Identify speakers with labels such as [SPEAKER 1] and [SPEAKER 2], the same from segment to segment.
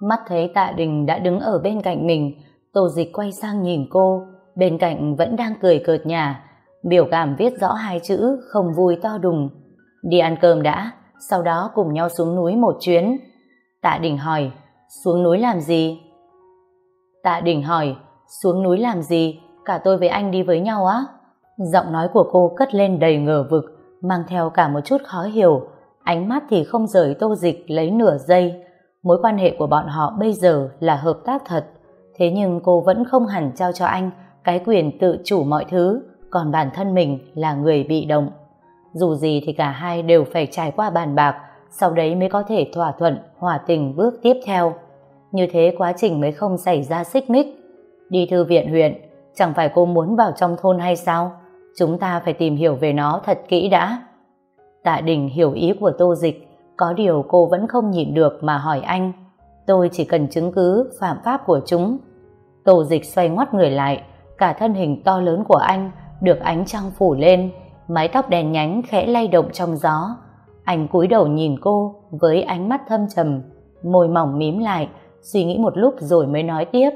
[SPEAKER 1] Mắt thấy tạ đình đã đứng ở bên cạnh mình, tô dịch quay sang nhìn cô, bên cạnh vẫn đang cười cợt nhà, biểu cảm viết rõ hai chữ không vui to đùng. Đi ăn cơm đã, sau đó cùng nhau xuống núi một chuyến. Tạ Đình hỏi, xuống núi làm gì? Tạ Đình hỏi, xuống núi làm gì? Cả tôi với anh đi với nhau á? Giọng nói của cô cất lên đầy ngờ vực, mang theo cả một chút khó hiểu. Ánh mắt thì không rời tô dịch lấy nửa giây. Mối quan hệ của bọn họ bây giờ là hợp tác thật. Thế nhưng cô vẫn không hẳn trao cho anh cái quyền tự chủ mọi thứ, còn bản thân mình là người bị động. Dù gì thì cả hai đều phải trải qua bàn bạc, sau đấy mới có thể thỏa thuận, hòa tình bước tiếp theo. Như thế quá trình mới không xảy ra xích mích. Đi thư viện huyện, chẳng phải cô muốn vào trong thôn hay sao? Chúng ta phải tìm hiểu về nó thật kỹ đã. Tạ Đình hiểu ý của Tô Dịch, có điều cô vẫn không nhịn được mà hỏi anh. Tôi chỉ cần chứng cứ phạm pháp của chúng. Tô Dịch xoay ngoắt người lại, cả thân hình to lớn của anh được ánh trăng phủ lên, mái tóc đèn nhánh khẽ lay động trong gió. Anh cúi đầu nhìn cô với ánh mắt thâm trầm, môi mỏng mím lại, suy nghĩ một lúc rồi mới nói tiếp.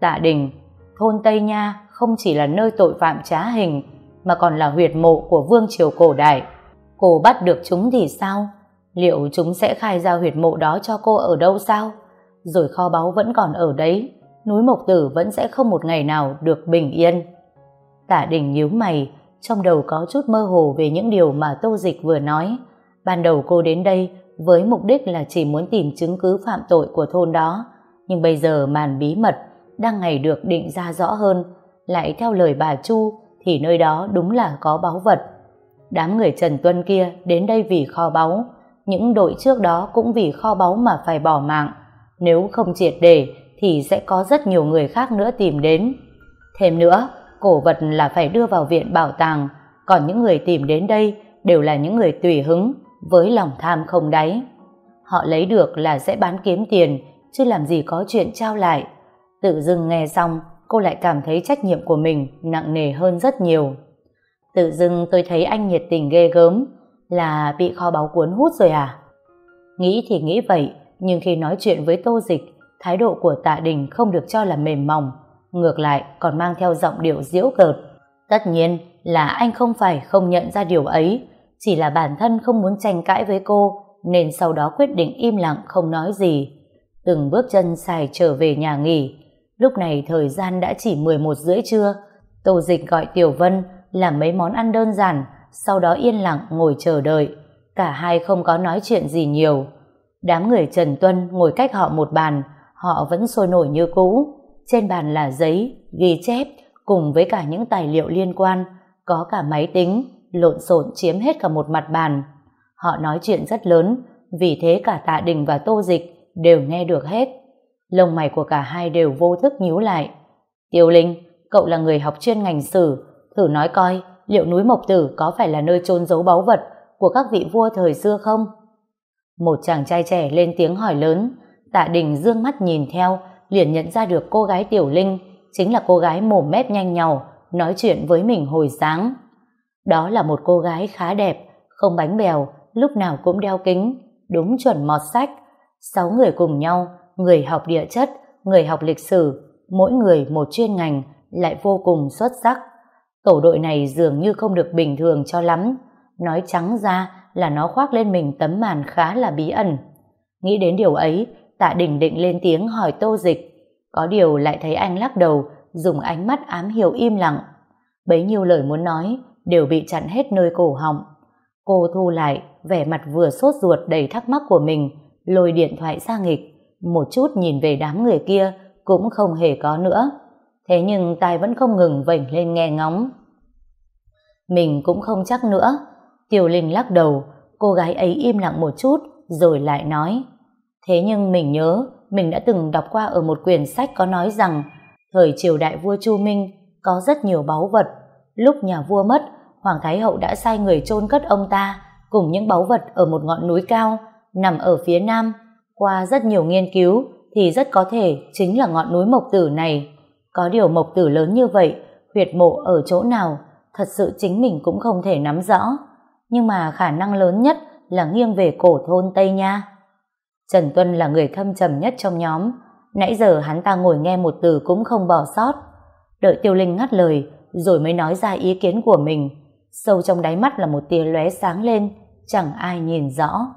[SPEAKER 1] Tạ Đình, thôn Tây Nha không chỉ là nơi tội phạm trá hình, mà còn là huyệt mộ của vương triều cổ đại. Cô bắt được chúng thì sao? Liệu chúng sẽ khai ra huyệt mộ đó cho cô ở đâu sao? Rồi kho báu vẫn còn ở đấy, núi Mộc Tử vẫn sẽ không một ngày nào được bình yên. Tả Đình nhíu mày, trong đầu có chút mơ hồ về những điều mà Tô Dịch vừa nói. Ban đầu cô đến đây với mục đích là chỉ muốn tìm chứng cứ phạm tội của thôn đó, nhưng bây giờ màn bí mật đang ngày được định ra rõ hơn, lại theo lời bà Chu thì nơi đó đúng là có báu vật. Đám người Trần Tuân kia đến đây vì kho báu, những đội trước đó cũng vì kho báu mà phải bỏ mạng. Nếu không triệt để thì sẽ có rất nhiều người khác nữa tìm đến. Thêm nữa, cổ vật là phải đưa vào viện bảo tàng, còn những người tìm đến đây đều là những người tùy hứng, với lòng tham không đáy. Họ lấy được là sẽ bán kiếm tiền, chứ làm gì có chuyện trao lại. Tự dưng nghe xong, cô lại cảm thấy trách nhiệm của mình nặng nề hơn rất nhiều. Tự dưng tôi thấy anh nhiệt tình ghê gớm, là bị kho báu cuốn hút rồi à? Nghĩ thì nghĩ vậy, nhưng khi nói chuyện với Tô Dịch, thái độ của Tạ Đình không được cho là mềm mỏng, ngược lại còn mang theo giọng điệu diễu cợt. Tất nhiên là anh không phải không nhận ra điều ấy, chỉ là bản thân không muốn tranh cãi với cô, nên sau đó quyết định im lặng không nói gì. Từng bước chân xài trở về nhà nghỉ. Lúc này thời gian đã chỉ 11 rưỡi trưa. Tô dịch gọi Tiểu Vân làm mấy món ăn đơn giản, sau đó yên lặng ngồi chờ đợi. Cả hai không có nói chuyện gì nhiều. Đám người Trần Tuân ngồi cách họ một bàn, họ vẫn sôi nổi như cũ. Trên bàn là giấy, ghi chép, cùng với cả những tài liệu liên quan, có cả máy tính, lộn xộn chiếm hết cả một mặt bàn. Họ nói chuyện rất lớn, vì thế cả Tạ Đình và Tô Dịch đều nghe được hết. Lông mày của cả hai đều vô thức nhíu lại. Tiêu Linh, cậu là người học chuyên ngành sử, thử nói coi liệu núi Mộc Tử có phải là nơi chôn giấu báu vật của các vị vua thời xưa không? Một chàng trai trẻ lên tiếng hỏi lớn, Tạ Đình dương mắt nhìn theo, liền nhận ra được cô gái Tiểu Linh, chính là cô gái mồm mép nhanh nhàu, nói chuyện với mình hồi sáng. Đó là một cô gái khá đẹp, không bánh bèo, lúc nào cũng đeo kính, đúng chuẩn mọt sách. Sáu người cùng nhau, người học địa chất, người học lịch sử, mỗi người một chuyên ngành, lại vô cùng xuất sắc. Tổ đội này dường như không được bình thường cho lắm. Nói trắng ra là nó khoác lên mình tấm màn khá là bí ẩn. Nghĩ đến điều ấy, tạ đình định lên tiếng hỏi tô dịch. Có điều lại thấy anh lắc đầu, dùng ánh mắt ám hiểu im lặng. Bấy nhiêu lời muốn nói, đều bị chặn hết nơi cổ họng. Cô thu lại, vẻ mặt vừa sốt ruột đầy thắc mắc của mình, lôi điện thoại ra nghịch, một chút nhìn về đám người kia cũng không hề có nữa. Thế nhưng tai vẫn không ngừng vểnh lên nghe ngóng. Mình cũng không chắc nữa. Tiểu Linh lắc đầu, cô gái ấy im lặng một chút, rồi lại nói. Thế nhưng mình nhớ, mình đã từng đọc qua ở một quyển sách có nói rằng thời triều đại vua Chu Minh có rất nhiều báu vật. Lúc nhà vua mất, Hoàng Thái Hậu đã sai người chôn cất ông ta cùng những báu vật ở một ngọn núi cao nằm ở phía nam. Qua rất nhiều nghiên cứu thì rất có thể chính là ngọn núi Mộc Tử này. Có điều Mộc Tử lớn như vậy, huyệt mộ ở chỗ nào, thật sự chính mình cũng không thể nắm rõ. Nhưng mà khả năng lớn nhất là nghiêng về cổ thôn Tây Nha. Trần Tuân là người thâm trầm nhất trong nhóm, nãy giờ hắn ta ngồi nghe một từ cũng không bỏ sót. Đợi Tiêu Linh ngắt lời, rồi mới nói ra ý kiến của mình. Sâu trong đáy mắt là một tia lóe sáng lên, chẳng ai nhìn rõ.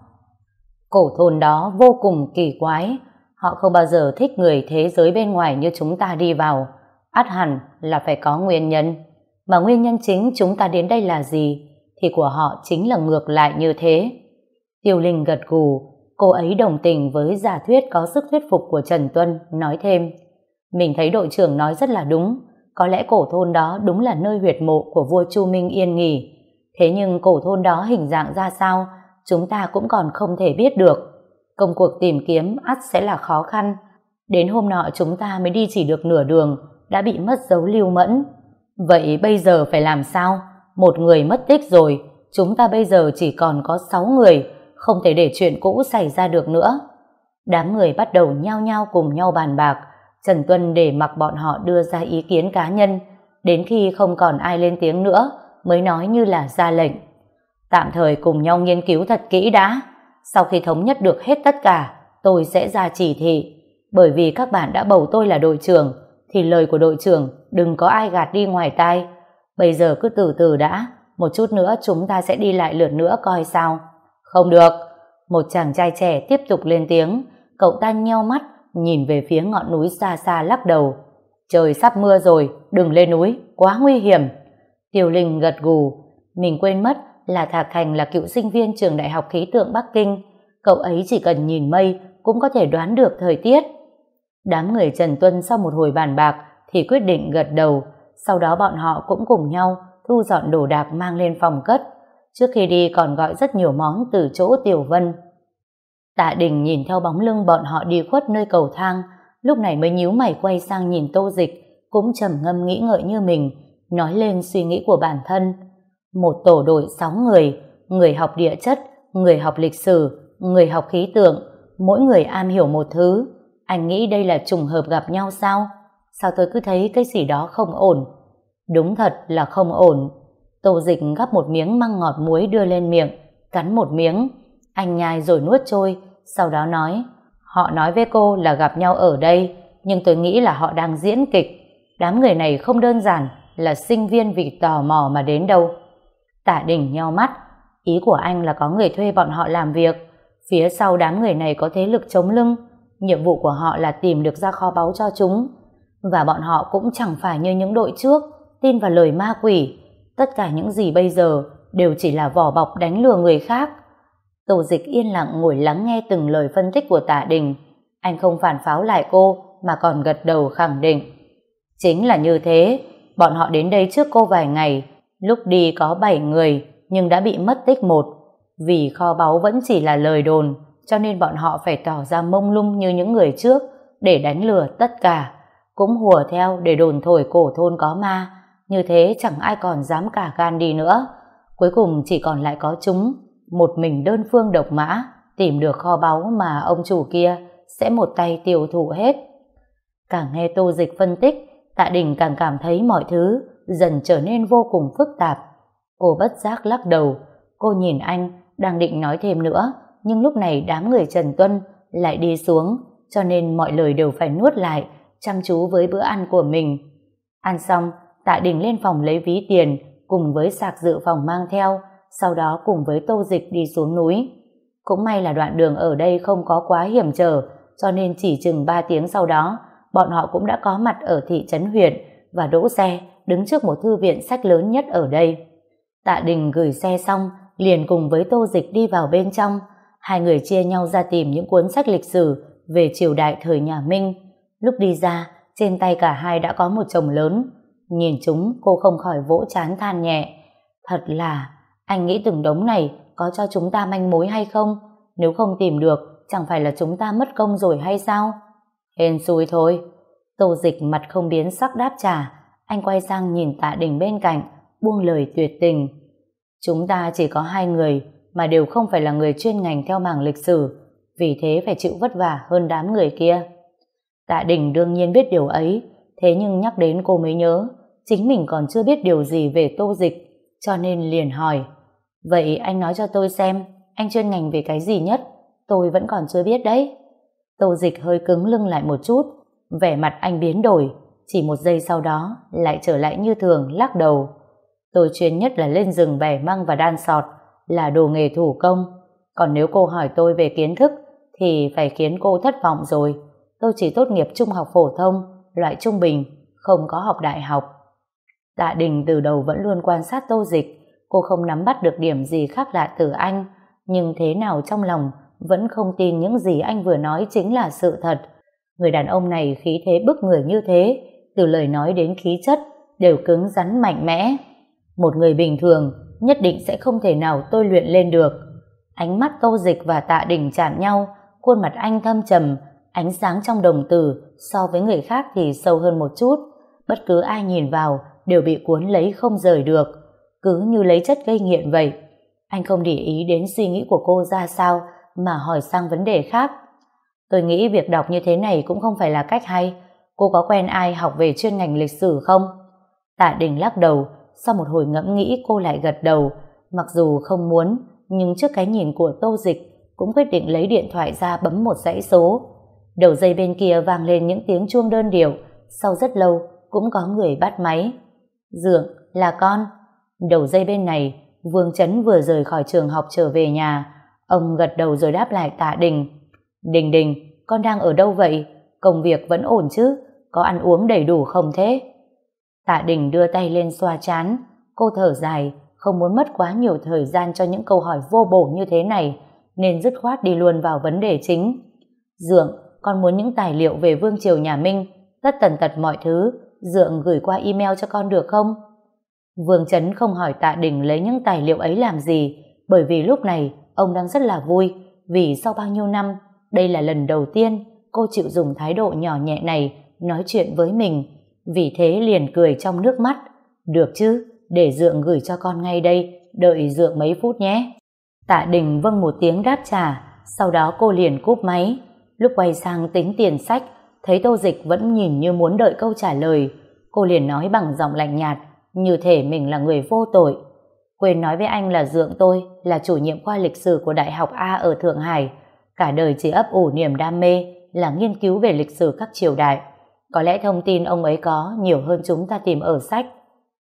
[SPEAKER 1] Cổ thôn đó vô cùng kỳ quái, họ không bao giờ thích người thế giới bên ngoài như chúng ta đi vào. Át hẳn là phải có nguyên nhân. Mà nguyên nhân chính chúng ta đến đây là gì? Thì của họ chính là ngược lại như thế. Tiêu Linh gật gù, cô ấy đồng tình với giả thuyết có sức thuyết phục của Trần Tuân, nói thêm. Mình thấy đội trưởng nói rất là đúng, có lẽ cổ thôn đó đúng là nơi huyệt mộ của vua Chu Minh yên nghỉ. Thế nhưng cổ thôn đó hình dạng ra sao, chúng ta cũng còn không thể biết được. Công cuộc tìm kiếm ắt sẽ là khó khăn. Đến hôm nọ chúng ta mới đi chỉ được nửa đường, đã bị mất dấu lưu mẫn. Vậy bây giờ phải làm sao? Một người mất tích rồi, chúng ta bây giờ chỉ còn có sáu người, không thể để chuyện cũ xảy ra được nữa. Đám người bắt đầu nhao nhao cùng nhau bàn bạc, Trần Tuân để mặc bọn họ đưa ra ý kiến cá nhân, đến khi không còn ai lên tiếng nữa, mới nói như là ra lệnh. Tạm thời cùng nhau nghiên cứu thật kỹ đã, sau khi thống nhất được hết tất cả, tôi sẽ ra chỉ thị. Bởi vì các bạn đã bầu tôi là đội trưởng, thì lời của đội trưởng đừng có ai gạt đi ngoài tai. Bây giờ cứ từ từ đã, một chút nữa chúng ta sẽ đi lại lượt nữa coi sao. Không được, một chàng trai trẻ tiếp tục lên tiếng, cậu ta nheo mắt, nhìn về phía ngọn núi xa xa lắc đầu. Trời sắp mưa rồi, đừng lên núi, quá nguy hiểm. Tiểu Linh gật gù, mình quên mất là Thạc Thành là cựu sinh viên trường Đại học Khí tượng Bắc Kinh. Cậu ấy chỉ cần nhìn mây cũng có thể đoán được thời tiết. Đám người Trần Tuân sau một hồi bàn bạc thì quyết định gật đầu, sau đó bọn họ cũng cùng nhau thu dọn đồ đạc mang lên phòng cất. Trước khi đi còn gọi rất nhiều món từ chỗ Tiểu Vân. Tạ Đình nhìn theo bóng lưng bọn họ đi khuất nơi cầu thang, lúc này mới nhíu mày quay sang nhìn Tô Dịch, cũng trầm ngâm nghĩ ngợi như mình, nói lên suy nghĩ của bản thân. Một tổ đội sáu người, người học địa chất, người học lịch sử, người học khí tượng, mỗi người am hiểu một thứ. Anh nghĩ đây là trùng hợp gặp nhau sao? Sao tôi cứ thấy cái gì đó không ổn? Đúng thật là không ổn. Tô dịch gắp một miếng măng ngọt muối đưa lên miệng, cắn một miếng. Anh nhai rồi nuốt trôi, sau đó nói, họ nói với cô là gặp nhau ở đây, nhưng tôi nghĩ là họ đang diễn kịch. Đám người này không đơn giản là sinh viên vì tò mò mà đến đâu. Tả đỉnh nhau mắt, ý của anh là có người thuê bọn họ làm việc, phía sau đám người này có thế lực chống lưng, nhiệm vụ của họ là tìm được ra kho báu cho chúng. Và bọn họ cũng chẳng phải như những đội trước, tin vào lời ma quỷ. Tất cả những gì bây giờ đều chỉ là vỏ bọc đánh lừa người khác. Tổ dịch yên lặng ngồi lắng nghe từng lời phân tích của tạ đình. Anh không phản pháo lại cô, mà còn gật đầu khẳng định. Chính là như thế, bọn họ đến đây trước cô vài ngày, lúc đi có 7 người, nhưng đã bị mất tích một. Vì kho báu vẫn chỉ là lời đồn, cho nên bọn họ phải tỏ ra mông lung như những người trước, để đánh lừa tất cả. Cũng hùa theo để đồn thổi cổ thôn có ma, như thế chẳng ai còn dám cả gan đi nữa. Cuối cùng chỉ còn lại có chúng, một mình đơn phương độc mã, tìm được kho báu mà ông chủ kia sẽ một tay tiêu thụ hết. Càng nghe tô dịch phân tích, tạ đình càng cảm thấy mọi thứ dần trở nên vô cùng phức tạp. Cô bất giác lắc đầu, cô nhìn anh, đang định nói thêm nữa, nhưng lúc này đám người Trần Tuân lại đi xuống, cho nên mọi lời đều phải nuốt lại, chăm chú với bữa ăn của mình. Ăn xong, Tạ Đình lên phòng lấy ví tiền, cùng với sạc dự phòng mang theo, sau đó cùng với tô dịch đi xuống núi. Cũng may là đoạn đường ở đây không có quá hiểm trở, cho nên chỉ chừng 3 tiếng sau đó, bọn họ cũng đã có mặt ở thị trấn huyện và đỗ xe đứng trước một thư viện sách lớn nhất ở đây. Tạ Đình gửi xe xong, liền cùng với Tô Dịch đi vào bên trong. Hai người chia nhau ra tìm những cuốn sách lịch sử về triều đại thời nhà Minh. Lúc đi ra, trên tay cả hai đã có một chồng lớn. Nhìn chúng, cô không khỏi vỗ chán than nhẹ. Thật là, anh nghĩ từng đống này có cho chúng ta manh mối hay không? Nếu không tìm được, chẳng phải là chúng ta mất công rồi hay sao? Hên xui thôi. Tô dịch mặt không biến sắc đáp trả. Anh quay sang nhìn tạ đình bên cạnh, buông lời tuyệt tình. Chúng ta chỉ có hai người, mà đều không phải là người chuyên ngành theo mảng lịch sử, vì thế phải chịu vất vả hơn đám người kia. Tạ Đình đương nhiên biết điều ấy, thế nhưng nhắc đến cô mới nhớ, chính mình còn chưa biết điều gì về tô dịch, cho nên liền hỏi. Vậy anh nói cho tôi xem, anh chuyên ngành về cái gì nhất? tôi vẫn còn chưa biết đấy. Tô dịch hơi cứng lưng lại một chút, vẻ mặt anh biến đổi, chỉ một giây sau đó lại trở lại như thường lắc đầu. Tôi chuyên nhất là lên rừng bẻ măng và đan sọt, là đồ nghề thủ công. Còn nếu cô hỏi tôi về kiến thức, thì phải khiến cô thất vọng rồi. Tôi chỉ tốt nghiệp trung học phổ thông, loại trung bình, không có học đại học. Tạ Đình từ đầu vẫn luôn quan sát tô dịch, cô không nắm bắt được điểm gì khác lạ từ anh, nhưng thế nào trong lòng vẫn không tin những gì anh vừa nói chính là sự thật. Người đàn ông này khí thế bức người như thế, từ lời nói đến khí chất, đều cứng rắn mạnh mẽ. Một người bình thường nhất định sẽ không thể nào tôi luyện lên được. Ánh mắt tô dịch và tạ đỉnh chạm nhau, khuôn mặt anh thâm trầm, ánh sáng trong đồng tử so với người khác thì sâu hơn một chút. Bất cứ ai nhìn vào đều bị cuốn lấy không rời được, cứ như lấy chất gây nghiện vậy. Anh không để ý đến suy nghĩ của cô ra sao mà hỏi sang vấn đề khác. Tôi nghĩ việc đọc như thế này cũng không phải là cách hay. Cô có quen ai học về chuyên ngành lịch sử không? Tạ Đình lắc đầu, sau một hồi ngẫm nghĩ cô lại gật đầu. Mặc dù không muốn, nhưng trước cái nhìn của Tô Dịch cũng quyết định lấy điện thoại ra bấm một dãy số. Đầu dây bên kia vang lên những tiếng chuông đơn điệu. Sau rất lâu, cũng có người bắt máy. Dượng, là con. Đầu dây bên này, Vương Trấn vừa rời khỏi trường học trở về nhà. Ông gật đầu rồi đáp lại tạ Đình. Đình Đình, con đang ở đâu vậy? Công việc vẫn ổn chứ? Có ăn uống đầy đủ không thế? Tạ Đình đưa tay lên xoa chán. Cô thở dài, không muốn mất quá nhiều thời gian cho những câu hỏi vô bổ như thế này, nên dứt khoát đi luôn vào vấn đề chính. Dượng, con muốn những tài liệu về Vương Triều nhà Minh, tất tần tật mọi thứ, Dượng gửi qua email cho con được không? Vương Trấn không hỏi Tạ Đình lấy những tài liệu ấy làm gì, bởi vì lúc này ông đang rất là vui, vì sau bao nhiêu năm, đây là lần đầu tiên cô chịu dùng thái độ nhỏ nhẹ này nói chuyện với mình, vì thế liền cười trong nước mắt. Được chứ, để Dượng gửi cho con ngay đây, đợi Dượng mấy phút nhé. Tạ Đình vâng một tiếng đáp trả, sau đó cô liền cúp máy. Lúc quay sang tính tiền sách, thấy Tô Dịch vẫn nhìn như muốn đợi câu trả lời. Cô liền nói bằng giọng lạnh nhạt, như thể mình là người vô tội. Quên nói với anh là Dượng tôi, là chủ nhiệm khoa lịch sử của Đại học A ở Thượng Hải. Cả đời chỉ ấp ủ niềm đam mê là nghiên cứu về lịch sử các triều đại. Có lẽ thông tin ông ấy có nhiều hơn chúng ta tìm ở sách.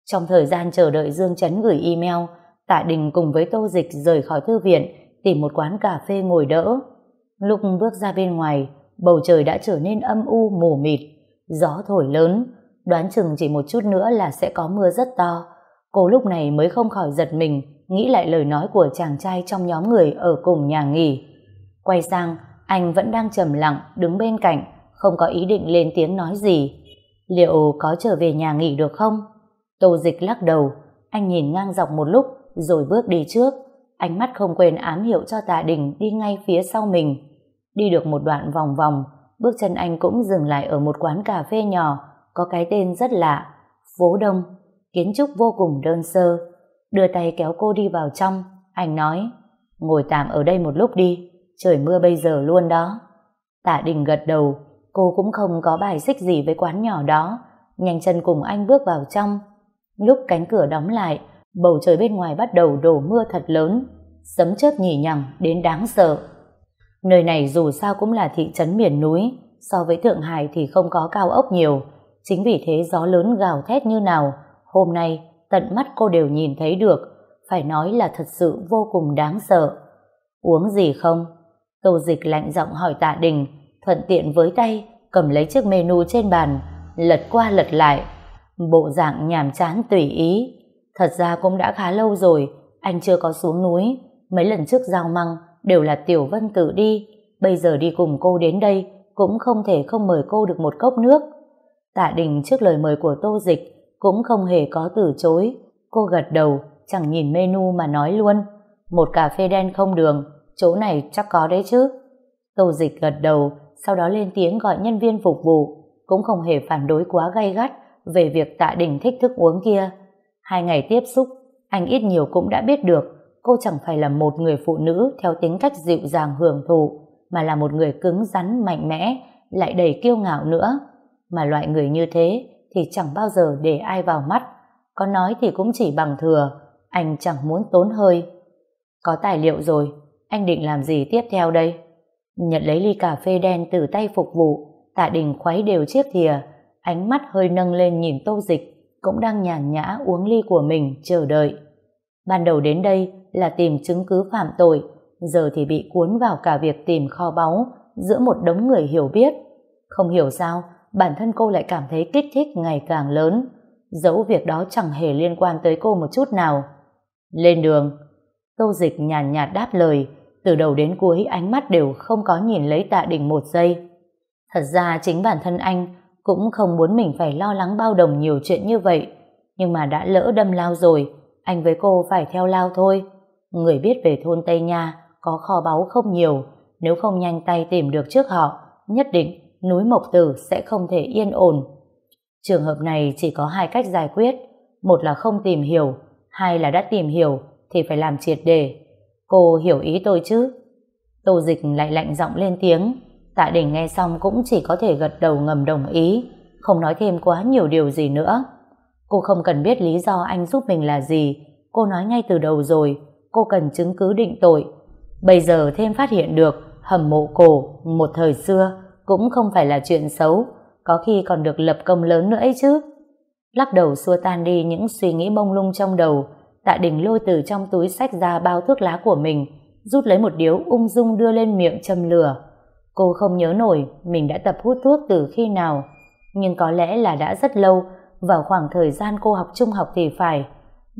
[SPEAKER 1] Trong thời gian chờ đợi Dương Trấn gửi email, Tạ Đình cùng với Tô Dịch rời khỏi thư viện, tìm một quán cà phê ngồi đỡ. Lúc bước ra bên ngoài, bầu trời đã trở nên âm u mù mịt, gió thổi lớn, đoán chừng chỉ một chút nữa là sẽ có mưa rất to. Cô lúc này mới không khỏi giật mình, nghĩ lại lời nói của chàng trai trong nhóm người ở cùng nhà nghỉ. Quay sang, anh vẫn đang trầm lặng, đứng bên cạnh, không có ý định lên tiếng nói gì. Liệu có trở về nhà nghỉ được không? Tô dịch lắc đầu, anh nhìn ngang dọc một lúc, rồi bước đi trước. Ánh mắt không quên ám hiệu cho tạ đình đi ngay phía sau mình. Đi được một đoạn vòng vòng, bước chân anh cũng dừng lại ở một quán cà phê nhỏ, có cái tên rất lạ, Phố Đông, kiến trúc vô cùng đơn sơ. Đưa tay kéo cô đi vào trong, anh nói, ngồi tạm ở đây một lúc đi, trời mưa bây giờ luôn đó. Tạ Đình gật đầu, cô cũng không có bài xích gì với quán nhỏ đó, nhanh chân cùng anh bước vào trong. Lúc cánh cửa đóng lại, bầu trời bên ngoài bắt đầu đổ mưa thật lớn, sấm chớp nhỉ nhằng đến đáng sợ. Nơi này dù sao cũng là thị trấn miền núi, so với Thượng Hải thì không có cao ốc nhiều, chính vì thế gió lớn gào thét như nào, hôm nay tận mắt cô đều nhìn thấy được, phải nói là thật sự vô cùng đáng sợ. Uống gì không? Tô dịch lạnh giọng hỏi tạ đình, thuận tiện với tay, cầm lấy chiếc menu trên bàn, lật qua lật lại. Bộ dạng nhàm chán tùy ý. Thật ra cũng đã khá lâu rồi, anh chưa có xuống núi. Mấy lần trước giao măng đều là Tiểu Vân tự đi. Bây giờ đi cùng cô đến đây, cũng không thể không mời cô được một cốc nước. Tạ Đình trước lời mời của Tô Dịch cũng không hề có từ chối. Cô gật đầu, chẳng nhìn menu mà nói luôn. Một cà phê đen không đường, chỗ này chắc có đấy chứ. Tô Dịch gật đầu, sau đó lên tiếng gọi nhân viên phục vụ, cũng không hề phản đối quá gay gắt về việc Tạ Đình thích thức uống kia. Hai ngày tiếp xúc, anh ít nhiều cũng đã biết được cô chẳng phải là một người phụ nữ theo tính cách dịu dàng hưởng thụ, mà là một người cứng rắn, mạnh mẽ, lại đầy kiêu ngạo nữa. Mà loại người như thế thì chẳng bao giờ để ai vào mắt. Có nói thì cũng chỉ bằng thừa, anh chẳng muốn tốn hơi. Có tài liệu rồi, anh định làm gì tiếp theo đây? Nhận lấy ly cà phê đen từ tay phục vụ, tạ đình khuấy đều chiếc thìa, ánh mắt hơi nâng lên nhìn tô dịch, cũng đang nhàn nhã uống ly của mình, chờ đợi. Ban đầu đến đây là tìm chứng cứ phạm tội, giờ thì bị cuốn vào cả việc tìm kho báu giữa một đống người hiểu biết. Không hiểu sao, bản thân cô lại cảm thấy kích thích ngày càng lớn, dẫu việc đó chẳng hề liên quan tới cô một chút nào. Lên đường, Tô Dịch nhàn nhạt, nhạt đáp lời, từ đầu đến cuối ánh mắt đều không có nhìn lấy tạ đình một giây. Thật ra chính bản thân anh cũng không muốn mình phải lo lắng bao đồng nhiều chuyện như vậy, nhưng mà đã lỡ đâm lao rồi, anh với cô phải theo lao thôi. Người biết về thôn Tây Nha có kho báu không nhiều, nếu không nhanh tay tìm được trước họ, nhất định núi Mộc Tử sẽ không thể yên ổn. Trường hợp này chỉ có hai cách giải quyết, một là không tìm hiểu, hai là đã tìm hiểu thì phải làm triệt đề. Cô hiểu ý tôi chứ? Tô Dịch lại lạnh giọng lên tiếng, Tạ Đình nghe xong cũng chỉ có thể gật đầu ngầm đồng ý, không nói thêm quá nhiều điều gì nữa. Cô không cần biết lý do anh giúp mình là gì, cô nói ngay từ đầu rồi, cô cần chứng cứ định tội. Bây giờ thêm phát hiện được hầm mộ cổ một thời xưa cũng không phải là chuyện xấu, có khi còn được lập công lớn nữa ấy chứ. Lắc đầu xua tan đi những suy nghĩ bông lung trong đầu, Tạ Đình lôi từ trong túi sách ra bao thuốc lá của mình, rút lấy một điếu ung dung đưa lên miệng châm lửa. Cô không nhớ nổi mình đã tập hút thuốc từ khi nào, nhưng có lẽ là đã rất lâu, vào khoảng thời gian cô học trung học thì phải.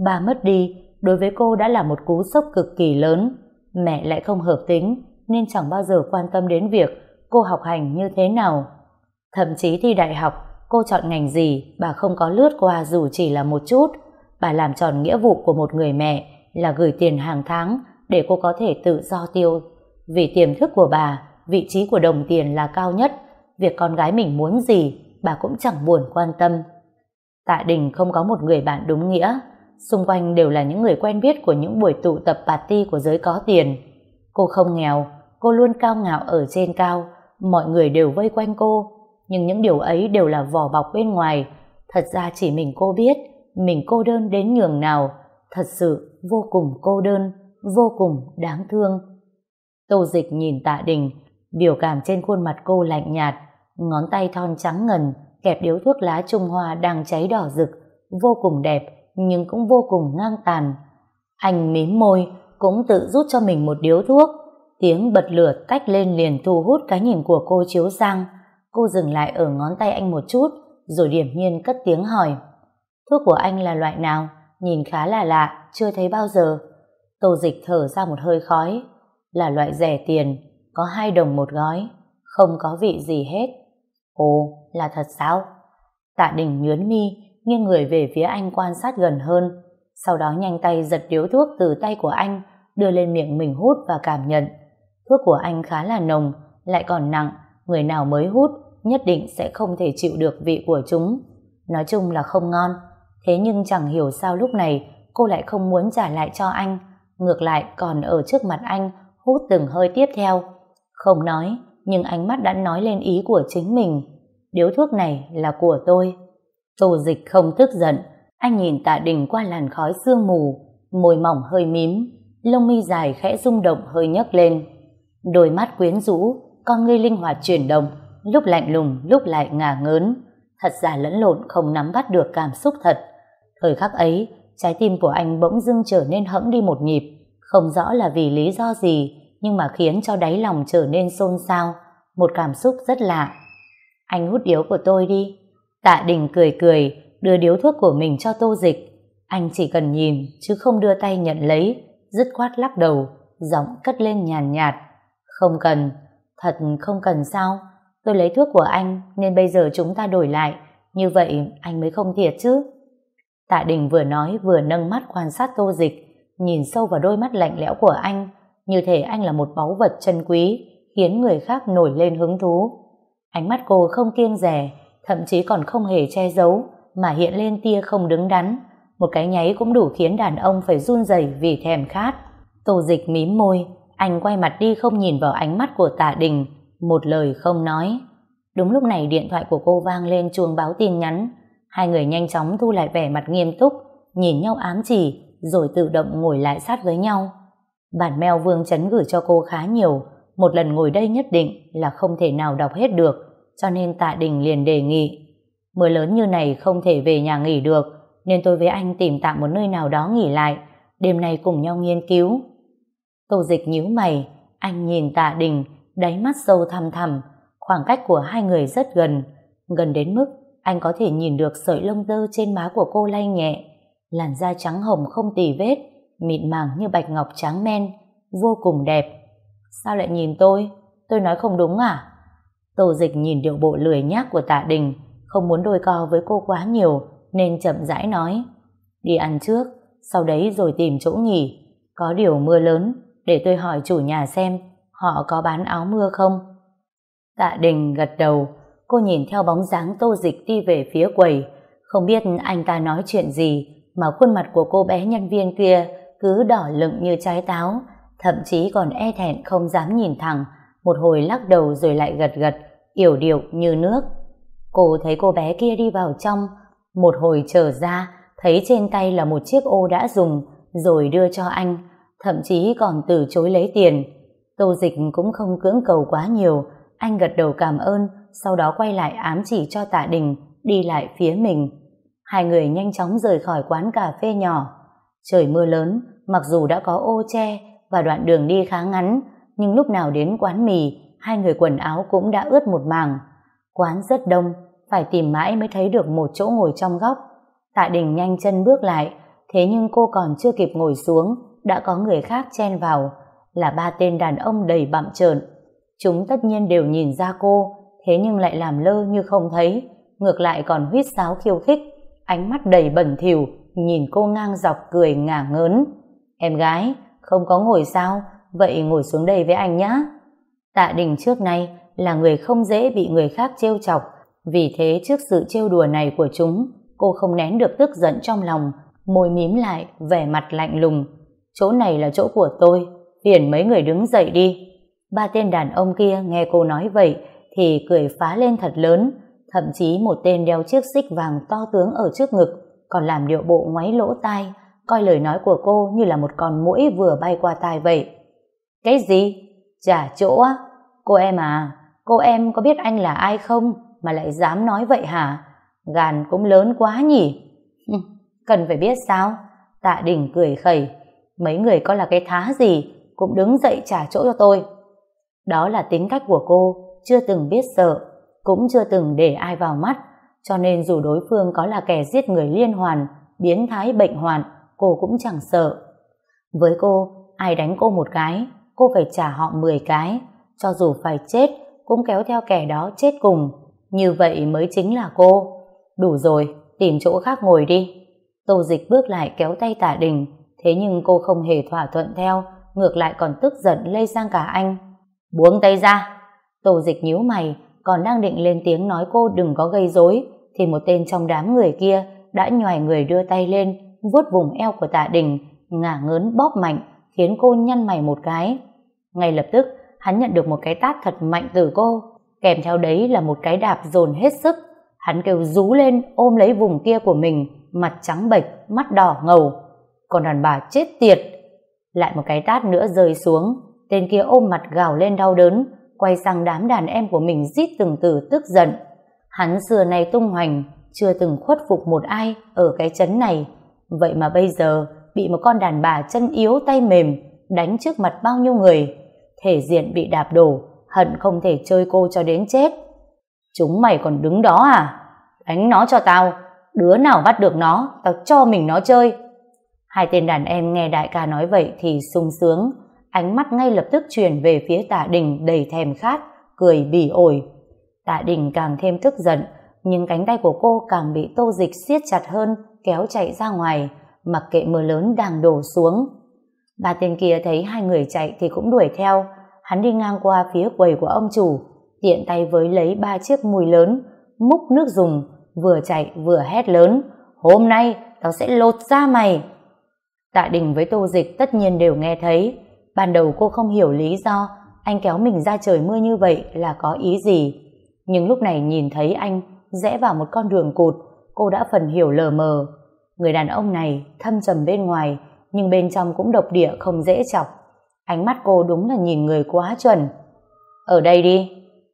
[SPEAKER 1] Ba mất đi, đối với cô đã là một cú sốc cực kỳ lớn. Mẹ lại không hợp tính, nên chẳng bao giờ quan tâm đến việc cô học hành như thế nào. Thậm chí thi đại học, cô chọn ngành gì, bà không có lướt qua dù chỉ là một chút. Bà làm tròn nghĩa vụ của một người mẹ là gửi tiền hàng tháng để cô có thể tự do tiêu. Vì tiềm thức của bà, vị trí của đồng tiền là cao nhất. Việc con gái mình muốn gì, bà cũng chẳng buồn quan tâm. Tạ Đình không có một người bạn đúng nghĩa. Xung quanh đều là những người quen biết của những buổi tụ tập party của giới có tiền. Cô không nghèo, cô luôn cao ngạo ở trên cao, mọi người đều vây quanh cô. Nhưng những điều ấy đều là vỏ bọc bên ngoài. Thật ra chỉ mình cô biết, mình cô đơn đến nhường nào. Thật sự vô cùng cô đơn, vô cùng đáng thương. Tô dịch nhìn tạ đình, biểu cảm trên khuôn mặt cô lạnh nhạt, ngón tay thon trắng ngần, kẹp điếu thuốc lá Trung Hoa đang cháy đỏ rực, vô cùng đẹp, nhưng cũng vô cùng ngang tàn. Anh mím môi, cũng tự rút cho mình một điếu thuốc. Tiếng bật lửa tách lên liền thu hút cái nhìn của cô chiếu sang. Cô dừng lại ở ngón tay anh một chút, rồi điểm nhiên cất tiếng hỏi. Thuốc của anh là loại nào? Nhìn khá là lạ, chưa thấy bao giờ. Tô dịch thở ra một hơi khói. Là loại rẻ tiền, có hai đồng một gói, không có vị gì hết. Ồ, là thật sao? Tạ Đình nhướn mi, nghiêng người về phía anh quan sát gần hơn, sau đó nhanh tay giật điếu thuốc từ tay của anh, đưa lên miệng mình hút và cảm nhận. Thuốc của anh khá là nồng, lại còn nặng, người nào mới hút nhất định sẽ không thể chịu được vị của chúng. Nói chung là không ngon, thế nhưng chẳng hiểu sao lúc này cô lại không muốn trả lại cho anh, ngược lại còn ở trước mặt anh hút từng hơi tiếp theo. Không nói, nhưng ánh mắt đã nói lên ý của chính mình. Điếu thuốc này là của tôi. Tô dịch không tức giận, anh nhìn tạ đình qua làn khói sương mù, môi mỏng hơi mím, lông mi dài khẽ rung động hơi nhấc lên. Đôi mắt quyến rũ, con ngươi linh hoạt chuyển động, lúc lạnh lùng, lúc lại ngả ngớn. Thật giả lẫn lộn không nắm bắt được cảm xúc thật. Thời khắc ấy, trái tim của anh bỗng dưng trở nên hẫng đi một nhịp, không rõ là vì lý do gì, nhưng mà khiến cho đáy lòng trở nên xôn xao, một cảm xúc rất lạ. Anh hút điếu của tôi đi. Tạ Đình cười cười, đưa điếu thuốc của mình cho tô dịch. Anh chỉ cần nhìn, chứ không đưa tay nhận lấy, dứt khoát lắc đầu, giọng cất lên nhàn nhạt, Không cần, thật không cần sao, tôi lấy thuốc của anh nên bây giờ chúng ta đổi lại, như vậy anh mới không thiệt chứ. Tạ Đình vừa nói vừa nâng mắt quan sát tô dịch, nhìn sâu vào đôi mắt lạnh lẽo của anh, như thể anh là một báu vật chân quý, khiến người khác nổi lên hứng thú. Ánh mắt cô không kiêng rẻ, thậm chí còn không hề che giấu, mà hiện lên tia không đứng đắn. Một cái nháy cũng đủ khiến đàn ông phải run rẩy vì thèm khát. Tô dịch mím môi, anh quay mặt đi không nhìn vào ánh mắt của tạ đình, một lời không nói. Đúng lúc này điện thoại của cô vang lên chuông báo tin nhắn. Hai người nhanh chóng thu lại vẻ mặt nghiêm túc, nhìn nhau ám chỉ, rồi tự động ngồi lại sát với nhau. Bản mail Vương Trấn gửi cho cô khá nhiều, một lần ngồi đây nhất định là không thể nào đọc hết được, cho nên Tạ Đình liền đề nghị. Mưa lớn như này không thể về nhà nghỉ được, nên tôi với anh tìm tạm một nơi nào đó nghỉ lại, đêm nay cùng nhau nghiên cứu. Tô dịch nhíu mày, anh nhìn Tạ Đình, đáy mắt sâu thăm thẳm, khoảng cách của hai người rất gần, gần đến mức anh có thể nhìn được sợi lông tơ trên má của cô lay nhẹ, làn da trắng hồng không tì vết, mịn màng như bạch ngọc trắng men, vô cùng đẹp. Sao lại nhìn tôi? Tôi nói không đúng à? Tô dịch nhìn điệu bộ lười nhác của tạ đình, không muốn đôi co với cô quá nhiều, nên chậm rãi nói. Đi ăn trước, sau đấy rồi tìm chỗ nghỉ. Có điều mưa lớn, để tôi hỏi chủ nhà xem họ có bán áo mưa không? Tạ đình gật đầu, cô nhìn theo bóng dáng tô dịch đi về phía quầy, không biết anh ta nói chuyện gì mà khuôn mặt của cô bé nhân viên kia cứ đỏ lựng như trái táo, thậm chí còn e thẹn không dám nhìn thẳng, một hồi lắc đầu rồi lại gật gật, yểu điệu như nước. Cô thấy cô bé kia đi vào trong, một hồi trở ra, thấy trên tay là một chiếc ô đã dùng, rồi đưa cho anh, thậm chí còn từ chối lấy tiền. Tô dịch cũng không cưỡng cầu quá nhiều, anh gật đầu cảm ơn, sau đó quay lại ám chỉ cho tạ đình, đi lại phía mình. Hai người nhanh chóng rời khỏi quán cà phê nhỏ. Trời mưa lớn, mặc dù đã có ô che và đoạn đường đi khá ngắn, nhưng lúc nào đến quán mì, hai người quần áo cũng đã ướt một màng. Quán rất đông, phải tìm mãi mới thấy được một chỗ ngồi trong góc. Tạ Đình nhanh chân bước lại, thế nhưng cô còn chưa kịp ngồi xuống, đã có người khác chen vào, là ba tên đàn ông đầy bặm trợn. Chúng tất nhiên đều nhìn ra cô, thế nhưng lại làm lơ như không thấy, ngược lại còn huýt sáo khiêu khích, ánh mắt đầy bẩn thỉu nhìn cô ngang dọc cười ngả ngớn. Em gái, không có ngồi sao, vậy ngồi xuống đây với anh nhá Tạ Đình trước nay là người không dễ bị người khác trêu chọc, vì thế trước sự trêu đùa này của chúng, cô không nén được tức giận trong lòng, môi mím lại, vẻ mặt lạnh lùng. Chỗ này là chỗ của tôi, phiền mấy người đứng dậy đi. Ba tên đàn ông kia nghe cô nói vậy thì cười phá lên thật lớn, thậm chí một tên đeo chiếc xích vàng to tướng ở trước ngực, còn làm điệu bộ ngoáy lỗ tai, coi lời nói của cô như là một con muỗi vừa bay qua tai vậy. Cái gì? Trả chỗ á? Cô em à, cô em có biết anh là ai không mà lại dám nói vậy hả? Gàn cũng lớn quá nhỉ? Cần phải biết sao? Tạ Đình cười khẩy. Mấy người có là cái thá gì cũng đứng dậy trả chỗ cho tôi. Đó là tính cách của cô, chưa từng biết sợ, cũng chưa từng để ai vào mắt, cho nên dù đối phương có là kẻ giết người liên hoàn, biến thái bệnh hoạn, cô cũng chẳng sợ. Với cô, ai đánh cô một cái, cô phải trả họ 10 cái, cho dù phải chết, cũng kéo theo kẻ đó chết cùng. Như vậy mới chính là cô. Đủ rồi, tìm chỗ khác ngồi đi. Tô dịch bước lại kéo tay tả đình, thế nhưng cô không hề thỏa thuận theo, ngược lại còn tức giận lây sang cả anh. Buông tay ra! Tô dịch nhíu mày, còn đang định lên tiếng nói cô đừng có gây rối, thì một tên trong đám người kia đã nhòi người đưa tay lên, vuốt vùng eo của tạ đình, ngả ngớn bóp mạnh, khiến cô nhăn mày một cái. Ngay lập tức, hắn nhận được một cái tát thật mạnh từ cô, kèm theo đấy là một cái đạp dồn hết sức. Hắn kêu rú lên ôm lấy vùng kia của mình, mặt trắng bệch, mắt đỏ ngầu. Còn đàn bà chết tiệt. Lại một cái tát nữa rơi xuống, tên kia ôm mặt gào lên đau đớn, quay sang đám đàn em của mình rít từng từ tức giận. Hắn xưa nay tung hoành, chưa từng khuất phục một ai ở cái chấn này. Vậy mà bây giờ bị một con đàn bà chân yếu tay mềm đánh trước mặt bao nhiêu người. Thể diện bị đạp đổ, hận không thể chơi cô cho đến chết. Chúng mày còn đứng đó à? Đánh nó cho tao, đứa nào bắt được nó, tao cho mình nó chơi. Hai tên đàn em nghe đại ca nói vậy thì sung sướng, ánh mắt ngay lập tức chuyển về phía tạ đình đầy thèm khát, cười bỉ ổi. Tạ đình càng thêm tức giận, nhưng cánh tay của cô càng bị tô dịch siết chặt hơn, kéo chạy ra ngoài, mặc kệ mưa lớn đang đổ xuống. bà tên kia thấy hai người chạy thì cũng đuổi theo, hắn đi ngang qua phía quầy của ông chủ, tiện tay với lấy ba chiếc mùi lớn, múc nước dùng, vừa chạy vừa hét lớn, hôm nay tao sẽ lột ra mày. Tạ Đình với Tô Dịch tất nhiên đều nghe thấy, ban đầu cô không hiểu lý do anh kéo mình ra trời mưa như vậy là có ý gì. Nhưng lúc này nhìn thấy anh rẽ vào một con đường cụt, cô đã phần hiểu lờ mờ. Người đàn ông này thâm trầm bên ngoài, nhưng bên trong cũng độc địa không dễ chọc. Ánh mắt cô đúng là nhìn người quá chuẩn. Ở đây đi.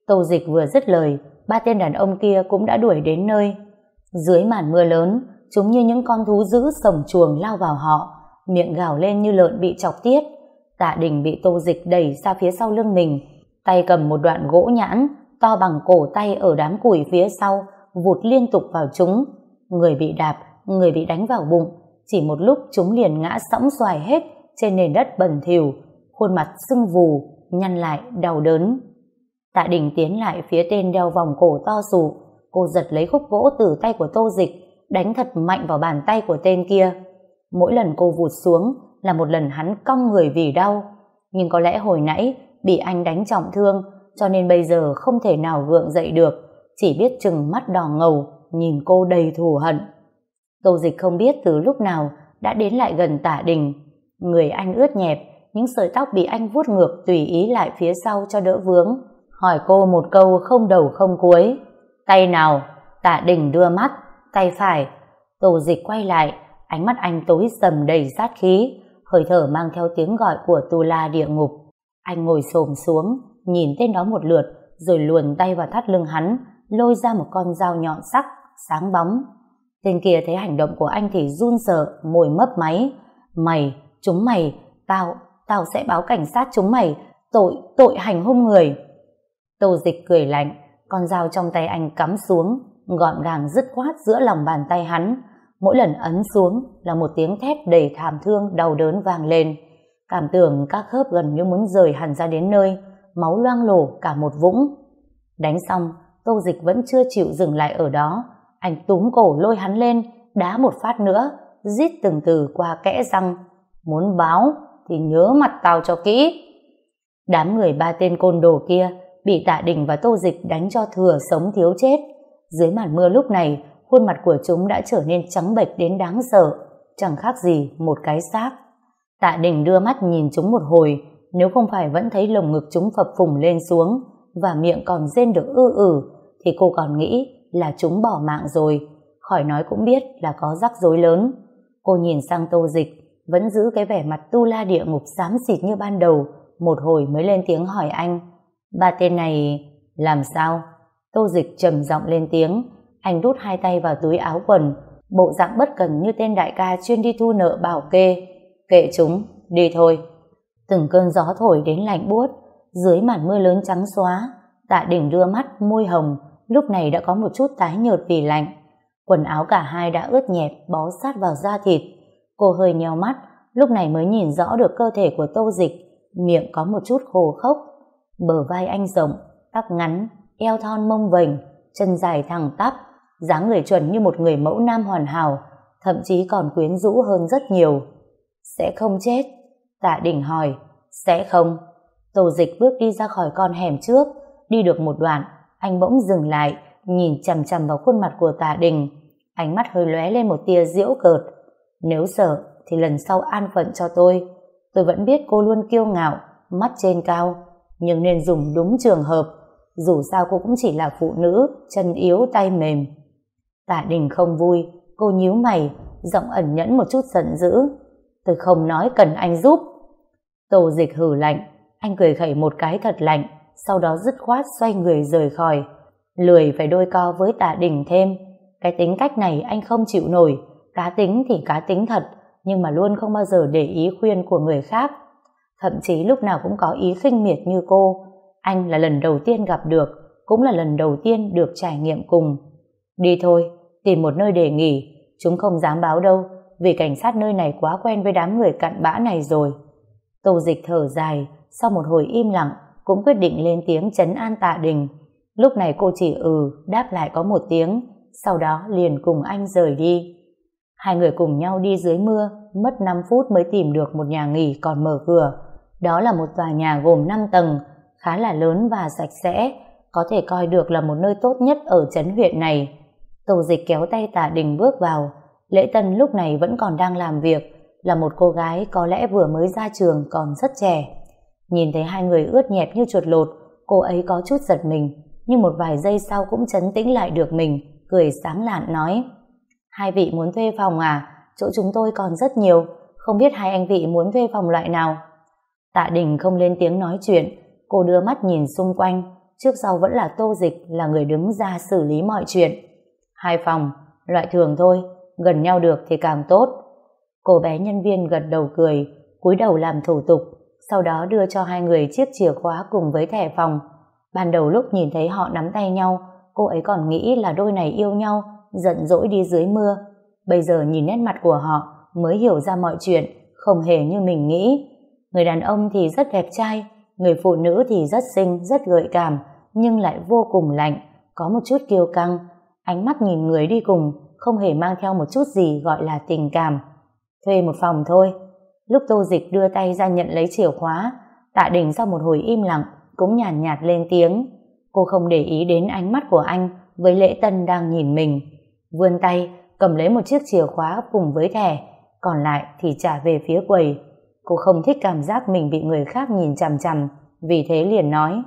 [SPEAKER 1] Tô dịch vừa dứt lời, ba tên đàn ông kia cũng đã đuổi đến nơi. Dưới màn mưa lớn, chúng như những con thú dữ sổng chuồng lao vào họ, miệng gào lên như lợn bị chọc tiết. Tạ Đình bị tô dịch đẩy ra phía sau lưng mình, tay cầm một đoạn gỗ nhãn, to bằng cổ tay ở đám củi phía sau, vụt liên tục vào chúng. Người bị đạp, người bị đánh vào bụng, chỉ một lúc chúng liền ngã sõng xoài hết trên nền đất bẩn thỉu, khuôn mặt sưng vù, nhăn lại, đau đớn. Tạ Đình tiến lại phía tên đeo vòng cổ to sụ, cô giật lấy khúc gỗ từ tay của Tô Dịch, đánh thật mạnh vào bàn tay của tên kia. Mỗi lần cô vụt xuống là một lần hắn cong người vì đau, nhưng có lẽ hồi nãy bị anh đánh trọng thương, cho nên bây giờ không thể nào gượng dậy được, chỉ biết chừng mắt đỏ ngầu, nhìn cô đầy thù hận. Tô Dịch không biết từ lúc nào đã đến lại gần tả đình. Người anh ướt nhẹp, những sợi tóc bị anh vuốt ngược tùy ý lại phía sau cho đỡ vướng. Hỏi cô một câu không đầu không cuối. Tay nào? Tả đình đưa mắt. Tay phải. Tô Dịch quay lại, ánh mắt anh tối sầm đầy sát khí, hơi thở mang theo tiếng gọi của tu la địa ngục. Anh ngồi xổm xuống, nhìn tên đó một lượt, rồi luồn tay vào thắt lưng hắn, lôi ra một con dao nhọn sắc, sáng bóng. Tên kia thấy hành động của anh thì run sợ, mồi mấp máy. Mày, chúng mày, tao, tao sẽ báo cảnh sát chúng mày, tội, tội hành hung người. Tô dịch cười lạnh, con dao trong tay anh cắm xuống, gọn gàng dứt khoát giữa lòng bàn tay hắn. Mỗi lần ấn xuống là một tiếng thét đầy thảm thương, đau đớn vang lên. Cảm tưởng các khớp gần như muốn rời hẳn ra đến nơi, máu loang lổ cả một vũng. Đánh xong, Tô Dịch vẫn chưa chịu dừng lại ở đó. Anh túm cổ lôi hắn lên, đá một phát nữa, rít từng từ qua kẽ răng. Muốn báo thì nhớ mặt tao cho kỹ. Đám người ba tên côn đồ kia bị tạ đình và tô dịch đánh cho thừa sống thiếu chết. Dưới màn mưa lúc này, khuôn mặt của chúng đã trở nên trắng bệch đến đáng sợ, chẳng khác gì một cái xác. Tạ đình đưa mắt nhìn chúng một hồi, nếu không phải vẫn thấy lồng ngực chúng phập phùng lên xuống và miệng còn rên được ư ử, thì cô còn nghĩ là chúng bỏ mạng rồi, khỏi nói cũng biết là có rắc rối lớn. Cô nhìn sang tô dịch, vẫn giữ cái vẻ mặt tu la địa ngục xám xịt như ban đầu, một hồi mới lên tiếng hỏi anh. Ba tên này làm sao? Tô dịch trầm giọng lên tiếng, anh đút hai tay vào túi áo quần, bộ dạng bất cần như tên đại ca chuyên đi thu nợ bảo kê. Kệ chúng, đi thôi. Từng cơn gió thổi đến lạnh buốt, dưới màn mưa lớn trắng xóa, tạ đỉnh đưa mắt, môi hồng, lúc này đã có một chút tái nhợt vì lạnh. Quần áo cả hai đã ướt nhẹp, bó sát vào da thịt. Cô hơi nheo mắt, lúc này mới nhìn rõ được cơ thể của tô dịch, miệng có một chút khô khốc. Bờ vai anh rộng, tóc ngắn, eo thon mông vềnh, chân dài thẳng tắp, dáng người chuẩn như một người mẫu nam hoàn hảo, thậm chí còn quyến rũ hơn rất nhiều. Sẽ không chết? Tạ Đình hỏi. Sẽ không. Tô dịch bước đi ra khỏi con hẻm trước, đi được một đoạn, anh bỗng dừng lại, nhìn chằm chằm vào khuôn mặt của Tạ Đình. Ánh mắt hơi lóe lên một tia diễu cợt. Nếu sợ, thì lần sau an phận cho tôi. Tôi vẫn biết cô luôn kiêu ngạo, mắt trên cao, nhưng nên dùng đúng trường hợp. Dù sao cô cũng chỉ là phụ nữ, chân yếu tay mềm. Tạ Đình không vui, cô nhíu mày, giọng ẩn nhẫn một chút giận dữ. Tôi không nói cần anh giúp. Tô dịch hử lạnh, anh cười khẩy một cái thật lạnh, sau đó dứt khoát xoay người rời khỏi. Lười phải đôi co với tạ đình thêm. Cái tính cách này anh không chịu nổi, cá tính thì cá tính thật, nhưng mà luôn không bao giờ để ý khuyên của người khác. Thậm chí lúc nào cũng có ý khinh miệt như cô. Anh là lần đầu tiên gặp được, cũng là lần đầu tiên được trải nghiệm cùng. Đi thôi, tìm một nơi để nghỉ, chúng không dám báo đâu, vì cảnh sát nơi này quá quen với đám người cặn bã này rồi. Tô dịch thở dài, sau một hồi im lặng, cũng quyết định lên tiếng chấn an tạ đình. Lúc này cô chỉ ừ, đáp lại có một tiếng, sau đó liền cùng anh rời đi. Hai người cùng nhau đi dưới mưa, mất 5 phút mới tìm được một nhà nghỉ còn mở cửa. Đó là một tòa nhà gồm 5 tầng, khá là lớn và sạch sẽ, có thể coi được là một nơi tốt nhất ở trấn huyện này. Tổ dịch kéo tay tạ đình bước vào, Lễ Tân lúc này vẫn còn đang làm việc, là một cô gái có lẽ vừa mới ra trường còn rất trẻ. Nhìn thấy hai người ướt nhẹp như chuột lột, cô ấy có chút giật mình, nhưng một vài giây sau cũng chấn tĩnh lại được mình, cười sáng lạn nói. Hai vị muốn thuê phòng à? Chỗ chúng tôi còn rất nhiều, không biết hai anh vị muốn thuê phòng loại nào? Tạ Đình không lên tiếng nói chuyện, cô đưa mắt nhìn xung quanh, trước sau vẫn là Tô Dịch là người đứng ra xử lý mọi chuyện. Hai phòng, loại thường thôi, gần nhau được thì càng tốt. Cô bé nhân viên gật đầu cười, cúi đầu làm thủ tục, sau đó đưa cho hai người chiếc chìa khóa cùng với thẻ phòng. Ban đầu lúc nhìn thấy họ nắm tay nhau, cô ấy còn nghĩ là đôi này yêu nhau, giận dỗi đi dưới mưa. Bây giờ nhìn nét mặt của họ mới hiểu ra mọi chuyện, không hề như mình nghĩ. Người đàn ông thì rất đẹp trai, người phụ nữ thì rất xinh, rất gợi cảm, nhưng lại vô cùng lạnh, có một chút kiêu căng. Ánh mắt nhìn người đi cùng, không hề mang theo một chút gì gọi là tình cảm. Thuê một phòng thôi. Lúc Tô Dịch đưa tay ra nhận lấy chìa khóa, Tạ Đình sau một hồi im lặng, cũng nhàn nhạt, nhạt lên tiếng. Cô không để ý đến ánh mắt của anh với Lễ Tân đang nhìn mình. Vươn tay, cầm lấy một chiếc chìa khóa cùng với thẻ, còn lại thì trả về phía quầy. Cô không thích cảm giác mình bị người khác nhìn chằm chằm, vì thế liền nói,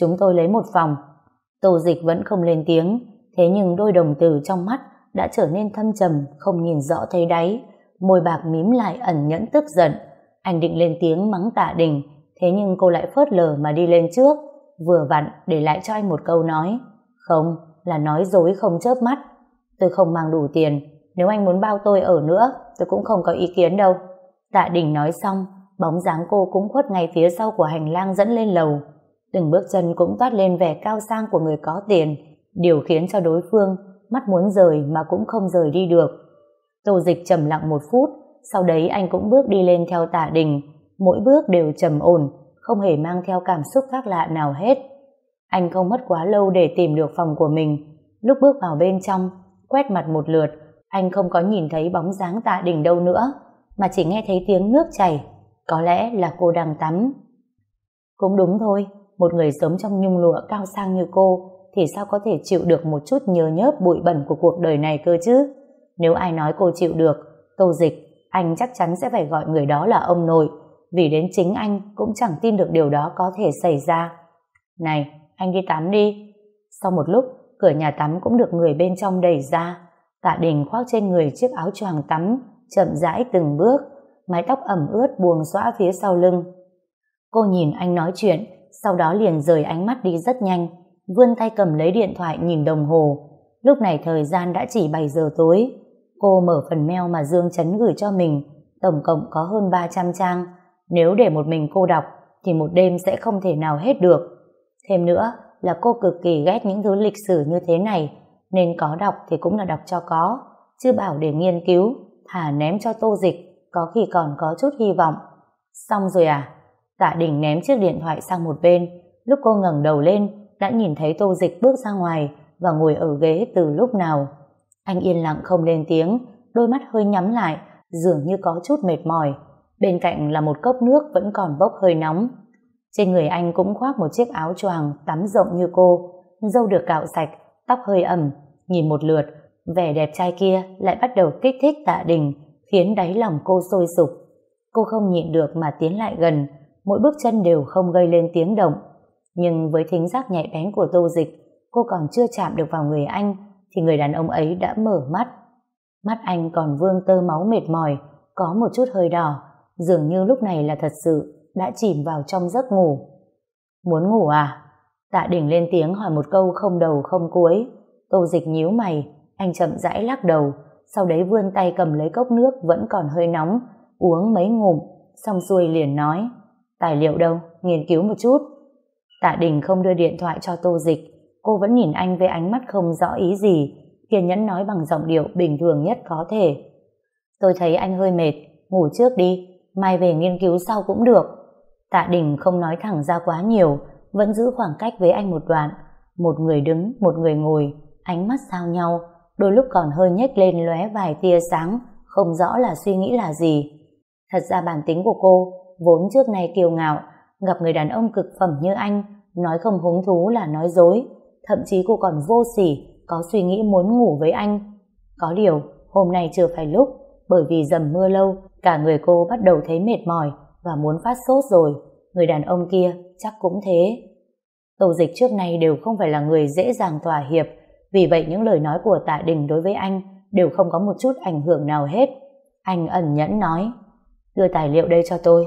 [SPEAKER 1] chúng tôi lấy một phòng. Tô dịch vẫn không lên tiếng, thế nhưng đôi đồng tử trong mắt đã trở nên thâm trầm, không nhìn rõ thấy đáy, môi bạc mím lại ẩn nhẫn tức giận. Anh định lên tiếng mắng tạ đình, thế nhưng cô lại phớt lờ mà đi lên trước, vừa vặn để lại cho anh một câu nói. Không, là nói dối không chớp mắt. Tôi không mang đủ tiền, nếu anh muốn bao tôi ở nữa, tôi cũng không có ý kiến đâu. Tạ Đình nói xong, bóng dáng cô cũng khuất ngay phía sau của hành lang dẫn lên lầu. Từng bước chân cũng toát lên vẻ cao sang của người có tiền, điều khiến cho đối phương mắt muốn rời mà cũng không rời đi được. Tô dịch trầm lặng một phút, sau đấy anh cũng bước đi lên theo Tả Đình, mỗi bước đều trầm ổn, không hề mang theo cảm xúc khác lạ nào hết. Anh không mất quá lâu để tìm được phòng của mình. Lúc bước vào bên trong, quét mặt một lượt, anh không có nhìn thấy bóng dáng Tạ Đình đâu nữa mà chỉ nghe thấy tiếng nước chảy. Có lẽ là cô đang tắm. Cũng đúng thôi, một người sống trong nhung lụa cao sang như cô thì sao có thể chịu được một chút nhớ nhớp bụi bẩn của cuộc đời này cơ chứ? Nếu ai nói cô chịu được, tô dịch, anh chắc chắn sẽ phải gọi người đó là ông nội, vì đến chính anh cũng chẳng tin được điều đó có thể xảy ra. Này, anh đi tắm đi. Sau một lúc, cửa nhà tắm cũng được người bên trong đẩy ra. Tạ Đình khoác trên người chiếc áo choàng tắm, chậm rãi từng bước, mái tóc ẩm ướt buông xõa phía sau lưng. Cô nhìn anh nói chuyện, sau đó liền rời ánh mắt đi rất nhanh, vươn tay cầm lấy điện thoại nhìn đồng hồ. Lúc này thời gian đã chỉ 7 giờ tối. Cô mở phần mail mà Dương Chấn gửi cho mình, tổng cộng có hơn 300 trang. Nếu để một mình cô đọc, thì một đêm sẽ không thể nào hết được. Thêm nữa là cô cực kỳ ghét những thứ lịch sử như thế này, nên có đọc thì cũng là đọc cho có, chứ bảo để nghiên cứu thả ném cho tô dịch, có khi còn có chút hy vọng. Xong rồi à? Tạ Đình ném chiếc điện thoại sang một bên, lúc cô ngẩng đầu lên, đã nhìn thấy tô dịch bước ra ngoài và ngồi ở ghế từ lúc nào. Anh yên lặng không lên tiếng, đôi mắt hơi nhắm lại, dường như có chút mệt mỏi. Bên cạnh là một cốc nước vẫn còn bốc hơi nóng. Trên người anh cũng khoác một chiếc áo choàng tắm rộng như cô, dâu được cạo sạch, tóc hơi ẩm, nhìn một lượt, vẻ đẹp trai kia lại bắt đầu kích thích tạ đình, khiến đáy lòng cô sôi sục. Cô không nhịn được mà tiến lại gần, mỗi bước chân đều không gây lên tiếng động. Nhưng với thính giác nhạy bén của tô dịch, cô còn chưa chạm được vào người anh, thì người đàn ông ấy đã mở mắt. Mắt anh còn vương tơ máu mệt mỏi, có một chút hơi đỏ, dường như lúc này là thật sự đã chìm vào trong giấc ngủ. Muốn ngủ à? Tạ đỉnh lên tiếng hỏi một câu không đầu không cuối. Tô dịch nhíu mày, anh chậm rãi lắc đầu, sau đấy vươn tay cầm lấy cốc nước vẫn còn hơi nóng, uống mấy ngụm, xong xuôi liền nói, tài liệu đâu, nghiên cứu một chút. Tạ Đình không đưa điện thoại cho Tô Dịch, cô vẫn nhìn anh với ánh mắt không rõ ý gì, kiên nhẫn nói bằng giọng điệu bình thường nhất có thể. Tôi thấy anh hơi mệt, ngủ trước đi, mai về nghiên cứu sau cũng được. Tạ Đình không nói thẳng ra quá nhiều, vẫn giữ khoảng cách với anh một đoạn. Một người đứng, một người ngồi, ánh mắt sao nhau, đôi lúc còn hơi nhếch lên lóe vài tia sáng, không rõ là suy nghĩ là gì. Thật ra bản tính của cô, vốn trước nay kiêu ngạo, gặp người đàn ông cực phẩm như anh, nói không hứng thú là nói dối, thậm chí cô còn vô sỉ, có suy nghĩ muốn ngủ với anh. Có điều, hôm nay chưa phải lúc, bởi vì dầm mưa lâu, cả người cô bắt đầu thấy mệt mỏi và muốn phát sốt rồi. Người đàn ông kia chắc cũng thế. Tổ dịch trước nay đều không phải là người dễ dàng thỏa hiệp, vì vậy những lời nói của tạ đình đối với anh đều không có một chút ảnh hưởng nào hết. Anh ẩn nhẫn nói, đưa tài liệu đây cho tôi.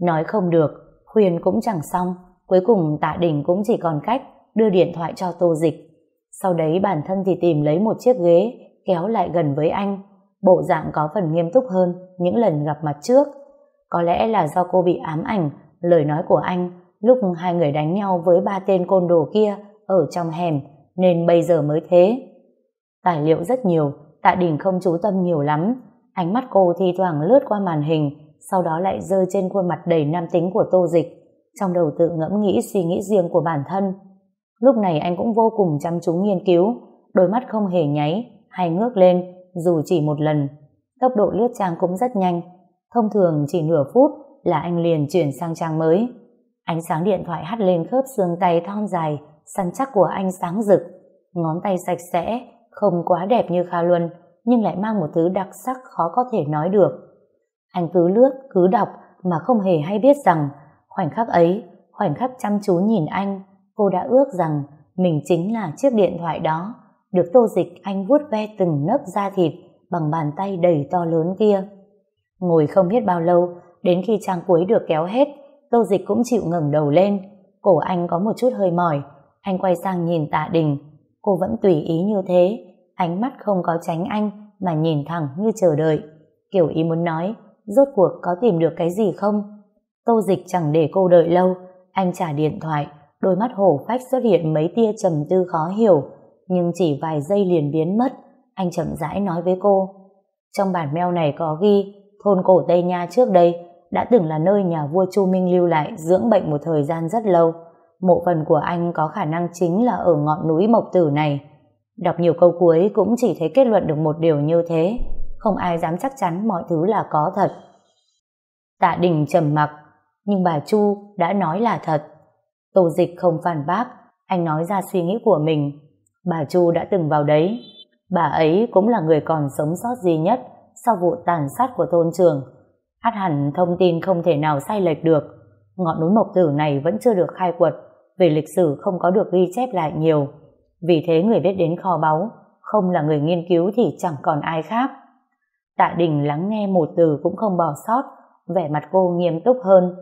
[SPEAKER 1] Nói không được, khuyên cũng chẳng xong, cuối cùng tạ đình cũng chỉ còn cách đưa điện thoại cho tô dịch. Sau đấy bản thân thì tìm lấy một chiếc ghế, kéo lại gần với anh, bộ dạng có phần nghiêm túc hơn những lần gặp mặt trước. Có lẽ là do cô bị ám ảnh lời nói của anh lúc hai người đánh nhau với ba tên côn đồ kia ở trong hẻm nên bây giờ mới thế. Tài liệu rất nhiều, Tạ Đình không chú tâm nhiều lắm. Ánh mắt cô thi thoảng lướt qua màn hình, sau đó lại rơi trên khuôn mặt đầy nam tính của Tô Dịch. Trong đầu tự ngẫm nghĩ suy nghĩ riêng của bản thân. Lúc này anh cũng vô cùng chăm chú nghiên cứu, đôi mắt không hề nháy hay ngước lên dù chỉ một lần. Tốc độ lướt trang cũng rất nhanh. Thông thường chỉ nửa phút là anh liền chuyển sang trang mới. Ánh sáng điện thoại hắt lên khớp xương tay thon dài, săn chắc của anh sáng rực. Ngón tay sạch sẽ, không quá đẹp như Kha Luân, nhưng lại mang một thứ đặc sắc khó có thể nói được. Anh cứ lướt, cứ đọc mà không hề hay biết rằng khoảnh khắc ấy, khoảnh khắc chăm chú nhìn anh, cô đã ước rằng mình chính là chiếc điện thoại đó, được tô dịch anh vuốt ve từng nấc da thịt bằng bàn tay đầy to lớn kia. Ngồi không biết bao lâu, đến khi trang cuối được kéo hết, tô dịch cũng chịu ngẩng đầu lên, cổ anh có một chút hơi mỏi, anh quay sang nhìn tạ đình, cô vẫn tùy ý như thế, ánh mắt không có tránh anh mà nhìn thẳng như chờ đợi. Kiểu ý muốn nói, rốt cuộc có tìm được cái gì không? Tô dịch chẳng để cô đợi lâu, anh trả điện thoại, đôi mắt hổ phách xuất hiện mấy tia trầm tư khó hiểu, nhưng chỉ vài giây liền biến mất, anh chậm rãi nói với cô. Trong bản mail này có ghi, thôn cổ Tây Nha trước đây đã từng là nơi nhà vua Chu Minh lưu lại dưỡng bệnh một thời gian rất lâu. Mộ phần của anh có khả năng chính là ở ngọn núi Mộc Tử này. Đọc nhiều câu cuối cũng chỉ thấy kết luận được một điều như thế. Không ai dám chắc chắn mọi thứ là có thật. Tạ Đình trầm mặc, nhưng bà Chu đã nói là thật. Tô Dịch không phản bác, anh nói ra suy nghĩ của mình. Bà Chu đã từng vào đấy. Bà ấy cũng là người còn sống sót duy nhất sau vụ tàn sát của thôn trường. Hát hẳn thông tin không thể nào sai lệch được. Ngọn núi Mộc Tử này vẫn chưa được khai quật, về lịch sử không có được ghi chép lại nhiều. Vì thế người biết đến kho báu, không là người nghiên cứu thì chẳng còn ai khác. Tạ Đình lắng nghe một từ cũng không bỏ sót, vẻ mặt cô nghiêm túc hơn.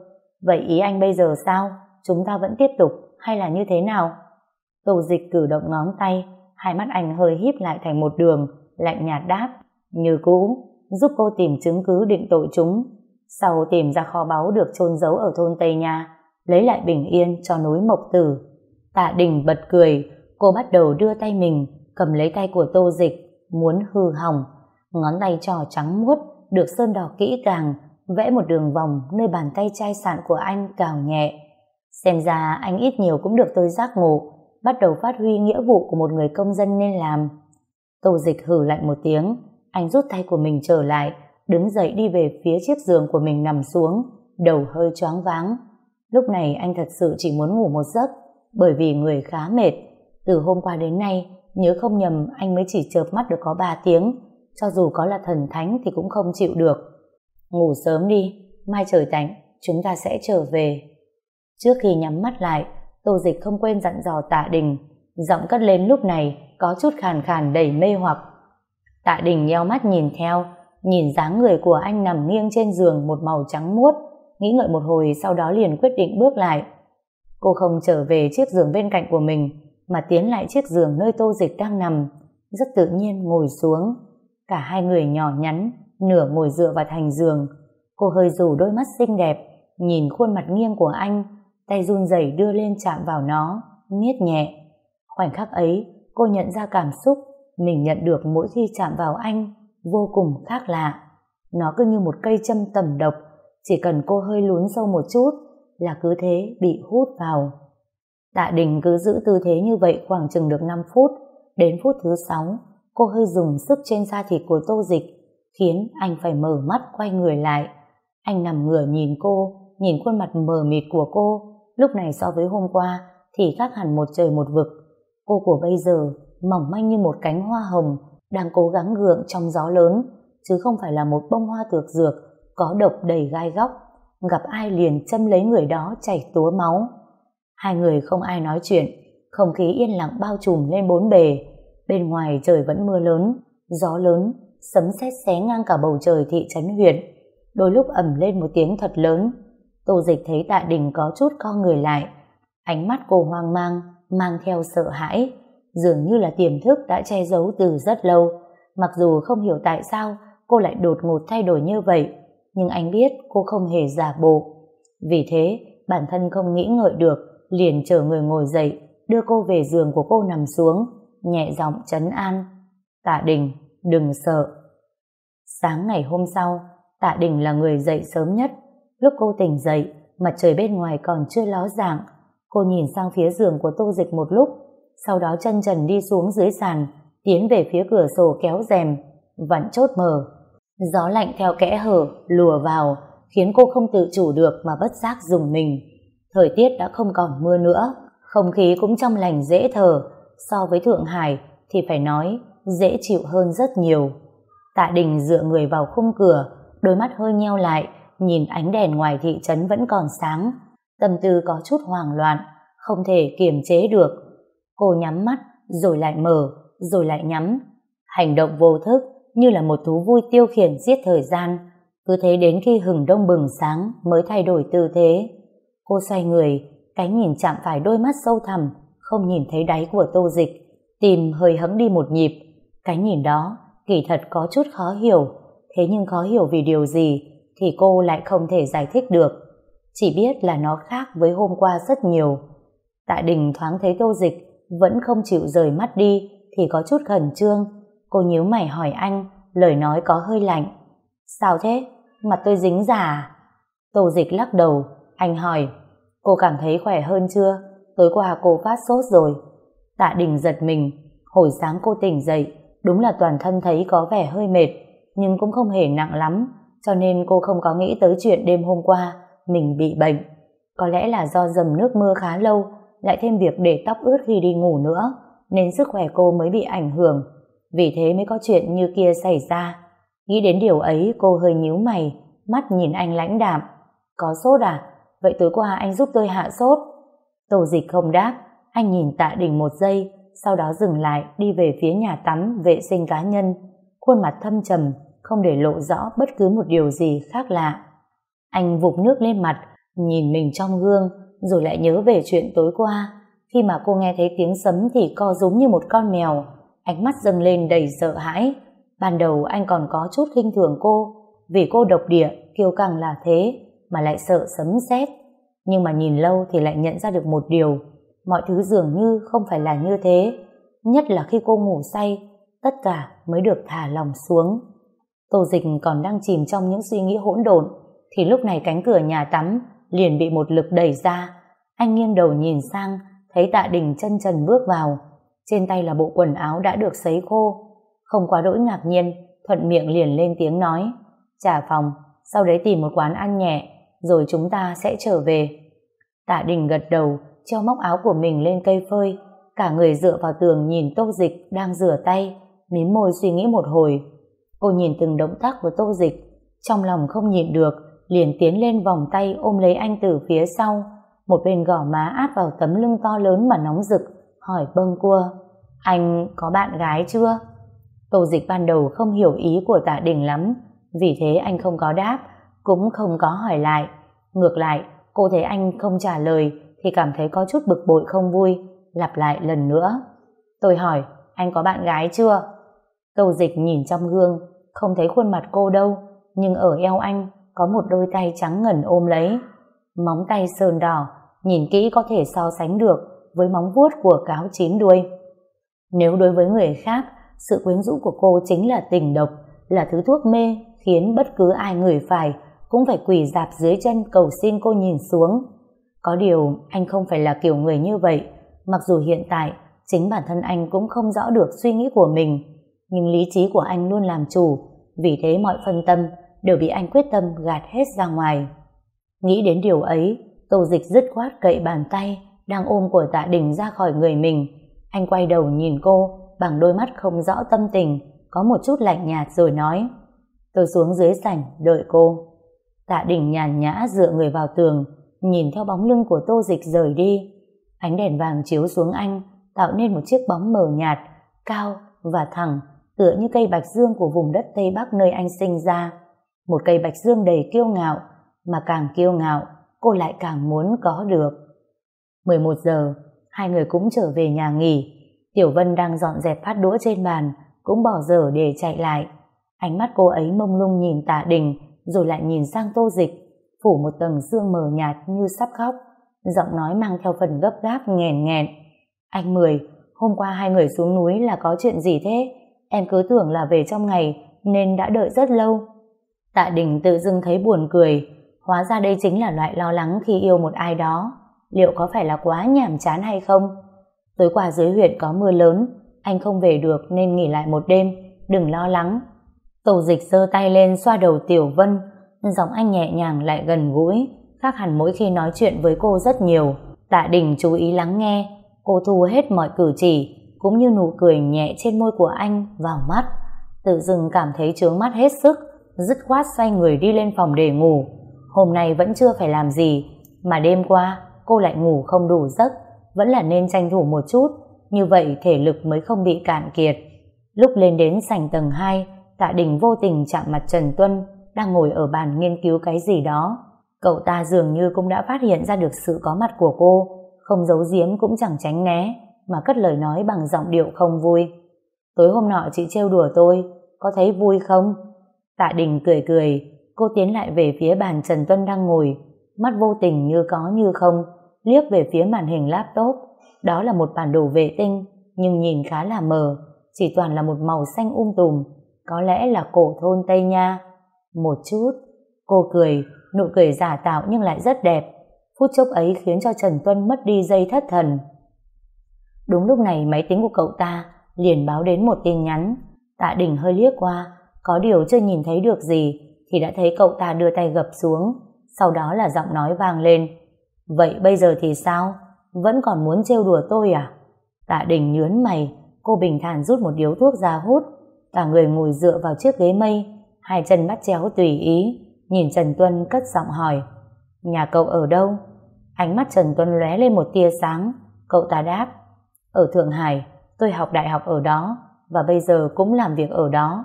[SPEAKER 1] Vậy ý anh bây giờ sao? Chúng ta vẫn tiếp tục hay là như thế nào? Tô dịch cử động ngón tay, hai mắt anh hơi híp lại thành một đường, lạnh nhạt đáp, như cũ, giúp cô tìm chứng cứ định tội chúng. Sau tìm ra kho báu được chôn giấu ở thôn Tây Nha, lấy lại bình yên cho núi Mộc Tử. Tạ Đình bật cười, cô bắt đầu đưa tay mình, cầm lấy tay của Tô Dịch, muốn hư hỏng. Ngón tay trò trắng muốt, được sơn đỏ kỹ càng, vẽ một đường vòng nơi bàn tay chai sạn của anh cào nhẹ. Xem ra anh ít nhiều cũng được tôi giác ngộ, bắt đầu phát huy nghĩa vụ của một người công dân nên làm. Tô Dịch hử lạnh một tiếng, anh rút tay của mình trở lại, đứng dậy đi về phía chiếc giường của mình nằm xuống, đầu hơi choáng váng. Lúc này anh thật sự chỉ muốn ngủ một giấc, bởi vì người khá mệt. Từ hôm qua đến nay, nhớ không nhầm anh mới chỉ chợp mắt được có 3 tiếng, cho dù có là thần thánh thì cũng không chịu được. Ngủ sớm đi, mai trời tạnh, chúng ta sẽ trở về. Trước khi nhắm mắt lại, Tô Dịch không quên dặn dò tạ đình, giọng cất lên lúc này có chút khàn khàn đầy mê hoặc. Tạ đình nheo mắt nhìn theo, nhìn dáng người của anh nằm nghiêng trên giường một màu trắng muốt, nghĩ ngợi một hồi sau đó liền quyết định bước lại. Cô không trở về chiếc giường bên cạnh của mình, mà tiến lại chiếc giường nơi tô dịch đang nằm, rất tự nhiên ngồi xuống. Cả hai người nhỏ nhắn, nửa ngồi dựa vào thành giường. Cô hơi rủ đôi mắt xinh đẹp, nhìn khuôn mặt nghiêng của anh, tay run rẩy đưa lên chạm vào nó, miết nhẹ. Khoảnh khắc ấy, cô nhận ra cảm xúc mình nhận được mỗi khi chạm vào anh vô cùng khác lạ. Nó cứ như một cây châm tầm độc, chỉ cần cô hơi lún sâu một chút là cứ thế bị hút vào. Tạ Đình cứ giữ tư thế như vậy khoảng chừng được 5 phút, đến phút thứ 6, cô hơi dùng sức trên da thịt của tô dịch, khiến anh phải mở mắt quay người lại. Anh nằm ngửa nhìn cô, nhìn khuôn mặt mờ mịt của cô, lúc này so với hôm qua thì khác hẳn một trời một vực. Cô của bây giờ mỏng manh như một cánh hoa hồng đang cố gắng gượng trong gió lớn, chứ không phải là một bông hoa tược dược có độc đầy gai góc, gặp ai liền châm lấy người đó chảy túa máu. Hai người không ai nói chuyện, không khí yên lặng bao trùm lên bốn bề. Bên ngoài trời vẫn mưa lớn, gió lớn, sấm sét xé ngang cả bầu trời thị trấn huyện. Đôi lúc ẩm lên một tiếng thật lớn. Tô Dịch thấy tạ đình có chút co người lại. Ánh mắt cô hoang mang, mang theo sợ hãi, dường như là tiềm thức đã che giấu từ rất lâu. Mặc dù không hiểu tại sao cô lại đột ngột thay đổi như vậy, nhưng anh biết cô không hề giả bộ. Vì thế, bản thân không nghĩ ngợi được, liền chờ người ngồi dậy, đưa cô về giường của cô nằm xuống, nhẹ giọng trấn an. Tạ Đình, đừng sợ. Sáng ngày hôm sau, Tạ Đình là người dậy sớm nhất. Lúc cô tỉnh dậy, mặt trời bên ngoài còn chưa ló dạng. Cô nhìn sang phía giường của Tô Dịch một lúc, sau đó chân trần đi xuống dưới sàn, tiến về phía cửa sổ kéo rèm, vặn chốt mở. Gió lạnh theo kẽ hở, lùa vào, khiến cô không tự chủ được mà bất giác dùng mình. Thời tiết đã không còn mưa nữa, không khí cũng trong lành dễ thở, so với Thượng Hải thì phải nói dễ chịu hơn rất nhiều. Tạ Đình dựa người vào khung cửa, đôi mắt hơi nheo lại, nhìn ánh đèn ngoài thị trấn vẫn còn sáng. Tâm tư có chút hoảng loạn, không thể kiềm chế được. Cô nhắm mắt, rồi lại mở, rồi lại nhắm. Hành động vô thức như là một thú vui tiêu khiển giết thời gian. Cứ thế đến khi hừng đông bừng sáng mới thay đổi tư thế. Cô xoay người, cái nhìn chạm phải đôi mắt sâu thẳm, không nhìn thấy đáy của tô dịch. Tìm hơi hững đi một nhịp. Cái nhìn đó kỳ thật có chút khó hiểu, thế nhưng khó hiểu vì điều gì thì cô lại không thể giải thích được. Chỉ biết là nó khác với hôm qua rất nhiều. Tạ Đình thoáng thấy tô dịch vẫn không chịu rời mắt đi thì có chút khẩn trương. Cô nhíu mày hỏi anh, lời nói có hơi lạnh. Sao thế? Mặt tôi dính giả? À? Tô dịch lắc đầu, anh hỏi, cô cảm thấy khỏe hơn chưa? Tối qua cô phát sốt rồi. Tạ Đình giật mình, hồi sáng cô tỉnh dậy, đúng là toàn thân thấy có vẻ hơi mệt, nhưng cũng không hề nặng lắm, cho nên cô không có nghĩ tới chuyện đêm hôm qua mình bị bệnh. Có lẽ là do dầm nước mưa khá lâu, lại thêm việc để tóc ướt khi đi ngủ nữa, nên sức khỏe cô mới bị ảnh hưởng. Vì thế mới có chuyện như kia xảy ra. Nghĩ đến điều ấy cô hơi nhíu mày, mắt nhìn anh lãnh đạm. Có sốt à? Vậy tối qua anh giúp tôi hạ sốt. Tô dịch không đáp, anh nhìn tạ đỉnh một giây, sau đó dừng lại đi về phía nhà tắm vệ sinh cá nhân, khuôn mặt thâm trầm, không để lộ rõ bất cứ một điều gì khác lạ. Anh vụt nước lên mặt, nhìn mình trong gương, rồi lại nhớ về chuyện tối qua. Khi mà cô nghe thấy tiếng sấm thì co rúm như một con mèo, ánh mắt dâng lên đầy sợ hãi. Ban đầu anh còn có chút khinh thường cô, vì cô độc địa, kiêu căng là thế, mà lại sợ sấm sét. Nhưng mà nhìn lâu thì lại nhận ra được một điều, mọi thứ dường như không phải là như thế, nhất là khi cô ngủ say, tất cả mới được thả lòng xuống. Tô dịch còn đang chìm trong những suy nghĩ hỗn độn, thì lúc này cánh cửa nhà tắm liền bị một lực đẩy ra. Anh nghiêng đầu nhìn sang, thấy tạ đình chân trần bước vào. Trên tay là bộ quần áo đã được sấy khô. Không quá đỗi ngạc nhiên, thuận miệng liền lên tiếng nói. Trả phòng, sau đấy tìm một quán ăn nhẹ, rồi chúng ta sẽ trở về. Tạ đình gật đầu, treo móc áo của mình lên cây phơi, cả người dựa vào tường nhìn tô dịch đang rửa tay, mím môi suy nghĩ một hồi. Cô nhìn từng động tác của tô dịch, trong lòng không nhịn được, liền tiến lên vòng tay ôm lấy anh từ phía sau, một bên gò má áp vào tấm lưng to lớn mà nóng rực, hỏi bâng cua, anh có bạn gái chưa? Tô dịch ban đầu không hiểu ý của tạ đình lắm, vì thế anh không có đáp, cũng không có hỏi lại. Ngược lại, cô thấy anh không trả lời, thì cảm thấy có chút bực bội không vui, lặp lại lần nữa. Tôi hỏi, anh có bạn gái chưa? Tô dịch nhìn trong gương, không thấy khuôn mặt cô đâu, nhưng ở eo anh có một đôi tay trắng ngần ôm lấy. Móng tay sơn đỏ, nhìn kỹ có thể so sánh được với móng vuốt của cáo chín đuôi. Nếu đối với người khác, sự quyến rũ của cô chính là tình độc, là thứ thuốc mê khiến bất cứ ai người phải cũng phải quỳ dạp dưới chân cầu xin cô nhìn xuống. Có điều anh không phải là kiểu người như vậy, mặc dù hiện tại chính bản thân anh cũng không rõ được suy nghĩ của mình, nhưng lý trí của anh luôn làm chủ, vì thế mọi phân tâm đều bị anh quyết tâm gạt hết ra ngoài. Nghĩ đến điều ấy, Tô Dịch dứt khoát cậy bàn tay đang ôm của tạ đình ra khỏi người mình. Anh quay đầu nhìn cô bằng đôi mắt không rõ tâm tình, có một chút lạnh nhạt rồi nói Tôi xuống dưới sảnh đợi cô. Tạ đình nhàn nhã dựa người vào tường, nhìn theo bóng lưng của tô dịch rời đi. Ánh đèn vàng chiếu xuống anh, tạo nên một chiếc bóng mờ nhạt, cao và thẳng, tựa như cây bạch dương của vùng đất Tây Bắc nơi anh sinh ra. Một cây bạch dương đầy kiêu ngạo, mà càng kiêu ngạo, cô lại càng muốn có được. 11 giờ, hai người cũng trở về nhà nghỉ. Tiểu Vân đang dọn dẹp phát đũa trên bàn, cũng bỏ dở để chạy lại. Ánh mắt cô ấy mông lung nhìn tạ đình, rồi lại nhìn sang tô dịch, phủ một tầng sương mờ nhạt như sắp khóc. Giọng nói mang theo phần gấp gáp nghèn nghẹn. Anh Mười, hôm qua hai người xuống núi là có chuyện gì thế? Em cứ tưởng là về trong ngày, nên đã đợi rất lâu. Tạ Đình tự dưng thấy buồn cười, hóa ra đây chính là loại lo lắng khi yêu một ai đó. Liệu có phải là quá nhàm chán hay không? Tối qua dưới huyện có mưa lớn, anh không về được nên nghỉ lại một đêm, đừng lo lắng. Tổ dịch giơ tay lên xoa đầu Tiểu Vân, giọng anh nhẹ nhàng lại gần gũi, khác hẳn mỗi khi nói chuyện với cô rất nhiều. Tạ Đình chú ý lắng nghe, cô thu hết mọi cử chỉ, cũng như nụ cười nhẹ trên môi của anh vào mắt. Tự dưng cảm thấy trướng mắt hết sức, dứt khoát xoay người đi lên phòng để ngủ. Hôm nay vẫn chưa phải làm gì, mà đêm qua cô lại ngủ không đủ giấc, vẫn là nên tranh thủ một chút, như vậy thể lực mới không bị cạn kiệt. Lúc lên đến sảnh tầng 2, Tạ Đình vô tình chạm mặt Trần Tuân, đang ngồi ở bàn nghiên cứu cái gì đó. Cậu ta dường như cũng đã phát hiện ra được sự có mặt của cô, không giấu giếm cũng chẳng tránh né, mà cất lời nói bằng giọng điệu không vui. Tối hôm nọ chị trêu đùa tôi, có thấy vui không? Tạ Đình cười cười, cô tiến lại về phía bàn Trần Tuân đang ngồi, mắt vô tình như có như không, liếc về phía màn hình laptop. Đó là một bản đồ vệ tinh, nhưng nhìn khá là mờ, chỉ toàn là một màu xanh um tùm, có lẽ là cổ thôn Tây Nha. Một chút, cô cười, nụ cười giả tạo nhưng lại rất đẹp. Phút chốc ấy khiến cho Trần Tuân mất đi dây thất thần. Đúng lúc này máy tính của cậu ta liền báo đến một tin nhắn. Tạ Đình hơi liếc qua, có điều chưa nhìn thấy được gì thì đã thấy cậu ta đưa tay gập xuống, sau đó là giọng nói vang lên. Vậy bây giờ thì sao? Vẫn còn muốn trêu đùa tôi à? Tạ Đình nhướn mày, cô bình thản rút một điếu thuốc ra hút, cả người ngồi dựa vào chiếc ghế mây, hai chân bắt chéo tùy ý, nhìn Trần Tuân cất giọng hỏi. Nhà cậu ở đâu? Ánh mắt Trần Tuân lóe lên một tia sáng, cậu ta đáp. Ở Thượng Hải, tôi học đại học ở đó, và bây giờ cũng làm việc ở đó.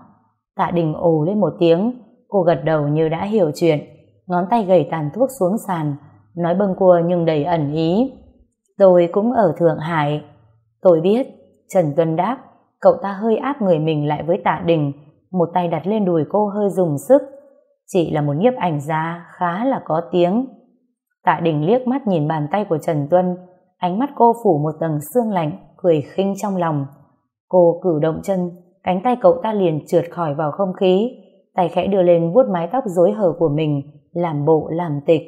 [SPEAKER 1] Tạ Đình ồ lên một tiếng, cô gật đầu như đã hiểu chuyện, ngón tay gầy tàn thuốc xuống sàn, nói bâng cua nhưng đầy ẩn ý. Tôi cũng ở Thượng Hải. Tôi biết, Trần Tuân đáp, cậu ta hơi áp người mình lại với tạ đình, một tay đặt lên đùi cô hơi dùng sức. Chị là một nhiếp ảnh gia khá là có tiếng. Tạ đình liếc mắt nhìn bàn tay của Trần Tuân, ánh mắt cô phủ một tầng xương lạnh, cười khinh trong lòng. Cô cử động chân, cánh tay cậu ta liền trượt khỏi vào không khí, tay khẽ đưa lên vuốt mái tóc rối hở của mình, làm bộ làm tịch.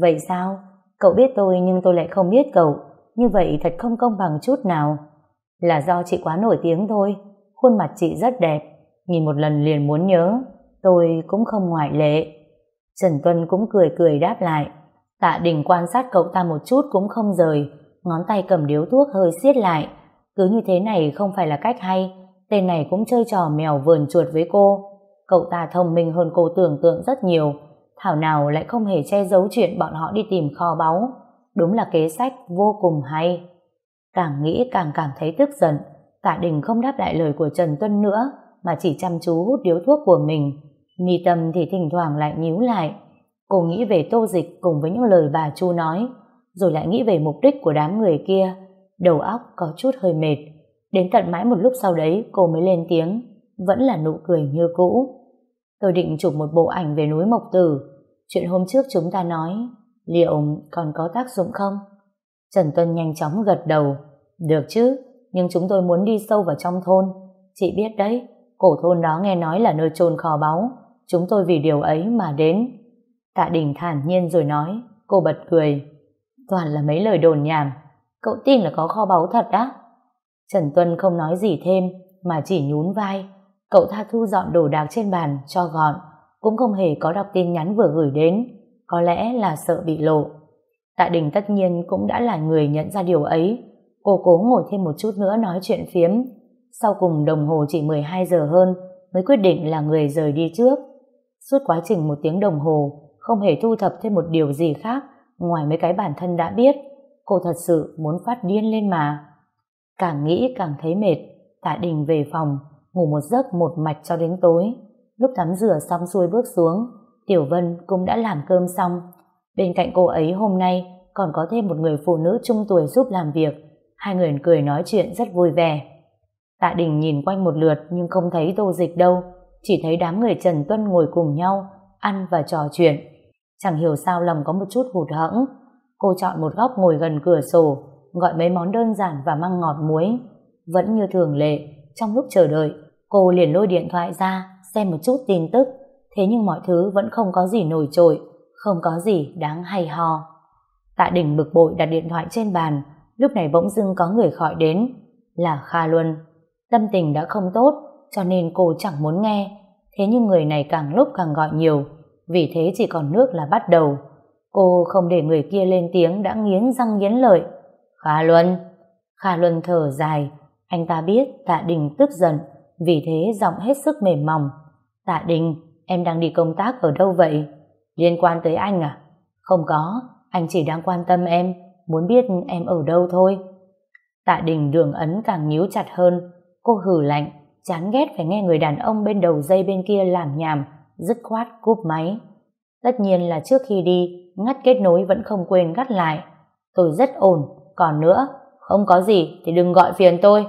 [SPEAKER 1] Vậy sao? Cậu biết tôi nhưng tôi lại không biết cậu, như vậy thật không công bằng chút nào. Là do chị quá nổi tiếng thôi, khuôn mặt chị rất đẹp, nhìn một lần liền muốn nhớ, tôi cũng không ngoại lệ. Trần Tuân cũng cười cười đáp lại, tạ đình quan sát cậu ta một chút cũng không rời, ngón tay cầm điếu thuốc hơi siết lại, cứ như thế này không phải là cách hay, tên này cũng chơi trò mèo vườn chuột với cô. Cậu ta thông minh hơn cô tưởng tượng rất nhiều, thảo nào lại không hề che giấu chuyện bọn họ đi tìm kho báu. Đúng là kế sách vô cùng hay. Càng nghĩ càng cảm thấy tức giận, Tạ Đình không đáp lại lời của Trần Tuân nữa, mà chỉ chăm chú hút điếu thuốc của mình. Mi tâm thì thỉnh thoảng lại nhíu lại. Cô nghĩ về tô dịch cùng với những lời bà Chu nói, rồi lại nghĩ về mục đích của đám người kia. Đầu óc có chút hơi mệt. Đến tận mãi một lúc sau đấy cô mới lên tiếng, vẫn là nụ cười như cũ. Tôi định chụp một bộ ảnh về núi Mộc Tử. Chuyện hôm trước chúng ta nói, liệu còn có tác dụng không? Trần Tuân nhanh chóng gật đầu. Được chứ, nhưng chúng tôi muốn đi sâu vào trong thôn. Chị biết đấy, cổ thôn đó nghe nói là nơi chôn kho báu. Chúng tôi vì điều ấy mà đến. Tạ Đình thản nhiên rồi nói, cô bật cười. Toàn là mấy lời đồn nhảm. Cậu tin là có kho báu thật á? Trần Tuân không nói gì thêm, mà chỉ nhún vai. Cậu tha thu dọn đồ đạc trên bàn, cho gọn. Cũng không hề có đọc tin nhắn vừa gửi đến. Có lẽ là sợ bị lộ. Tạ Đình tất nhiên cũng đã là người nhận ra điều ấy. Cô cố ngồi thêm một chút nữa nói chuyện phiếm. Sau cùng đồng hồ chỉ 12 giờ hơn, mới quyết định là người rời đi trước. Suốt quá trình một tiếng đồng hồ, không hề thu thập thêm một điều gì khác, ngoài mấy cái bản thân đã biết. Cô thật sự muốn phát điên lên mà. Càng nghĩ càng thấy mệt. Tạ Đình về phòng, ngủ một giấc một mạch cho đến tối. Lúc tắm rửa xong xuôi bước xuống, Tiểu Vân cũng đã làm cơm xong Bên cạnh cô ấy hôm nay còn có thêm một người phụ nữ trung tuổi giúp làm việc. Hai người cười nói chuyện rất vui vẻ. Tạ Đình nhìn quanh một lượt nhưng không thấy tô dịch đâu. Chỉ thấy đám người Trần Tuân ngồi cùng nhau, ăn và trò chuyện. Chẳng hiểu sao lòng có một chút hụt hẫng. Cô chọn một góc ngồi gần cửa sổ, gọi mấy món đơn giản và măng ngọt muối. Vẫn như thường lệ, trong lúc chờ đợi, cô liền lôi điện thoại ra, xem một chút tin tức. Thế nhưng mọi thứ vẫn không có gì nổi trội, không có gì đáng hay ho. Tạ Đình bực bội đặt điện thoại trên bàn, lúc này bỗng dưng có người gọi đến, là Kha Luân. Tâm tình đã không tốt, cho nên cô chẳng muốn nghe. Thế nhưng người này càng lúc càng gọi nhiều, vì thế chỉ còn nước là bắt đầu. Cô không để người kia lên tiếng đã nghiến răng nghiến lợi. Kha Luân! Kha Luân thở dài, anh ta biết Tạ Đình tức giận, vì thế giọng hết sức mềm mỏng. Tạ Đình, em đang đi công tác ở đâu vậy? Liên quan tới anh à? Không có, anh chỉ đang quan tâm em, muốn biết em ở đâu thôi. Tạ Đình đường ấn càng nhíu chặt hơn, cô hử lạnh, chán ghét phải nghe người đàn ông bên đầu dây bên kia làm nhảm, dứt khoát cúp máy. Tất nhiên là trước khi đi, ngắt kết nối vẫn không quên gắt lại. Tôi rất ổn, còn nữa, không có gì thì đừng gọi phiền tôi.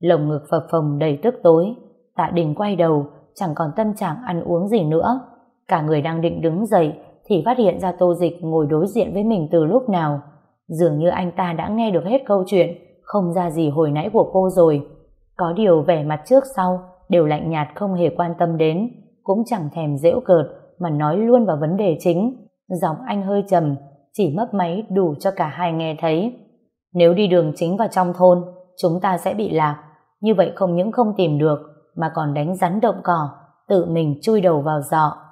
[SPEAKER 1] Lồng ngực phập phồng đầy tức tối, tạ đình quay đầu, chẳng còn tâm trạng ăn uống gì nữa. Cả người đang định đứng dậy, thì phát hiện ra tô dịch ngồi đối diện với mình từ lúc nào. Dường như anh ta đã nghe được hết câu chuyện, không ra gì hồi nãy của cô rồi. Có điều vẻ mặt trước sau đều lạnh nhạt không hề quan tâm đến, cũng chẳng thèm dễu cợt mà nói luôn vào vấn đề chính. Giọng anh hơi trầm, chỉ mấp máy đủ cho cả hai nghe thấy. Nếu đi đường chính vào trong thôn, chúng ta sẽ bị lạc. Như vậy không những không tìm được, mà còn đánh rắn động cỏ, tự mình chui đầu vào giọt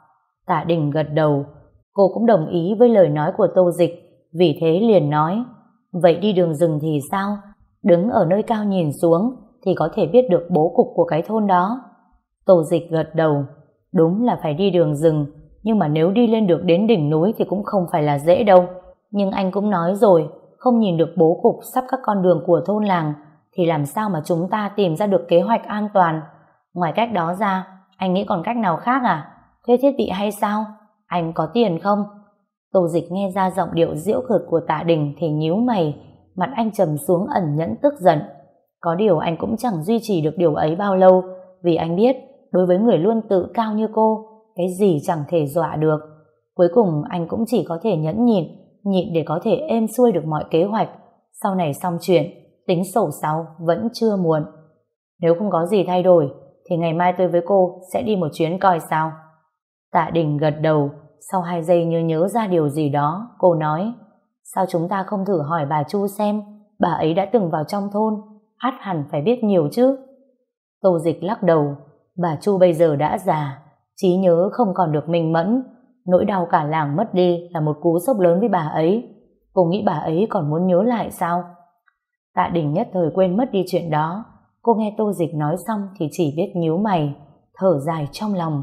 [SPEAKER 1] Tạ Đình gật đầu, cô cũng đồng ý với lời nói của Tô Dịch, vì thế liền nói, vậy đi đường rừng thì sao? Đứng ở nơi cao nhìn xuống, thì có thể biết được bố cục của cái thôn đó. Tô Dịch gật đầu, đúng là phải đi đường rừng, nhưng mà nếu đi lên được đến đỉnh núi thì cũng không phải là dễ đâu. Nhưng anh cũng nói rồi, không nhìn được bố cục sắp các con đường của thôn làng, thì làm sao mà chúng ta tìm ra được kế hoạch an toàn. Ngoài cách đó ra, anh nghĩ còn cách nào khác à? Thuê thiết bị hay sao? Anh có tiền không? Tô dịch nghe ra giọng điệu diễu cợt của tạ đình thì nhíu mày, mặt anh trầm xuống ẩn nhẫn tức giận. Có điều anh cũng chẳng duy trì được điều ấy bao lâu, vì anh biết, đối với người luôn tự cao như cô, cái gì chẳng thể dọa được. Cuối cùng anh cũng chỉ có thể nhẫn nhịn, nhịn để có thể êm xuôi được mọi kế hoạch. Sau này xong chuyện, tính sổ sau vẫn chưa muộn. Nếu không có gì thay đổi, thì ngày mai tôi với cô sẽ đi một chuyến coi sao. Tạ Đình gật đầu, sau hai giây như nhớ ra điều gì đó, cô nói, sao chúng ta không thử hỏi bà Chu xem, bà ấy đã từng vào trong thôn, át hẳn phải biết nhiều chứ. Tô Dịch lắc đầu, bà Chu bây giờ đã già, trí nhớ không còn được minh mẫn, nỗi đau cả làng mất đi là một cú sốc lớn với bà ấy. Cô nghĩ bà ấy còn muốn nhớ lại sao? Tạ Đình nhất thời quên mất đi chuyện đó. Cô nghe Tô Dịch nói xong thì chỉ biết nhíu mày, thở dài trong lòng.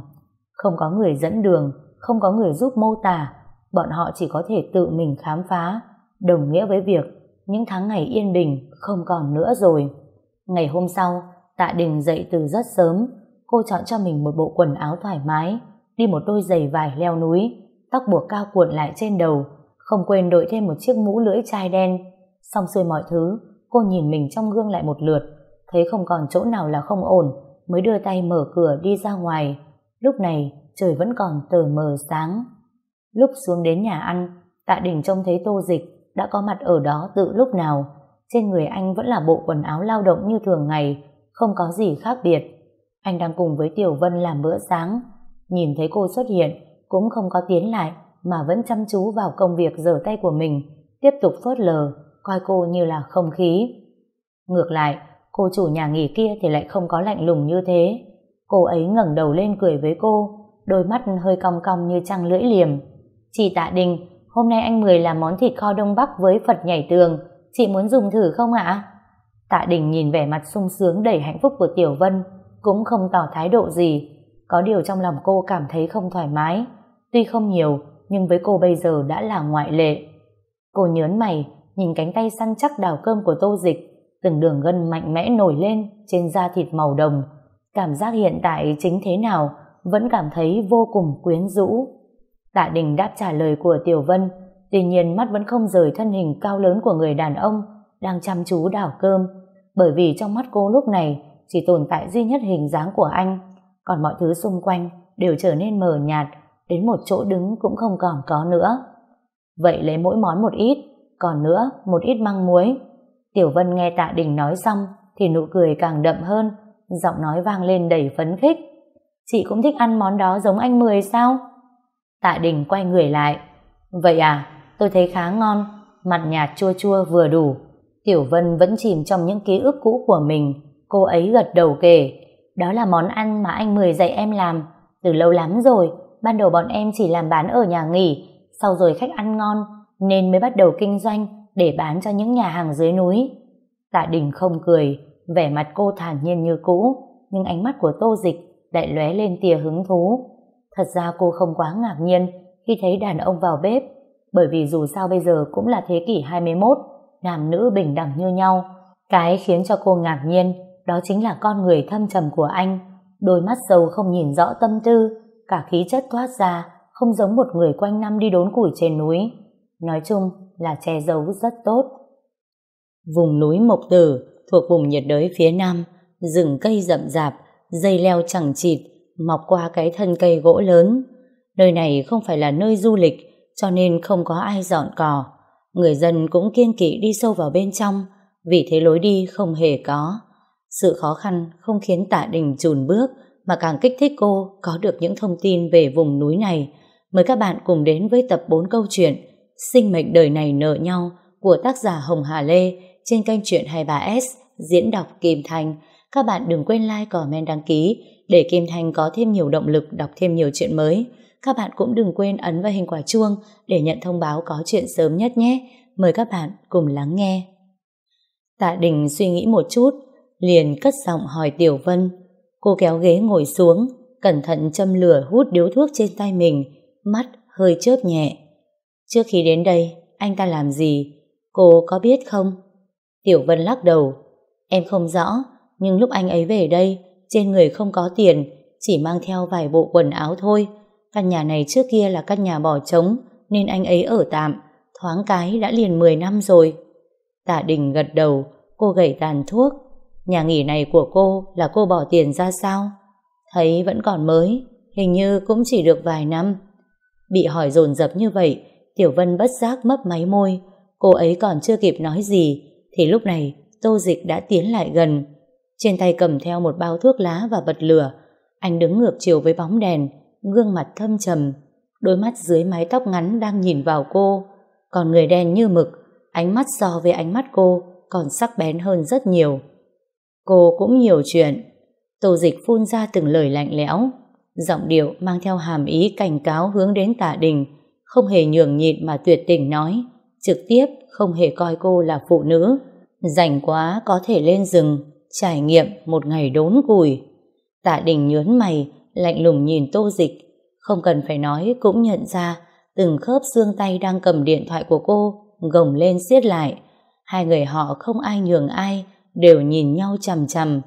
[SPEAKER 1] Không có người dẫn đường, không có người giúp mô tả, bọn họ chỉ có thể tự mình khám phá, đồng nghĩa với việc những tháng ngày yên bình không còn nữa rồi. Ngày hôm sau, Tạ Đình dậy từ rất sớm, cô chọn cho mình một bộ quần áo thoải mái, đi một đôi giày vải leo núi, tóc buộc cao cuộn lại trên đầu, không quên đội thêm một chiếc mũ lưỡi chai đen. Xong xuôi mọi thứ, cô nhìn mình trong gương lại một lượt, thấy không còn chỗ nào là không ổn, mới đưa tay mở cửa đi ra ngoài. Lúc này, trời vẫn còn tờ mờ sáng. Lúc xuống đến nhà ăn, Tạ Đình trông thấy tô dịch đã có mặt ở đó từ lúc nào. Trên người anh vẫn là bộ quần áo lao động như thường ngày, không có gì khác biệt. Anh đang cùng với Tiểu Vân làm bữa sáng. Nhìn thấy cô xuất hiện, cũng không có tiến lại, mà vẫn chăm chú vào công việc rửa tay của mình, tiếp tục phớt lờ, coi cô như là không khí. Ngược lại, cô chủ nhà nghỉ kia thì lại không có lạnh lùng như thế. Cô ấy ngẩng đầu lên cười với cô, đôi mắt hơi cong cong như trăng lưỡi liềm. Chị Tạ Đình, hôm nay anh Mười làm món thịt kho Đông Bắc với Phật nhảy tường, chị muốn dùng thử không ạ? Tạ Đình nhìn vẻ mặt sung sướng đầy hạnh phúc của Tiểu Vân, cũng không tỏ thái độ gì. Có điều trong lòng cô cảm thấy không thoải mái. Tuy không nhiều, nhưng với cô bây giờ đã là ngoại lệ. Cô nhớn mày, nhìn cánh tay săn chắc đào cơm của tô dịch, từng đường gân mạnh mẽ nổi lên trên da thịt màu đồng. Cảm giác hiện tại chính thế nào vẫn cảm thấy vô cùng quyến rũ. Tạ Đình đáp trả lời của Tiểu Vân, tuy nhiên mắt vẫn không rời thân hình cao lớn của người đàn ông đang chăm chú đảo cơm, bởi vì trong mắt cô lúc này chỉ tồn tại duy nhất hình dáng của anh, còn mọi thứ xung quanh đều trở nên mờ nhạt, đến một chỗ đứng cũng không còn có nữa. Vậy lấy mỗi món một ít, còn nữa một ít măng muối. Tiểu Vân nghe Tạ Đình nói xong thì nụ cười càng đậm hơn, giọng nói vang lên đầy phấn khích. Chị cũng thích ăn món đó giống anh Mười sao? Tạ Đình quay người lại. Vậy à, tôi thấy khá ngon, mặt nhạt chua chua vừa đủ. Tiểu Vân vẫn chìm trong những ký ức cũ của mình. Cô ấy gật đầu kể. Đó là món ăn mà anh Mười dạy em làm. Từ lâu lắm rồi, ban đầu bọn em chỉ làm bán ở nhà nghỉ, sau rồi khách ăn ngon, nên mới bắt đầu kinh doanh để bán cho những nhà hàng dưới núi. Tạ Đình không cười, vẻ mặt cô thản nhiên như cũ, nhưng ánh mắt của Tô Dịch lại lóe lên tia hứng thú. Thật ra cô không quá ngạc nhiên khi thấy đàn ông vào bếp, bởi vì dù sao bây giờ cũng là thế kỷ 21, nam nữ bình đẳng như nhau. Cái khiến cho cô ngạc nhiên đó chính là con người thâm trầm của anh, đôi mắt sâu không nhìn rõ tâm tư, cả khí chất thoát ra không giống một người quanh năm đi đốn củi trên núi. Nói chung là che giấu rất tốt. Vùng núi Mộc Tử thuộc vùng nhiệt đới phía nam, rừng cây rậm rạp, dây leo chẳng chịt, mọc qua cái thân cây gỗ lớn. Nơi này không phải là nơi du lịch, cho nên không có ai dọn cỏ. Người dân cũng kiên kỵ đi sâu vào bên trong, vì thế lối đi không hề có. Sự khó khăn không khiến tạ đình chùn bước, mà càng kích thích cô có được những thông tin về vùng núi này. Mời các bạn cùng đến với tập 4 câu chuyện Sinh mệnh đời này nợ nhau của tác giả Hồng Hà Lê trên kênh truyện 23S diễn đọc Kim Thành. Các bạn đừng quên like, comment, đăng ký để Kim Thành có thêm nhiều động lực đọc thêm nhiều chuyện mới. Các bạn cũng đừng quên ấn vào hình quả chuông để nhận thông báo có chuyện sớm nhất nhé. Mời các bạn cùng lắng nghe. Tạ Đình suy nghĩ một chút, liền cất giọng hỏi Tiểu Vân. Cô kéo ghế ngồi xuống, cẩn thận châm lửa hút điếu thuốc trên tay mình, mắt hơi chớp nhẹ. Trước khi đến đây, anh ta làm gì? Cô có biết không? Tiểu Vân lắc đầu. Em không rõ, nhưng lúc anh ấy về đây, trên người không có tiền, chỉ mang theo vài bộ quần áo thôi. Căn nhà này trước kia là căn nhà bỏ trống, nên anh ấy ở tạm, thoáng cái đã liền 10 năm rồi. Tạ Đình gật đầu, cô gẩy tàn thuốc. Nhà nghỉ này của cô là cô bỏ tiền ra sao? Thấy vẫn còn mới, hình như cũng chỉ được vài năm. Bị hỏi dồn dập như vậy, Tiểu Vân bất giác mấp máy môi. Cô ấy còn chưa kịp nói gì, thì lúc này Tô Dịch đã tiến lại gần. Trên tay cầm theo một bao thuốc lá và bật lửa. Anh đứng ngược chiều với bóng đèn, gương mặt thâm trầm. Đôi mắt dưới mái tóc ngắn đang nhìn vào cô. Còn người đen như mực, ánh mắt so với ánh mắt cô còn sắc bén hơn rất nhiều. Cô cũng nhiều chuyện. Tô Dịch phun ra từng lời lạnh lẽo. Giọng điệu mang theo hàm ý cảnh cáo hướng đến tạ đình, không hề nhường nhịn mà tuyệt tình nói, trực tiếp không hề coi cô là phụ nữ. Rảnh quá có thể lên rừng, trải nghiệm một ngày đốn củi. Tạ đình nhớn mày, lạnh lùng nhìn tô dịch, không cần phải nói cũng nhận ra từng khớp xương tay đang cầm điện thoại của cô gồng lên siết lại. Hai người họ không ai nhường ai, đều nhìn nhau chằm chằm.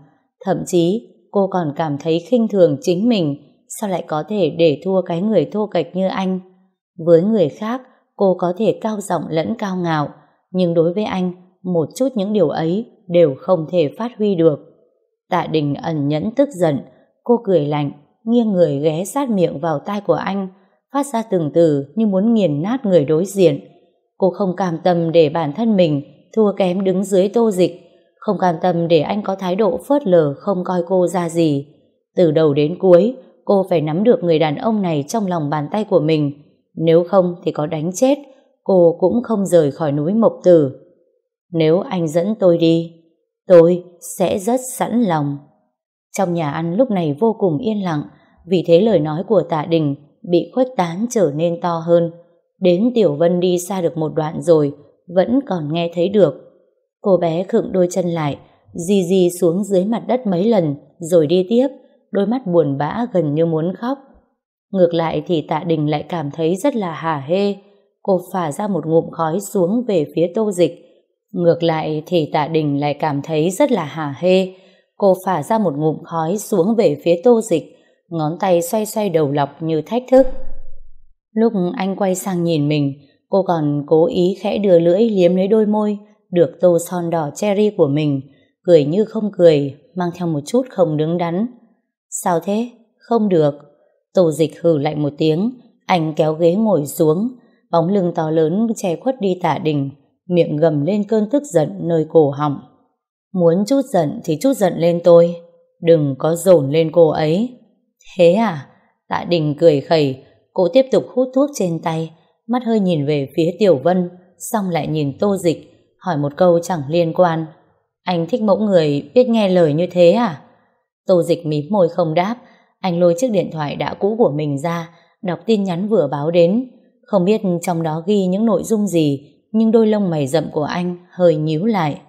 [SPEAKER 1] Thậm chí cô còn cảm thấy khinh thường chính mình sao lại có thể để thua cái người thô kệch như anh. Với người khác, cô có thể cao giọng lẫn cao ngạo, nhưng đối với anh, một chút những điều ấy đều không thể phát huy được. Tạ Đình ẩn nhẫn tức giận, cô cười lạnh, nghiêng người ghé sát miệng vào tai của anh, phát ra từng từ như muốn nghiền nát người đối diện. Cô không cam tâm để bản thân mình thua kém đứng dưới tô dịch, không cam tâm để anh có thái độ phớt lờ không coi cô ra gì. Từ đầu đến cuối, cô phải nắm được người đàn ông này trong lòng bàn tay của mình. Nếu không thì có đánh chết, cô cũng không rời khỏi núi Mộc Tử. Nếu anh dẫn tôi đi, tôi sẽ rất sẵn lòng. Trong nhà ăn lúc này vô cùng yên lặng, vì thế lời nói của tạ đình bị khuếch tán trở nên to hơn. Đến Tiểu Vân đi xa được một đoạn rồi, vẫn còn nghe thấy được. Cô bé khựng đôi chân lại, di di xuống dưới mặt đất mấy lần, rồi đi tiếp, đôi mắt buồn bã gần như muốn khóc. Ngược lại thì tạ đình lại cảm thấy rất là hả hê, cô phả ra một ngụm khói xuống về phía tô dịch. Ngược lại thì tạ đình lại cảm thấy rất là hả hê, cô phả ra một ngụm khói xuống về phía tô dịch, ngón tay xoay xoay đầu lọc như thách thức. Lúc anh quay sang nhìn mình, cô còn cố ý khẽ đưa lưỡi liếm lấy đôi môi, được tô son đỏ cherry của mình, cười như không cười, mang theo một chút không đứng đắn. Sao thế? Không được. Tô dịch hừ lạnh một tiếng, anh kéo ghế ngồi xuống, bóng lưng to lớn che khuất đi tả đình, miệng gầm lên cơn tức giận nơi cổ họng. Muốn chút giận thì chút giận lên tôi, đừng có dồn lên cô ấy. Thế à? Tạ đình cười khẩy, cô tiếp tục hút thuốc trên tay, mắt hơi nhìn về phía Tiểu Vân, xong lại nhìn Tô Dịch, hỏi một câu chẳng liên quan. Anh thích mẫu người biết nghe lời như thế à? Tô Dịch mím môi không đáp, anh lôi chiếc điện thoại đã cũ của mình ra, đọc tin nhắn vừa báo đến. Không biết trong đó ghi những nội dung gì, nhưng đôi lông mày rậm của anh hơi nhíu lại.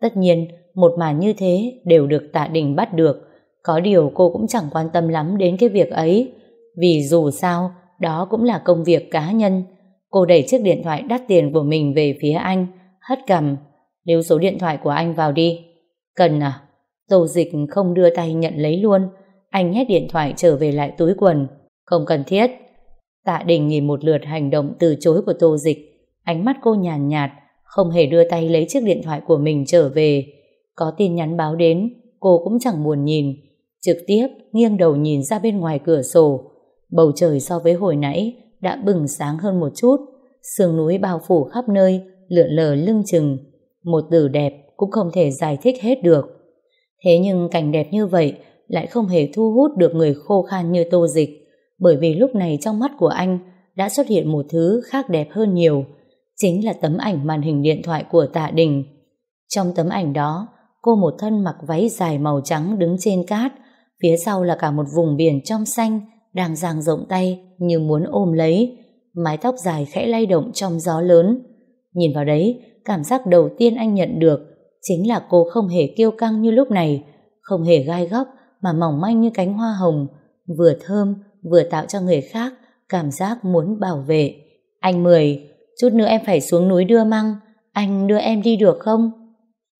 [SPEAKER 1] Tất nhiên, một màn như thế đều được tạ đình bắt được. Có điều cô cũng chẳng quan tâm lắm đến cái việc ấy. Vì dù sao, đó cũng là công việc cá nhân. Cô đẩy chiếc điện thoại đắt tiền của mình về phía anh, hất cầm. Lưu số điện thoại của anh vào đi. Cần à? Tô dịch không đưa tay nhận lấy luôn. Anh nhét điện thoại trở về lại túi quần. Không cần thiết. Tạ Đình nhìn một lượt hành động từ chối của Tô Dịch. Ánh mắt cô nhàn nhạt, không hề đưa tay lấy chiếc điện thoại của mình trở về. Có tin nhắn báo đến, cô cũng chẳng buồn nhìn. Trực tiếp nghiêng đầu nhìn ra bên ngoài cửa sổ. Bầu trời so với hồi nãy đã bừng sáng hơn một chút. Sương núi bao phủ khắp nơi, lượn lờ lưng chừng. Một từ đẹp cũng không thể giải thích hết được. Thế nhưng cảnh đẹp như vậy lại không hề thu hút được người khô khan như tô dịch. Bởi vì lúc này trong mắt của anh đã xuất hiện một thứ khác đẹp hơn nhiều. Chính là tấm ảnh màn hình điện thoại của tạ đình. Trong tấm ảnh đó, cô một thân mặc váy dài màu trắng đứng trên cát, phía sau là cả một vùng biển trong xanh, đang dang rộng tay như muốn ôm lấy, mái tóc dài khẽ lay động trong gió lớn. Nhìn vào đấy, cảm giác đầu tiên anh nhận được chính là cô không hề kiêu căng như lúc này, không hề gai góc mà mỏng manh như cánh hoa hồng, vừa thơm vừa tạo cho người khác cảm giác muốn bảo vệ. Anh Mười, chút nữa em phải xuống núi đưa măng, anh đưa em đi được không?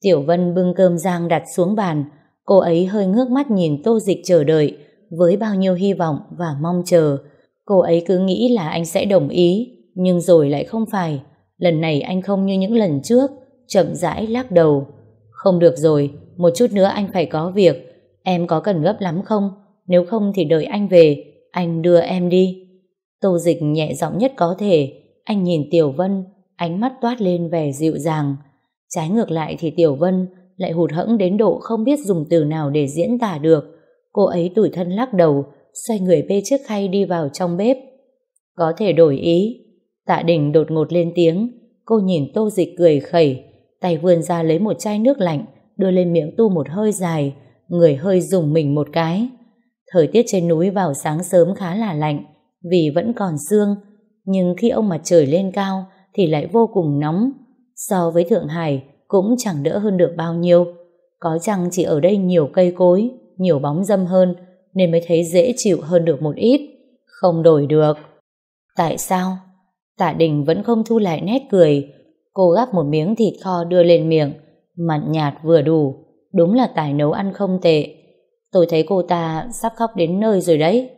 [SPEAKER 1] Tiểu Vân bưng cơm rang đặt xuống bàn, cô ấy hơi ngước mắt nhìn tô dịch chờ đợi, với bao nhiêu hy vọng và mong chờ. Cô ấy cứ nghĩ là anh sẽ đồng ý, nhưng rồi lại không phải. Lần này anh không như những lần trước, chậm rãi lắc đầu. Không được rồi, một chút nữa anh phải có việc. Em có cần gấp lắm không? Nếu không thì đợi anh về, anh đưa em đi. Tô dịch nhẹ giọng nhất có thể, anh nhìn Tiểu Vân, ánh mắt toát lên vẻ dịu dàng. Trái ngược lại thì Tiểu Vân lại hụt hẫng đến độ không biết dùng từ nào để diễn tả được. Cô ấy tủi thân lắc đầu, xoay người bê chiếc khay đi vào trong bếp. Có thể đổi ý. Tạ Đình đột ngột lên tiếng, cô nhìn Tô Dịch cười khẩy, tay vươn ra lấy một chai nước lạnh, đưa lên miệng tu một hơi dài, người hơi dùng mình một cái. Thời tiết trên núi vào sáng sớm khá là lạnh, vì vẫn còn sương, nhưng khi ông mặt trời lên cao thì lại vô cùng nóng. So với Thượng Hải cũng chẳng đỡ hơn được bao nhiêu. Có chăng chỉ ở đây nhiều cây cối, nhiều bóng dâm hơn, nên mới thấy dễ chịu hơn được một ít. Không đổi được. Tại sao? Tạ Đình vẫn không thu lại nét cười. Cô gắp một miếng thịt kho đưa lên miệng, mặn nhạt vừa đủ. Đúng là tài nấu ăn không tệ. Tôi thấy cô ta sắp khóc đến nơi rồi đấy.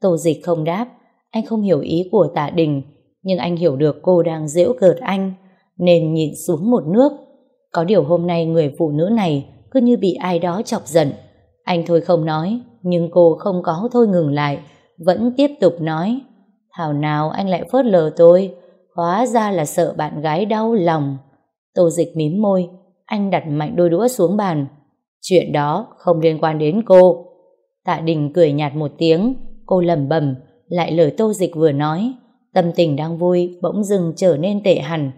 [SPEAKER 1] Tô dịch không đáp, anh không hiểu ý của tạ đình, nhưng anh hiểu được cô đang giễu cợt anh, nên nhìn xuống một nước. Có điều hôm nay người phụ nữ này cứ như bị ai đó chọc giận. Anh thôi không nói, nhưng cô không có thôi ngừng lại, vẫn tiếp tục nói. Thảo nào anh lại phớt lờ tôi, hóa ra là sợ bạn gái đau lòng. Tô dịch mím môi, anh đặt mạnh đôi đũa xuống bàn. Chuyện đó không liên quan đến cô. Tạ Đình cười nhạt một tiếng, cô lẩm bẩm lại lời tô dịch vừa nói. Tâm tình đang vui, bỗng dừng trở nên tệ hẳn.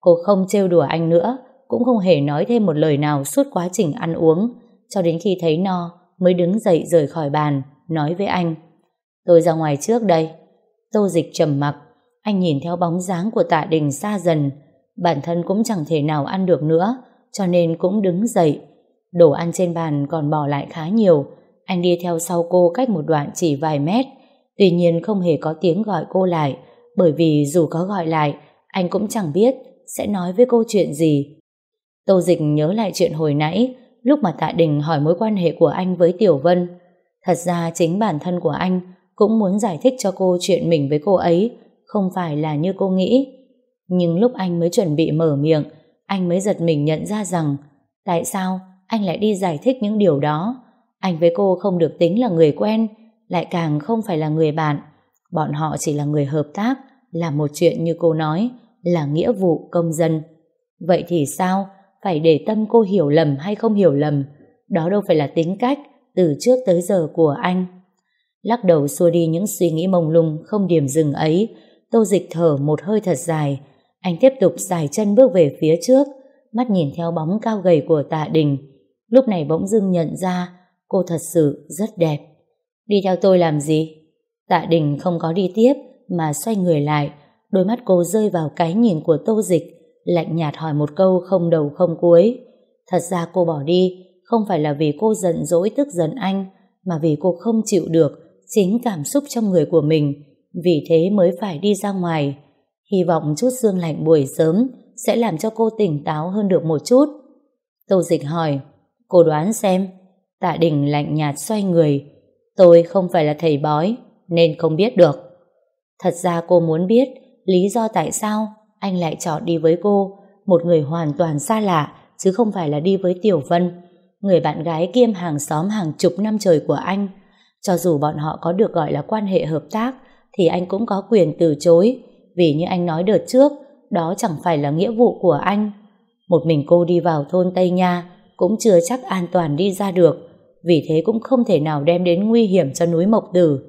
[SPEAKER 1] Cô không trêu đùa anh nữa, cũng không hề nói thêm một lời nào suốt quá trình ăn uống, cho đến khi thấy no mới đứng dậy rời khỏi bàn, nói với anh. Tôi ra ngoài trước đây. Tô dịch trầm mặc, anh nhìn theo bóng dáng của tạ đình xa dần, bản thân cũng chẳng thể nào ăn được nữa, cho nên cũng đứng dậy. Đồ ăn trên bàn còn bỏ lại khá nhiều, anh đi theo sau cô cách một đoạn chỉ vài mét, tuy nhiên không hề có tiếng gọi cô lại, bởi vì dù có gọi lại, anh cũng chẳng biết sẽ nói với cô chuyện gì. Tô Dịch nhớ lại chuyện hồi nãy, lúc mà Tạ Đình hỏi mối quan hệ của anh với Tiểu Vân. Thật ra chính bản thân của anh cũng muốn giải thích cho cô chuyện mình với cô ấy không phải là như cô nghĩ. Nhưng lúc anh mới chuẩn bị mở miệng, anh mới giật mình nhận ra rằng tại sao anh lại đi giải thích những điều đó. Anh với cô không được tính là người quen, lại càng không phải là người bạn. Bọn họ chỉ là người hợp tác, là một chuyện như cô nói, là nghĩa vụ công dân. Vậy thì sao? Phải để tâm cô hiểu lầm hay không hiểu lầm. Đó đâu phải là tính cách từ trước tới giờ của anh. Lắc đầu xua đi những suy nghĩ mông lung không điểm dừng ấy, Tô Dịch thở một hơi thật dài. Anh tiếp tục dài chân bước về phía trước, mắt nhìn theo bóng cao gầy của tạ đình. Lúc này bỗng dưng nhận ra cô thật sự rất đẹp. Đi theo tôi làm gì? Tạ đình không có đi tiếp mà xoay người lại, đôi mắt cô rơi vào cái nhìn của Tô Dịch, lạnh nhạt hỏi một câu không đầu không cuối. Thật ra cô bỏ đi không phải là vì cô giận dỗi tức giận anh, mà vì cô không chịu được chính cảm xúc trong người của mình, vì thế mới phải đi ra ngoài. Hy vọng chút sương lạnh buổi sớm sẽ làm cho cô tỉnh táo hơn được một chút. Tô Dịch hỏi, cô đoán xem. Tạ Đình lạnh nhạt xoay người. Tôi không phải là thầy bói, nên không biết được. Thật ra cô muốn biết lý do tại sao anh lại chọn đi với cô, một người hoàn toàn xa lạ, chứ không phải là đi với Tiểu Vân, người bạn gái kiêm hàng xóm hàng chục năm trời của anh. Cho dù bọn họ có được gọi là quan hệ hợp tác, thì anh cũng có quyền từ chối, vì như anh nói đợt trước, đó chẳng phải là nghĩa vụ của anh. Một mình cô đi vào thôn Tây Nha cũng chưa chắc an toàn đi ra được, vì thế cũng không thể nào đem đến nguy hiểm cho núi Mộc Tử.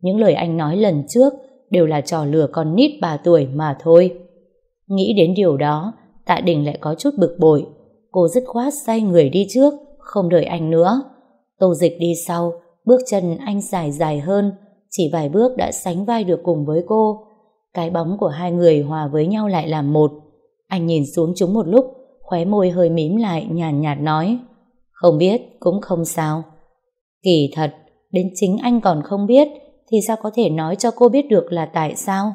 [SPEAKER 1] Những lời anh nói lần trước đều là trò lừa con nít 3 tuổi mà thôi. Nghĩ đến điều đó, Tạ Đình lại có chút bực bội. Cô dứt khoát say người đi trước, không đợi anh nữa. Tô Dịch đi sau, bước chân anh dài dài hơn, chỉ vài bước đã sánh vai được cùng với cô. Cái bóng của hai người hòa với nhau lại làm một. Anh nhìn xuống chúng một lúc, khóe môi hơi mím lại nhàn nhạt, nhạt nói Không biết, cũng không sao. Kỳ thật, đến chính anh còn không biết, thì sao có thể nói cho cô biết được là tại sao?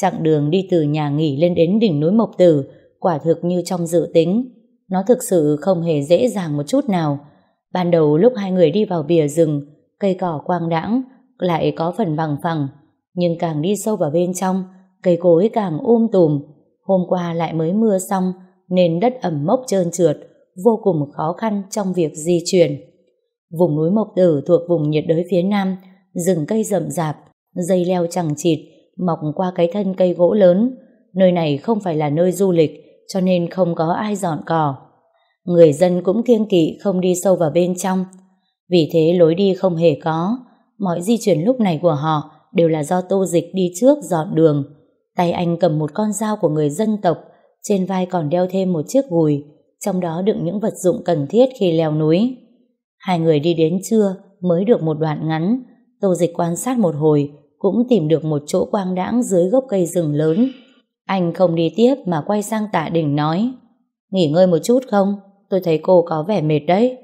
[SPEAKER 1] Chặng đường đi từ nhà nghỉ lên đến đỉnh núi Mộc Tử, quả thực như trong dự tính. Nó thực sự không hề dễ dàng một chút nào. Ban đầu lúc hai người đi vào bìa rừng, cây cỏ quang đãng lại có phần bằng phẳng, nhưng càng đi sâu vào bên trong, cây cối càng um tùm. Hôm qua lại mới mưa xong, nên đất ẩm mốc trơn trượt, vô cùng khó khăn trong việc di chuyển. Vùng núi Mộc Tử thuộc vùng nhiệt đới phía nam, rừng cây rậm rạp, dây leo chẳng chịt, mọc qua cái thân cây gỗ lớn. Nơi này không phải là nơi du lịch, cho nên không có ai dọn cỏ. Người dân cũng kiêng kỵ không đi sâu vào bên trong. Vì thế lối đi không hề có. Mọi di chuyển lúc này của họ đều là do tô dịch đi trước dọn đường. Tay anh cầm một con dao của người dân tộc, trên vai còn đeo thêm một chiếc gùi, trong đó đựng những vật dụng cần thiết khi leo núi. Hai người đi đến trưa mới được một đoạn ngắn, tô dịch quan sát một hồi, cũng tìm được một chỗ quang đãng dưới gốc cây rừng lớn. Anh không đi tiếp mà quay sang tạ đình nói Nghỉ ngơi một chút không? Tôi thấy cô có vẻ mệt đấy.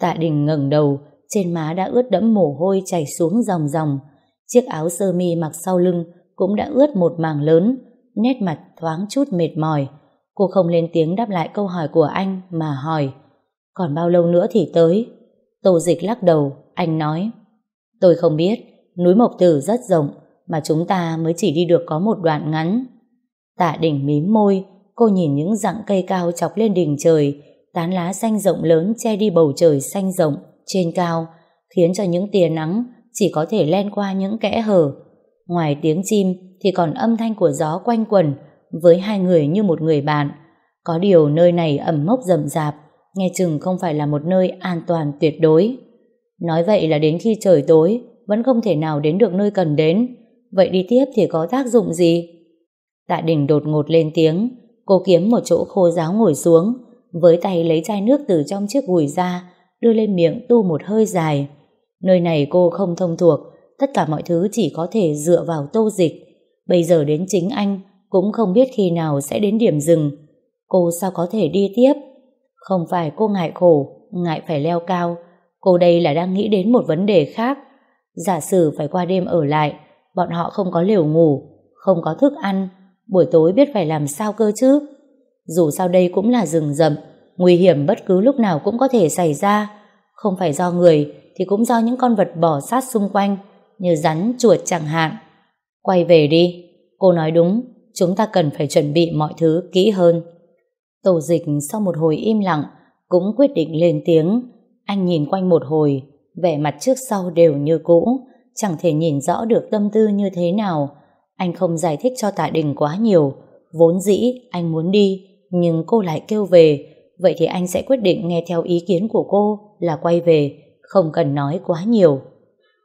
[SPEAKER 1] Tạ đình ngẩng đầu, trên má đã ướt đẫm mồ hôi chảy xuống dòng dòng. Chiếc áo sơ mi mặc sau lưng cũng đã ướt một mảng lớn, nét mặt thoáng chút mệt mỏi. Cô không lên tiếng đáp lại câu hỏi của anh mà hỏi Còn bao lâu nữa thì tới? Tô dịch lắc đầu, anh nói Tôi không biết, núi Mộc Tử rất rộng mà chúng ta mới chỉ đi được có một đoạn ngắn. Tạ đỉnh mím môi, cô nhìn những dặng cây cao chọc lên đỉnh trời, tán lá xanh rộng lớn che đi bầu trời xanh rộng trên cao, khiến cho những tia nắng chỉ có thể len qua những kẽ hở. Ngoài tiếng chim thì còn âm thanh của gió quanh quẩn với hai người như một người bạn. Có điều nơi này ẩm mốc rậm rạp, nghe chừng không phải là một nơi an toàn tuyệt đối. Nói vậy là đến khi trời tối vẫn không thể nào đến được nơi cần đến. Vậy đi tiếp thì có tác dụng gì? Tạ Đình đột ngột lên tiếng, cô kiếm một chỗ khô giáo ngồi xuống, với tay lấy chai nước từ trong chiếc gùi ra, đưa lên miệng tu một hơi dài. Nơi này cô không thông thuộc, tất cả mọi thứ chỉ có thể dựa vào tô dịch. Bây giờ đến chính anh, cũng không biết khi nào sẽ đến điểm dừng. Cô sao có thể đi tiếp? Không phải cô ngại khổ, ngại phải leo cao. Cô đây là đang nghĩ đến một vấn đề khác. Giả sử phải qua đêm ở lại, bọn họ không có liều ngủ, không có thức ăn, buổi tối biết phải làm sao cơ chứ. Dù sao đây cũng là rừng rậm, nguy hiểm bất cứ lúc nào cũng có thể xảy ra. Không phải do người thì cũng do những con vật bò sát xung quanh, như rắn, chuột chẳng hạn. Quay về đi. cô nói đúng, chúng ta cần phải chuẩn bị mọi thứ kỹ hơn. Tổ dịch sau một hồi im lặng, cũng quyết định lên tiếng. Anh nhìn quanh một hồi, vẻ mặt trước sau đều như cũ, chẳng thể nhìn rõ được tâm tư như thế nào. Anh không giải thích cho Tạ Đình quá nhiều, vốn dĩ anh muốn đi, nhưng cô lại kêu về, vậy thì anh sẽ quyết định nghe theo ý kiến của cô là quay về, không cần nói quá nhiều.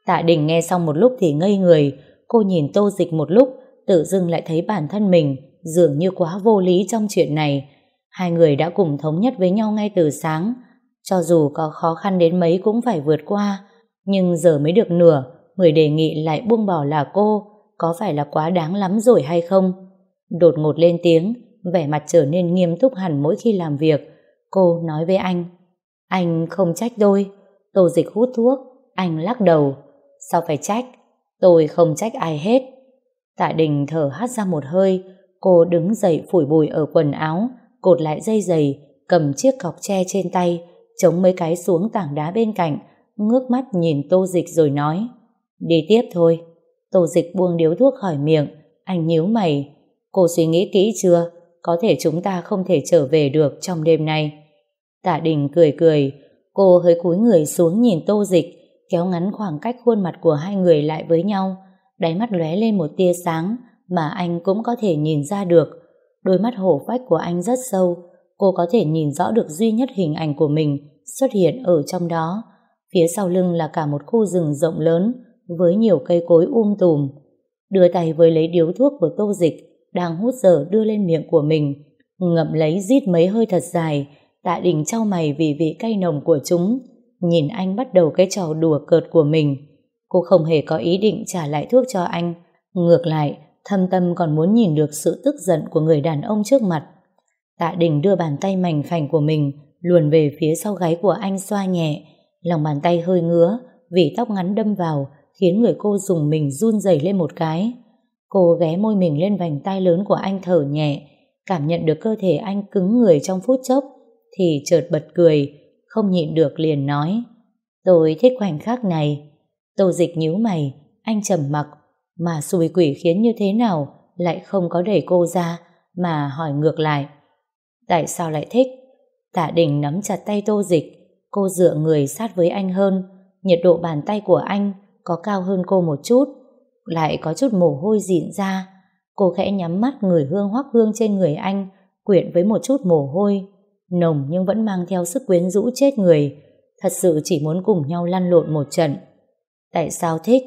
[SPEAKER 1] Tạ Đình nghe xong một lúc thì ngây người, cô nhìn Tô Dịch một lúc, tự dưng lại thấy bản thân mình dường như quá vô lý trong chuyện này. Hai người đã cùng thống nhất với nhau ngay từ sáng, cho dù có khó khăn đến mấy cũng phải vượt qua, nhưng giờ mới được nửa, người đề nghị lại buông bỏ là cô, có phải là quá đáng lắm rồi hay không? Đột ngột lên tiếng, vẻ mặt trở nên nghiêm túc hẳn mỗi khi làm việc. Cô nói với anh, anh không trách tôi. Tô dịch hút thuốc, anh lắc đầu. Sao phải trách? Tôi không trách ai hết. Tạ Đình thở hắt ra một hơi, cô đứng dậy phủi bụi ở quần áo, cột lại dây giày, cầm chiếc cọc tre trên tay, chống mấy cái xuống tảng đá bên cạnh, ngước mắt nhìn tô dịch rồi nói, đi tiếp thôi. Tô dịch buông điếu thuốc khỏi miệng, anh nhíu mày, cô suy nghĩ kỹ chưa? Có thể chúng ta không thể trở về được trong đêm nay. Tạ Đình cười cười, cô hơi cúi người xuống nhìn tô dịch, kéo ngắn khoảng cách khuôn mặt của hai người lại với nhau, đáy mắt lóe lên một tia sáng mà anh cũng có thể nhìn ra được. Đôi mắt hổ phách của anh rất sâu, cô có thể nhìn rõ được duy nhất hình ảnh của mình xuất hiện ở trong đó. Phía sau lưng là cả một khu rừng rộng lớn với nhiều cây cối um tùm. Đưa tay với lấy điếu thuốc của tô dịch đang hút dở đưa lên miệng của mình ngậm lấy rít mấy hơi thật dài tạ đình trao mày vì vị cay nồng của chúng nhìn anh bắt đầu cái trò đùa cợt của mình. Cô không hề có ý định trả lại thuốc cho anh. Ngược lại thâm tâm còn muốn nhìn được sự tức giận của người đàn ông trước mặt. Tạ đình đưa bàn tay mảnh khảnh của mình luồn về phía sau gáy của anh xoa nhẹ. Lòng bàn tay hơi ngứa vì tóc ngắn đâm vào khiến người cô dùng mình run rẩy lên một cái. Cô ghé môi mình lên vành tay lớn của anh thở nhẹ, cảm nhận được cơ thể anh cứng người trong phút chốc, thì chợt bật cười, không nhịn được liền nói. Tôi thích khoảnh khắc này. Tô dịch nhíu mày, anh trầm mặc, mà xui quỷ khiến như thế nào lại không có đẩy cô ra, mà hỏi ngược lại. Tại sao lại thích? Tạ đình nắm chặt tay tô dịch, cô dựa người sát với anh hơn, nhiệt độ bàn tay của anh có cao hơn cô một chút, lại có chút mồ hôi dịn ra. Cô khẽ nhắm mắt người hương hoắc hương trên người anh, quyện với một chút mồ hôi, nồng nhưng vẫn mang theo sức quyến rũ chết người, thật sự chỉ muốn cùng nhau lăn lộn một trận. Tại sao thích?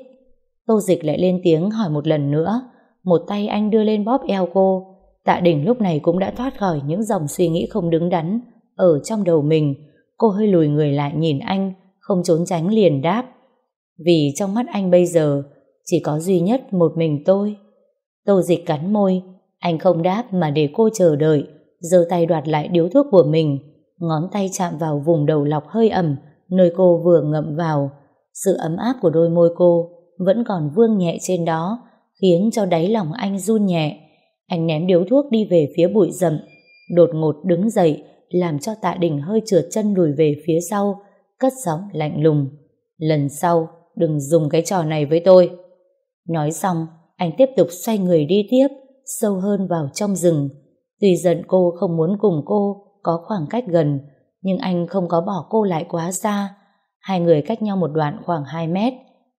[SPEAKER 1] Tô Dịch lại lên tiếng hỏi một lần nữa, một tay anh đưa lên bóp eo cô, Tạ Đình lúc này cũng đã thoát khỏi những dòng suy nghĩ không đứng đắn ở trong đầu mình, cô hơi lùi người lại nhìn anh, không trốn tránh liền đáp. Vì trong mắt anh bây giờ, chỉ có duy nhất một mình tôi. Tô dịch cắn môi, anh không đáp mà để cô chờ đợi, giơ tay đoạt lại điếu thuốc của mình, ngón tay chạm vào vùng đầu lọc hơi ẩm, nơi cô vừa ngậm vào. Sự ấm áp của đôi môi cô vẫn còn vương nhẹ trên đó, khiến cho đáy lòng anh run nhẹ. Anh ném điếu thuốc đi về phía bụi rậm, đột ngột đứng dậy, làm cho tạ đình hơi trượt chân lùi về phía sau, cất giọng lạnh lùng. Lần sau, đừng dùng cái trò này với tôi. Nói xong, anh tiếp tục xoay người đi tiếp, sâu hơn vào trong rừng. Tuy giận cô không muốn cùng cô có khoảng cách gần, nhưng anh không có bỏ cô lại quá xa. Hai người cách nhau một đoạn khoảng 2 mét.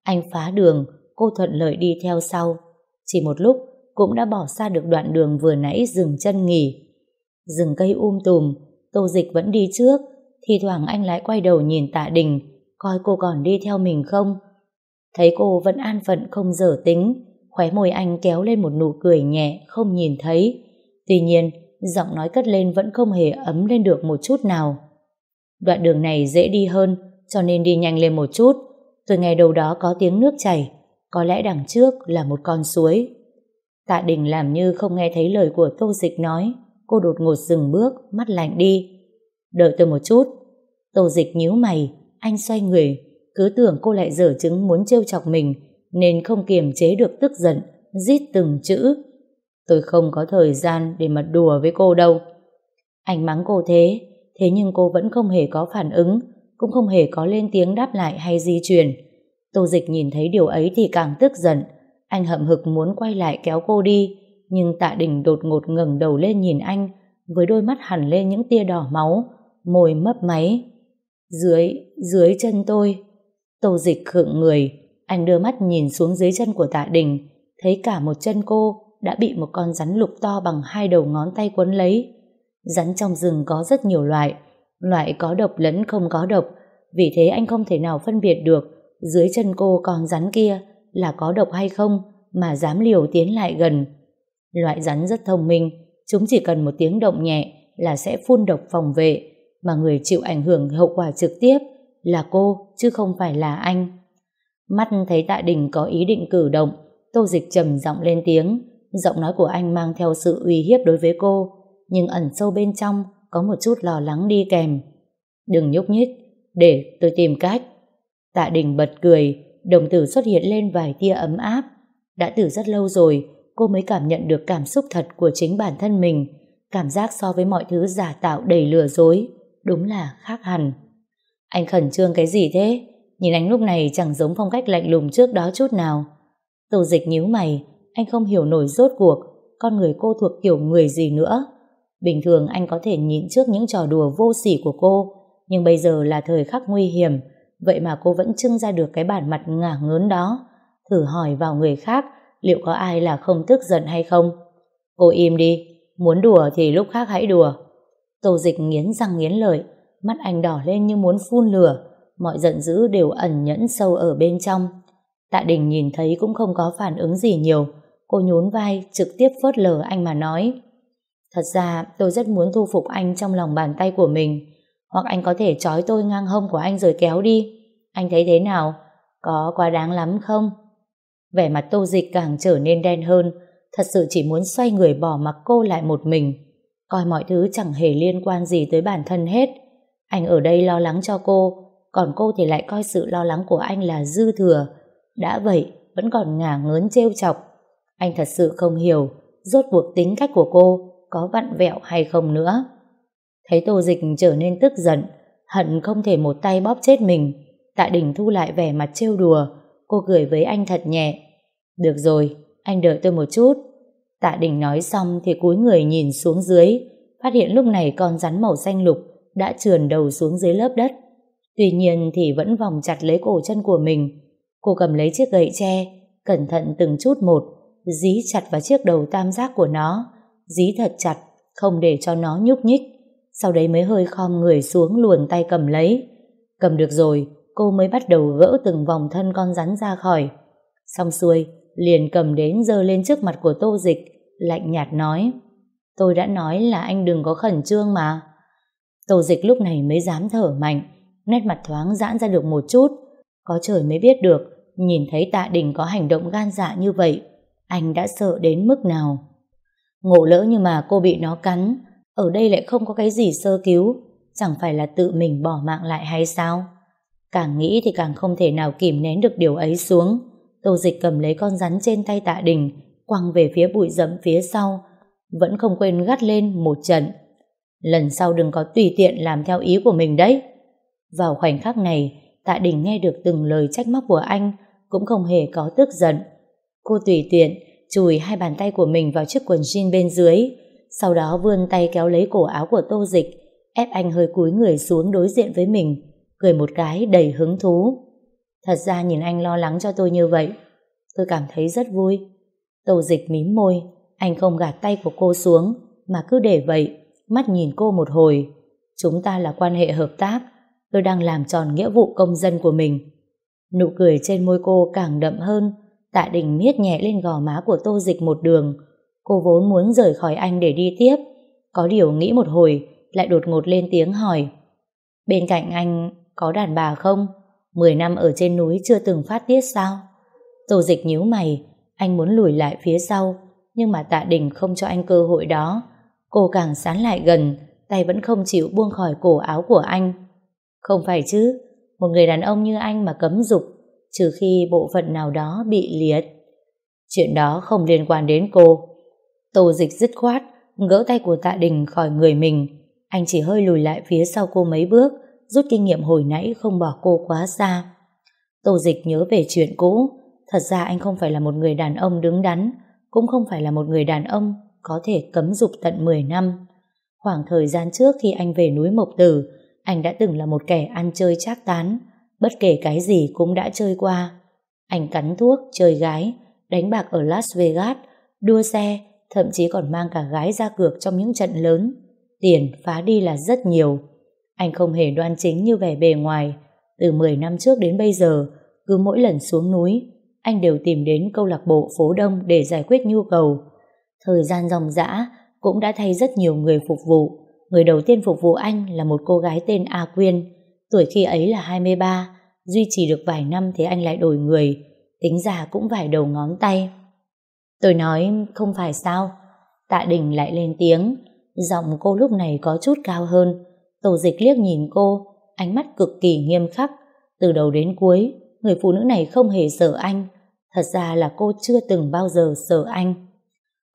[SPEAKER 1] Anh phá đường, cô thuận lợi đi theo sau. Chỉ một lúc, cũng đã bỏ xa được đoạn đường vừa nãy dừng chân nghỉ. Rừng cây um tùm, tô dịch vẫn đi trước, thì thoảng anh lại quay đầu nhìn tạ đình, coi cô còn đi theo mình không. Thấy cô vẫn an phận không dở tính, khóe môi anh kéo lên một nụ cười nhẹ, không nhìn thấy. Tuy nhiên, giọng nói cất lên vẫn không hề ấm lên được một chút nào. Đoạn đường này dễ đi hơn, cho nên đi nhanh lên một chút. Từ ngày đầu đó có tiếng nước chảy, có lẽ đằng trước là một con suối. Tạ Đình làm như không nghe thấy lời của Tô Dịch nói, cô đột ngột dừng bước, mắt lạnh đi. Đợi tôi một chút. Tô Dịch nhíu mày, anh xoay người, cứ tưởng cô lại dở chứng muốn trêu chọc mình nên không kiềm chế được tức giận rít từng chữ tôi không có thời gian để mà đùa với cô đâu anh mắng cô thế thế nhưng cô vẫn không hề có phản ứng cũng không hề có lên tiếng đáp lại hay di chuyển tô dịch nhìn thấy điều ấy thì càng tức giận Anh hậm hực muốn quay lại kéo cô đi, nhưng tạ đình đột ngột ngẩng đầu lên nhìn anh, với đôi mắt hẳn lên những tia đỏ máu, môi mấp máy. Dưới, dưới chân tôi. Tô dịch khựng người, anh đưa mắt nhìn xuống dưới chân của tạ đình, thấy cả một chân cô đã bị một con rắn lục to bằng hai đầu ngón tay quấn lấy. Rắn trong rừng có rất nhiều loại, loại có độc lẫn không có độc, vì thế anh không thể nào phân biệt được dưới chân cô con rắn kia là có độc hay không mà dám liều tiến lại gần. Loại rắn rất thông minh, chúng chỉ cần một tiếng động nhẹ là sẽ phun độc phòng vệ, mà người chịu ảnh hưởng hậu quả trực tiếp là cô chứ không phải là anh. Mắt thấy tạ đình có ý định cử động, tô dịch trầm giọng lên tiếng, giọng nói của anh mang theo sự uy hiếp đối với cô, nhưng ẩn sâu bên trong có một chút lo lắng đi kèm. Đừng nhúc nhích, để tôi tìm cách. Tạ đình bật cười, đồng tử xuất hiện lên vài tia ấm áp. Đã từ rất lâu rồi, cô mới cảm nhận được cảm xúc thật của chính bản thân mình. Cảm giác so với mọi thứ giả tạo đầy lừa dối, đúng là khác hẳn. Anh khẩn trương cái gì thế? Nhìn anh lúc này chẳng giống phong cách lạnh lùng trước đó chút nào. Tô dịch nhíu mày, anh không hiểu nổi rốt cuộc, con người cô thuộc kiểu người gì nữa. Bình thường anh có thể nhịn trước những trò đùa vô sỉ của cô, nhưng bây giờ là thời khắc nguy hiểm, vậy mà cô vẫn trưng ra được cái bản mặt ngả ngớn đó. Thử hỏi vào người khác, liệu có ai là không tức giận hay không? Cô im đi, muốn đùa thì lúc khác hãy đùa. Tô dịch nghiến răng nghiến lợi, mắt anh đỏ lên như muốn phun lửa, mọi giận dữ đều ẩn nhẫn sâu ở bên trong. Tạ Đình nhìn thấy cũng không có phản ứng gì nhiều, cô nhún vai trực tiếp phớt lờ anh mà nói. Thật ra tôi rất muốn thu phục anh trong lòng bàn tay của mình, hoặc anh có thể trói tôi ngang hông của anh rồi kéo đi. Anh thấy thế nào? Có quá đáng lắm không? Vẻ mặt tô dịch càng trở nên đen hơn, thật sự chỉ muốn xoay người bỏ mặc cô lại một mình, coi mọi thứ chẳng hề liên quan gì tới bản thân hết. Anh ở đây lo lắng cho cô, còn cô thì lại coi sự lo lắng của anh là dư thừa. Đã vậy, vẫn còn ngả ngớn trêu chọc. Anh thật sự không hiểu, rốt cuộc tính cách của cô có vặn vẹo hay không nữa. Thấy Tô Dịch trở nên tức giận, hận không thể một tay bóp chết mình. Tạ Đình thu lại vẻ mặt trêu đùa, cô cười với anh thật nhẹ. Được rồi, anh đợi tôi một chút. Tạ Đình nói xong thì cúi người nhìn xuống dưới, phát hiện lúc này con rắn màu xanh lục đã trườn đầu xuống dưới lớp đất. Tuy nhiên thì vẫn vòng chặt lấy cổ chân của mình. Cô cầm lấy chiếc gậy tre, cẩn thận từng chút một, dí chặt vào chiếc đầu tam giác của nó, dí thật chặt, không để cho nó nhúc nhích. Sau đấy mới hơi khom người xuống luồn tay cầm lấy. Cầm được rồi, cô mới bắt đầu gỡ từng vòng thân con rắn ra khỏi. Xong xuôi, liền cầm đến dơ lên trước mặt của tô dịch, lạnh nhạt nói. Tôi đã nói là anh đừng có khẩn trương mà. Tô dịch lúc này mới dám thở mạnh, nét mặt thoáng giãn ra được một chút. Có trời mới biết được, nhìn thấy tạ đình có hành động gan dạ như vậy, anh đã sợ đến mức nào. Ngộ lỡ như mà cô bị nó cắn, ở đây lại không có cái gì sơ cứu, chẳng phải là tự mình bỏ mạng lại hay sao? Càng nghĩ thì càng không thể nào kìm nén được điều ấy xuống. Tô dịch cầm lấy con rắn trên tay tạ đình, quăng về phía bụi rậm phía sau, vẫn không quên gắt lên một trận. Lần sau đừng có tùy tiện làm theo ý của mình đấy. Vào khoảnh khắc này, tạ đình nghe được từng lời trách móc của anh, cũng không hề có tức giận. Cô tùy tiện, chùi hai bàn tay của mình vào chiếc quần jean bên dưới, sau đó vươn tay kéo lấy cổ áo của tô dịch, ép anh hơi cúi người xuống đối diện với mình, cười một cái đầy hứng thú. Thật ra nhìn anh lo lắng cho tôi như vậy, tôi cảm thấy rất vui. Tô dịch mím môi, anh không gạt tay của cô xuống, mà cứ để vậy, mắt nhìn cô một hồi. Chúng ta là quan hệ hợp tác, tôi đang làm tròn nghĩa vụ công dân của mình. Nụ cười trên môi cô càng đậm hơn, tạ đình miết nhẹ lên gò má của tô dịch một đường. Cô vốn muốn rời khỏi anh để đi tiếp, có điều nghĩ một hồi, lại đột ngột lên tiếng hỏi. Bên cạnh anh có đàn bà không? Mười năm ở trên núi chưa từng phát tiết sao? Tô dịch nhíu mày, anh muốn lùi lại phía sau, nhưng mà tạ đình không cho anh cơ hội đó. Cô càng sán lại gần, tay vẫn không chịu buông khỏi cổ áo của anh. Không phải chứ, một người đàn ông như anh mà cấm dục, trừ khi bộ phận nào đó bị liệt. Chuyện đó không liên quan đến cô. Tô dịch dứt khoát, gỡ tay của tạ đình khỏi người mình. Anh chỉ hơi lùi lại phía sau cô mấy bước, rút kinh nghiệm hồi nãy không bỏ cô quá xa. Tô dịch nhớ về chuyện cũ, thật ra anh không phải là một người đàn ông đứng đắn, cũng không phải là một người đàn ông có thể cấm dục tận 10 năm. Khoảng thời gian trước khi anh về núi Mộc Tử, anh đã từng là một kẻ ăn chơi chác tán, bất kể cái gì cũng đã chơi qua. Anh cắn thuốc, chơi gái, đánh bạc ở Las Vegas, đua xe, thậm chí còn mang cả gái ra cược trong những trận lớn. Tiền phá đi là rất nhiều. Anh không hề đoan chính như vẻ bề ngoài. Từ 10 năm trước đến bây giờ, cứ mỗi lần xuống núi, anh đều tìm đến câu lạc bộ phố đông để giải quyết nhu cầu. Thời gian dòng dã cũng đã thay rất nhiều người phục vụ. Người đầu tiên phục vụ anh là một cô gái tên A Quyên. Tuổi khi ấy là 23, duy trì được vài năm thì anh lại đổi người, tính ra cũng vài đầu ngón tay. Tôi nói không phải sao, tạ đình lại lên tiếng, giọng cô lúc này có chút cao hơn. Tổ dịch liếc nhìn cô, ánh mắt cực kỳ nghiêm khắc, từ đầu đến cuối, người phụ nữ này không hề sợ anh, thật ra là cô chưa từng bao giờ sợ anh.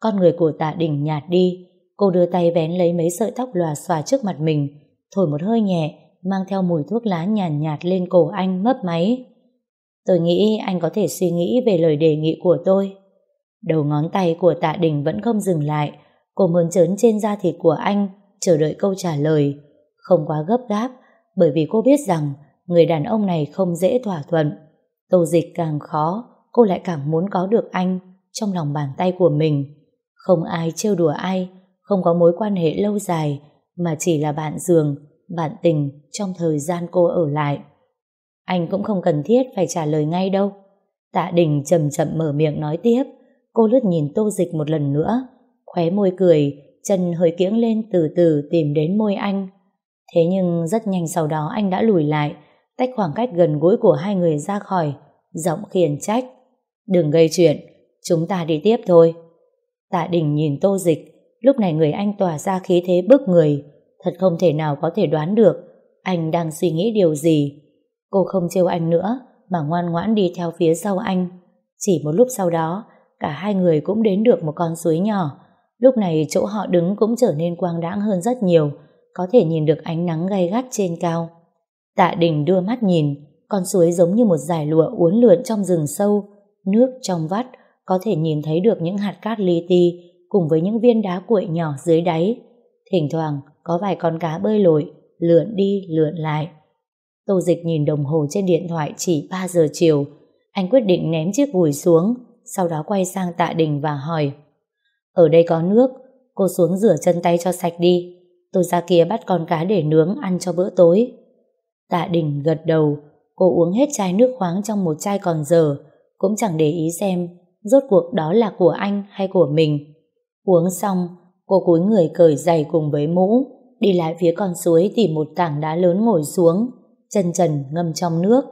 [SPEAKER 1] Con người của tạ đình nhạt đi, cô đưa tay vén lấy mấy sợi tóc lòa xòa trước mặt mình, thổi một hơi nhẹ, mang theo mùi thuốc lá nhàn nhạt, nhạt lên cổ anh mấp máy. Tôi nghĩ anh có thể suy nghĩ về lời đề nghị của tôi. Đầu ngón tay của tạ đình vẫn không dừng lại, cô mơn trớn trên da thịt của anh, chờ đợi câu trả lời. Không quá gấp gáp, bởi vì cô biết rằng người đàn ông này không dễ thỏa thuận. Tô dịch càng khó, cô lại càng muốn có được anh trong lòng bàn tay của mình. Không ai trêu đùa ai, không có mối quan hệ lâu dài, mà chỉ là bạn giường, bạn tình trong thời gian cô ở lại. Anh cũng không cần thiết phải trả lời ngay đâu. Tạ Đình chậm chậm mở miệng nói tiếp, cô lướt nhìn tô dịch một lần nữa, khóe môi cười, chân hơi kiễng lên từ từ tìm đến môi anh. Thế nhưng rất nhanh sau đó anh đã lùi lại, tách khoảng cách gần gũi của hai người ra khỏi, giọng khiển trách. Đừng gây chuyện, chúng ta đi tiếp thôi. Tạ Đình nhìn tô dịch, lúc này người anh tỏa ra khí thế bức người, thật không thể nào có thể đoán được anh đang suy nghĩ điều gì. Cô không trêu anh nữa, mà ngoan ngoãn đi theo phía sau anh. Chỉ một lúc sau đó, cả hai người cũng đến được một con suối nhỏ. Lúc này chỗ họ đứng cũng trở nên quang đãng hơn rất nhiều, có thể nhìn được ánh nắng gay gắt trên cao. Tạ Đình đưa mắt nhìn, con suối giống như một dải lụa uốn lượn trong rừng sâu, nước trong vắt, có thể nhìn thấy được những hạt cát li ti cùng với những viên đá cuội nhỏ dưới đáy. Thỉnh thoảng có vài con cá bơi lội, lượn đi lượn lại. Tô Dịch nhìn đồng hồ trên điện thoại chỉ 3 giờ chiều. Anh quyết định ném chiếc gùi xuống, sau đó quay sang tạ đình và hỏi Ở đây có nước, cô xuống rửa chân tay cho sạch đi. Tôi ra kia bắt con cá để nướng ăn cho bữa tối. Tạ đình gật đầu, cô uống hết chai nước khoáng trong một chai còn dở, cũng chẳng để ý xem rốt cuộc đó là của anh hay của mình. Uống xong, cô cúi người cởi giày cùng với mũ, đi lại phía con suối tìm một tảng đá lớn ngồi xuống, chân trần ngâm trong nước.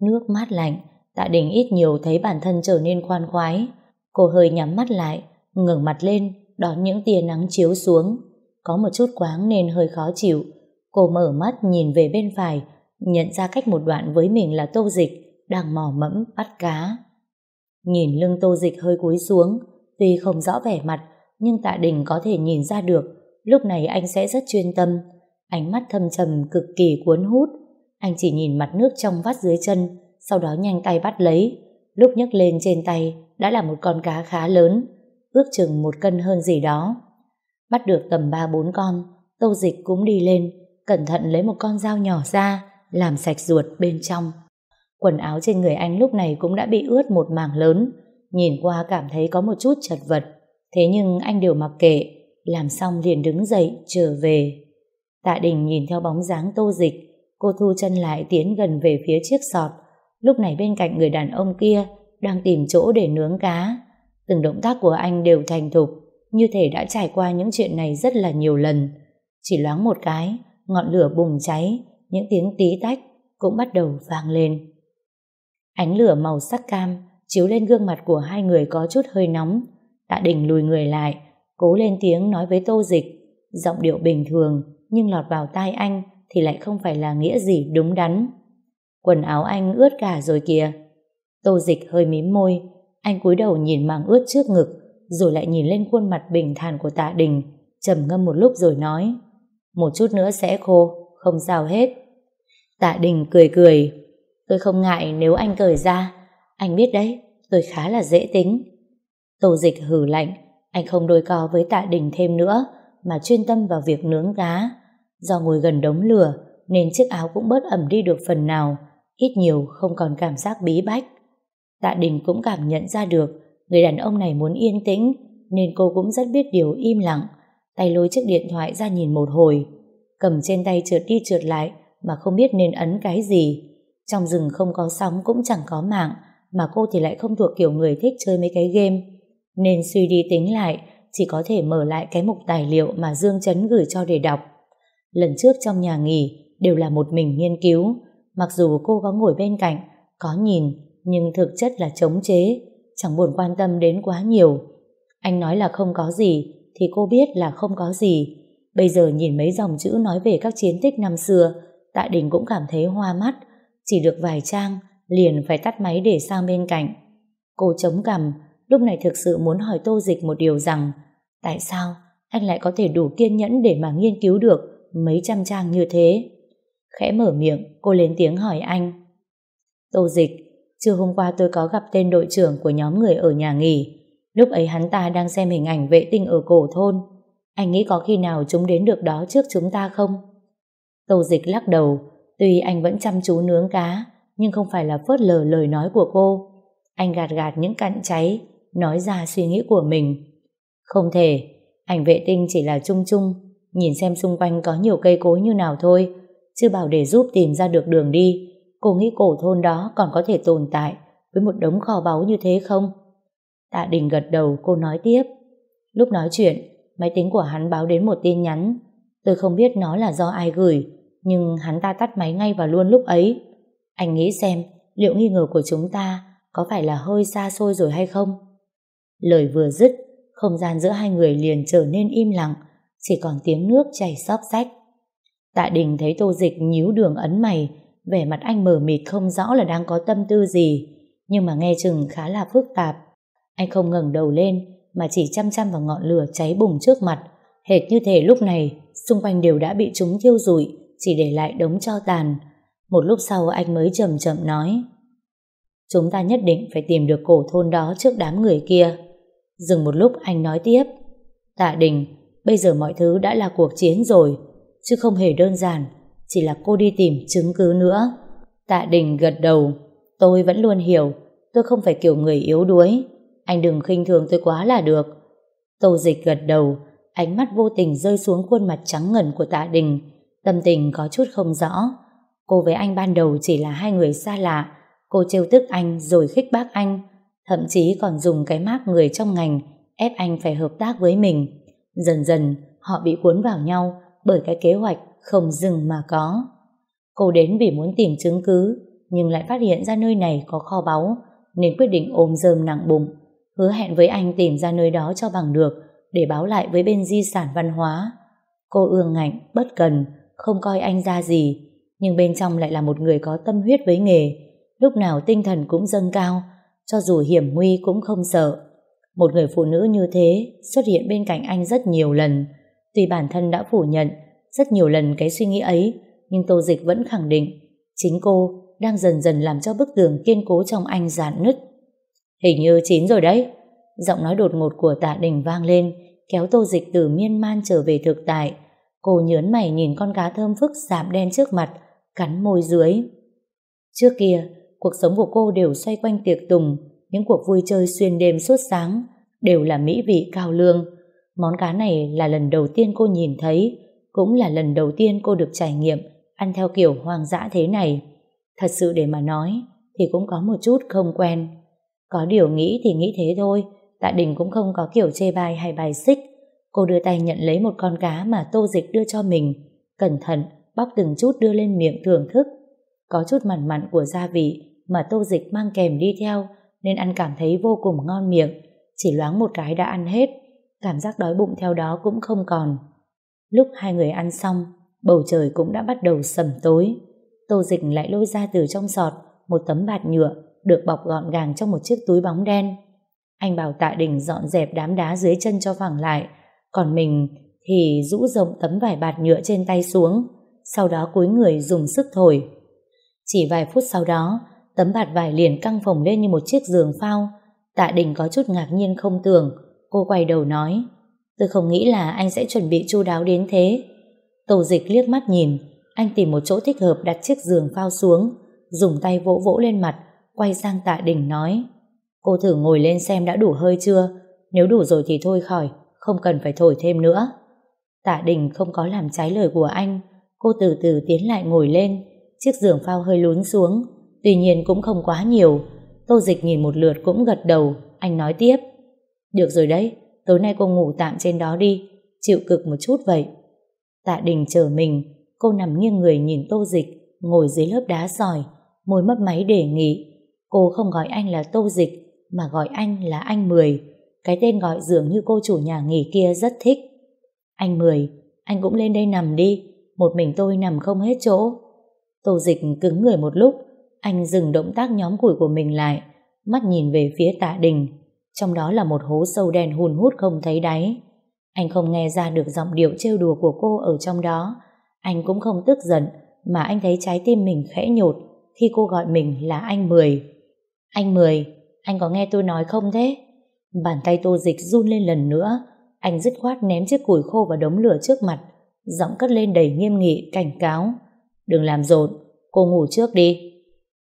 [SPEAKER 1] Nước mát lạnh, tạ đình ít nhiều thấy bản thân trở nên khoan khoái. Cô hơi nhắm mắt lại, ngẩng mặt lên, đón những tia nắng chiếu xuống. Có một chút quáng nên hơi khó chịu. Cô mở mắt nhìn về bên phải, nhận ra cách một đoạn với mình là tô dịch, đang mò mẫm bắt cá. Nhìn lưng tô dịch hơi cúi xuống, tuy không rõ vẻ mặt, nhưng tạ đình có thể nhìn ra được, lúc này anh sẽ rất chuyên tâm. Ánh mắt thâm trầm cực kỳ cuốn hút, anh chỉ nhìn mặt nước trong vắt dưới chân, sau đó nhanh tay bắt lấy. Lúc nhấc lên trên tay đã là một con cá khá lớn, ước chừng một cân hơn gì đó. Bắt được tầm ba bốn con, tô dịch cũng đi lên, cẩn thận lấy một con dao nhỏ ra, làm sạch ruột bên trong. Quần áo trên người anh lúc này cũng đã bị ướt một mảng lớn, nhìn qua cảm thấy có một chút chật vật. Thế nhưng anh đều mặc kệ, làm xong liền đứng dậy, trở về. Tạ Đình nhìn theo bóng dáng tô dịch, Cô thu chân lại tiến gần về phía chiếc sọt. Lúc này bên cạnh người đàn ông kia đang tìm chỗ để nướng cá. Từng động tác của anh đều thành thục, như thể đã trải qua những chuyện này rất là nhiều lần. Chỉ loáng một cái, ngọn lửa bùng cháy, những tiếng tí tách cũng bắt đầu vang lên. Ánh lửa màu sắc cam chiếu lên gương mặt của hai người có chút hơi nóng. Tạ Đình lùi người lại, cố lên tiếng nói với Tô Dịch, giọng điệu bình thường nhưng lọt vào tai anh thì lại không phải là nghĩa gì đúng đắn. Quần áo anh ướt cả rồi kìa. Tô dịch hơi mím môi, anh cúi đầu nhìn màng ướt trước ngực, rồi lại nhìn lên khuôn mặt bình thản của tạ đình, trầm ngâm một lúc rồi nói, một chút nữa sẽ khô, không sao hết. Tạ đình cười cười, tôi không ngại nếu anh cởi ra, Anh biết đấy, tôi khá là dễ tính. Tô dịch hử lạnh, anh không đôi co với tạ đình thêm nữa, mà chuyên tâm vào việc nướng cá. Do ngồi gần đống lửa, nên chiếc áo cũng bớt ẩm đi được phần nào, ít nhiều không còn cảm giác bí bách. Tạ đình cũng cảm nhận ra được, người đàn ông này muốn yên tĩnh, nên cô cũng rất biết điều im lặng, tay lôi chiếc điện thoại ra nhìn một hồi, cầm trên tay trượt đi trượt lại mà không biết nên ấn cái gì. Trong rừng không có sóng cũng chẳng có mạng, mà cô thì lại không thuộc kiểu người thích chơi mấy cái game. Nên suy đi tính lại, chỉ có thể mở lại cái mục tài liệu mà Dương Trấn gửi cho để đọc. Lần trước trong nhà nghỉ đều là một mình nghiên cứu, mặc dù cô có ngồi bên cạnh, có nhìn, nhưng thực chất là chống chế, chẳng buồn quan tâm đến quá nhiều. Anh nói là không có gì, thì cô biết là không có gì. Bây giờ nhìn mấy dòng chữ nói về các chiến tích năm xưa, Tạ Đình cũng cảm thấy hoa mắt, chỉ được vài trang, liền phải tắt máy để sang bên cạnh. Cô chống cằm, lúc này thực sự muốn hỏi Tô Dịch một điều rằng, tại sao anh lại có thể đủ kiên nhẫn để mà nghiên cứu được mấy trăm trang như thế? Khẽ mở miệng, cô lên tiếng hỏi anh. Tô Dịch, trưa hôm qua tôi có gặp tên đội trưởng của nhóm người ở nhà nghỉ. Lúc ấy hắn ta đang xem hình ảnh vệ tinh ở cổ thôn. Anh nghĩ có khi nào chúng đến được đó trước chúng ta không? Tô Dịch lắc đầu, tuy anh vẫn chăm chú nướng cá, nhưng không phải là phớt lờ lời nói của cô. Anh gạt gạt những cặn cháy, nói ra suy nghĩ của mình. Không thể, ảnh vệ tinh chỉ là chung chung, nhìn xem xung quanh có nhiều cây cối như nào thôi, chứ bảo để giúp tìm ra được đường đi. Cô nghĩ cổ thôn đó còn có thể tồn tại với một đống kho báu như thế không? Tạ Đình gật đầu cô nói tiếp. Lúc nói chuyện, máy tính của hắn báo đến một tin nhắn. Tôi không biết nó là do ai gửi, nhưng hắn ta tắt máy ngay và luôn lúc ấy. Anh nghĩ xem, liệu nghi ngờ của chúng ta có phải là hơi xa xôi rồi hay không? Lời vừa dứt, không gian giữa hai người liền trở nên im lặng, chỉ còn tiếng nước chảy xóp sách. Tạ Đình thấy Tô Dịch nhíu đường ấn mày, vẻ mặt anh mờ mịt không rõ là đang có tâm tư gì, nhưng mà nghe chừng khá là phức tạp. Anh không ngẩng đầu lên, mà chỉ chăm chăm vào ngọn lửa cháy bùng trước mặt, hệt như thể lúc này xung quanh đều đã bị chúng thiêu rụi, chỉ để lại đống cho tàn. Một lúc sau anh mới chậm chậm nói Chúng ta nhất định phải tìm được cổ thôn đó trước đám người kia. Dừng một lúc anh nói tiếp Tạ Đình, bây giờ mọi thứ đã là cuộc chiến rồi, chứ không hề đơn giản, chỉ là cô đi tìm chứng cứ nữa. Tạ Đình gật đầu, tôi vẫn luôn hiểu, tôi không phải kiểu người yếu đuối, anh đừng khinh thường tôi quá là được. Tô dịch gật đầu, ánh mắt vô tình rơi xuống khuôn mặt trắng ngần của tạ đình, tâm tình có chút không rõ. Cô với anh ban đầu chỉ là hai người xa lạ, cô trêu tức anh rồi khích bác anh, thậm chí còn dùng cái mác người trong ngành ép anh phải hợp tác với mình. Dần dần, họ bị cuốn vào nhau bởi cái kế hoạch không dừng mà có. Cô đến vì muốn tìm chứng cứ, nhưng lại phát hiện ra nơi này có kho báu, nên quyết định ôm dơm nặng bụng, hứa hẹn với anh tìm ra nơi đó cho bằng được để báo lại với bên di sản văn hóa. Cô ương ngạnh, bất cần, không coi anh ra gì, nhưng bên trong lại là một người có tâm huyết với nghề, lúc nào tinh thần cũng dâng cao, cho dù hiểm nguy cũng không sợ. Một người phụ nữ như thế xuất hiện bên cạnh anh rất nhiều lần, tuy bản thân đã phủ nhận rất nhiều lần cái suy nghĩ ấy, nhưng Tô Dịch vẫn khẳng định chính cô đang dần dần làm cho bức tường kiên cố trong anh giãn nứt. Hình như chín rồi đấy. Giọng nói đột ngột của tạ đình vang lên, kéo tô dịch từ miên man trở về thực tại. Cô nhớn mày nhìn con cá thơm phức giảm đen trước mặt, cắn môi dưới. Trước kia, cuộc sống của cô đều xoay quanh tiệc tùng, những cuộc vui chơi xuyên đêm suốt sáng, đều là mỹ vị cao lương. Món cá này là lần đầu tiên cô nhìn thấy, cũng là lần đầu tiên cô được trải nghiệm ăn theo kiểu hoang dã thế này. Thật sự để mà nói, thì cũng có một chút không quen. Có điều nghĩ thì nghĩ thế thôi, Tạ Đình cũng không có kiểu chê bai hay bài xích. Cô đưa tay nhận lấy một con cá mà Tô Dịch đưa cho mình, cẩn thận bóc từng chút đưa lên miệng thưởng thức. Có chút mặn mặn của gia vị mà Tô Dịch mang kèm đi theo nên ăn cảm thấy vô cùng ngon miệng, chỉ loáng một cái đã ăn hết, cảm giác đói bụng theo đó cũng không còn. Lúc hai người ăn xong, bầu trời cũng đã bắt đầu sầm tối. Tô Dịch lại lôi ra từ trong sọt một tấm bạt nhựa được bọc gọn gàng trong một chiếc túi bóng đen. Anh bảo Tạ Đình dọn dẹp đám đá dưới chân cho phẳng lại, còn mình thì rũ rộng tấm vải bạt nhựa trên tay xuống, sau đó cúi người dùng sức thổi. Chỉ vài phút sau đó, tấm bạt vải liền căng phồng lên như một chiếc giường phao. Tạ Đình có chút ngạc nhiên không tưởng, cô quay đầu nói, tôi không nghĩ là anh sẽ chuẩn bị chu đáo đến thế. Tô dịch liếc mắt nhìn, anh tìm một chỗ thích hợp đặt chiếc giường phao xuống, dùng tay vỗ vỗ lên mặt, quay sang Tạ Đình nói, cô thử ngồi lên xem đã đủ hơi chưa, nếu đủ rồi thì thôi khỏi, không cần phải thổi thêm nữa. Tạ Đình không có làm trái lời của anh, cô từ từ tiến lại ngồi lên, chiếc giường phao hơi lún xuống, tuy nhiên cũng không quá nhiều. Tô Dịch nhìn một lượt cũng gật đầu, anh nói tiếp. Được rồi đấy, tối nay cô ngủ tạm trên đó đi, chịu cực một chút vậy. Tạ Đình chờ mình, cô nằm nghiêng người nhìn Tô Dịch, ngồi dưới lớp đá sỏi, môi mấp máy đề nghị. Cô không gọi anh là Tô Dịch, mà gọi anh là anh Mười. Cái tên gọi dường như cô chủ nhà nghỉ kia rất thích. Anh Mười, anh cũng lên đây nằm đi, một mình tôi nằm không hết chỗ. Tô Dịch cứng người một lúc, anh dừng động tác nhóm củi của mình lại, mắt nhìn về phía tạ đình, trong đó là một hố sâu đen hùn hút không thấy đáy. Anh không nghe ra được giọng điệu trêu đùa của cô ở trong đó, anh cũng không tức giận, mà anh thấy trái tim mình khẽ nhột khi cô gọi mình là anh Mười. Anh Mười, anh có nghe tôi nói không thế? Bàn tay tô dịch run lên lần nữa, anh dứt khoát ném chiếc củi khô vào đống lửa trước mặt, giọng cất lên đầy nghiêm nghị, cảnh cáo. Đừng làm rộn, cô ngủ trước đi.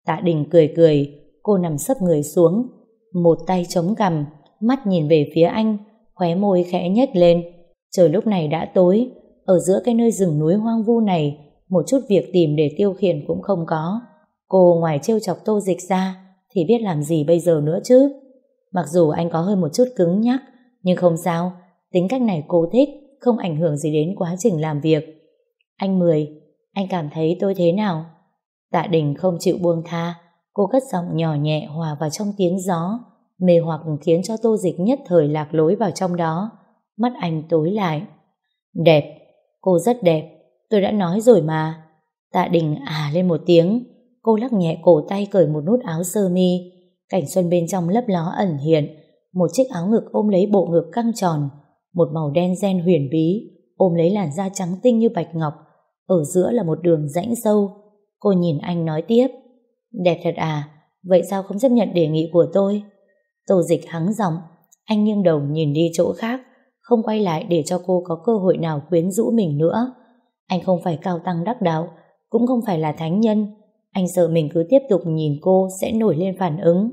[SPEAKER 1] Tạ Đình cười cười, cô nằm sấp người xuống, một tay chống cằm, mắt nhìn về phía anh, khóe môi khẽ nhếch lên. Trời lúc này đã tối, ở giữa cái nơi rừng núi hoang vu này, một chút việc tìm để tiêu khiển cũng không có. Cô ngoài trêu chọc tô dịch ra, thì biết làm gì bây giờ nữa chứ? Mặc dù anh có hơi một chút cứng nhắc, nhưng không sao, tính cách này cô thích, không ảnh hưởng gì đến quá trình làm việc. Anh Mười, anh cảm thấy tôi thế nào? Tạ Đình không chịu buông tha, cô cất giọng nhỏ nhẹ hòa vào trong tiếng gió, mê hoặc khiến cho tô dịch nhất thời lạc lối vào trong đó. Mắt anh tối lại. Đẹp, cô rất đẹp, tôi đã nói rồi mà. Tạ Đình à lên một tiếng, cô lắc nhẹ cổ tay cởi một nút áo sơ mi, cảnh xuân bên trong lấp ló ẩn hiện, một chiếc áo ngực ôm lấy bộ ngực căng tròn, một màu đen gen huyền bí, ôm lấy làn da trắng tinh như bạch ngọc, ở giữa là một đường rãnh sâu. Cô nhìn anh nói tiếp, đẹp thật à, vậy sao không chấp nhận đề nghị của tôi? Tô dịch hắng giọng, anh nghiêng đầu nhìn đi chỗ khác, không quay lại để cho cô có cơ hội nào quyến rũ mình nữa. Anh không phải cao tăng đắc đạo, cũng không phải là thánh nhân. Anh sợ mình cứ tiếp tục nhìn cô sẽ nổi lên phản ứng.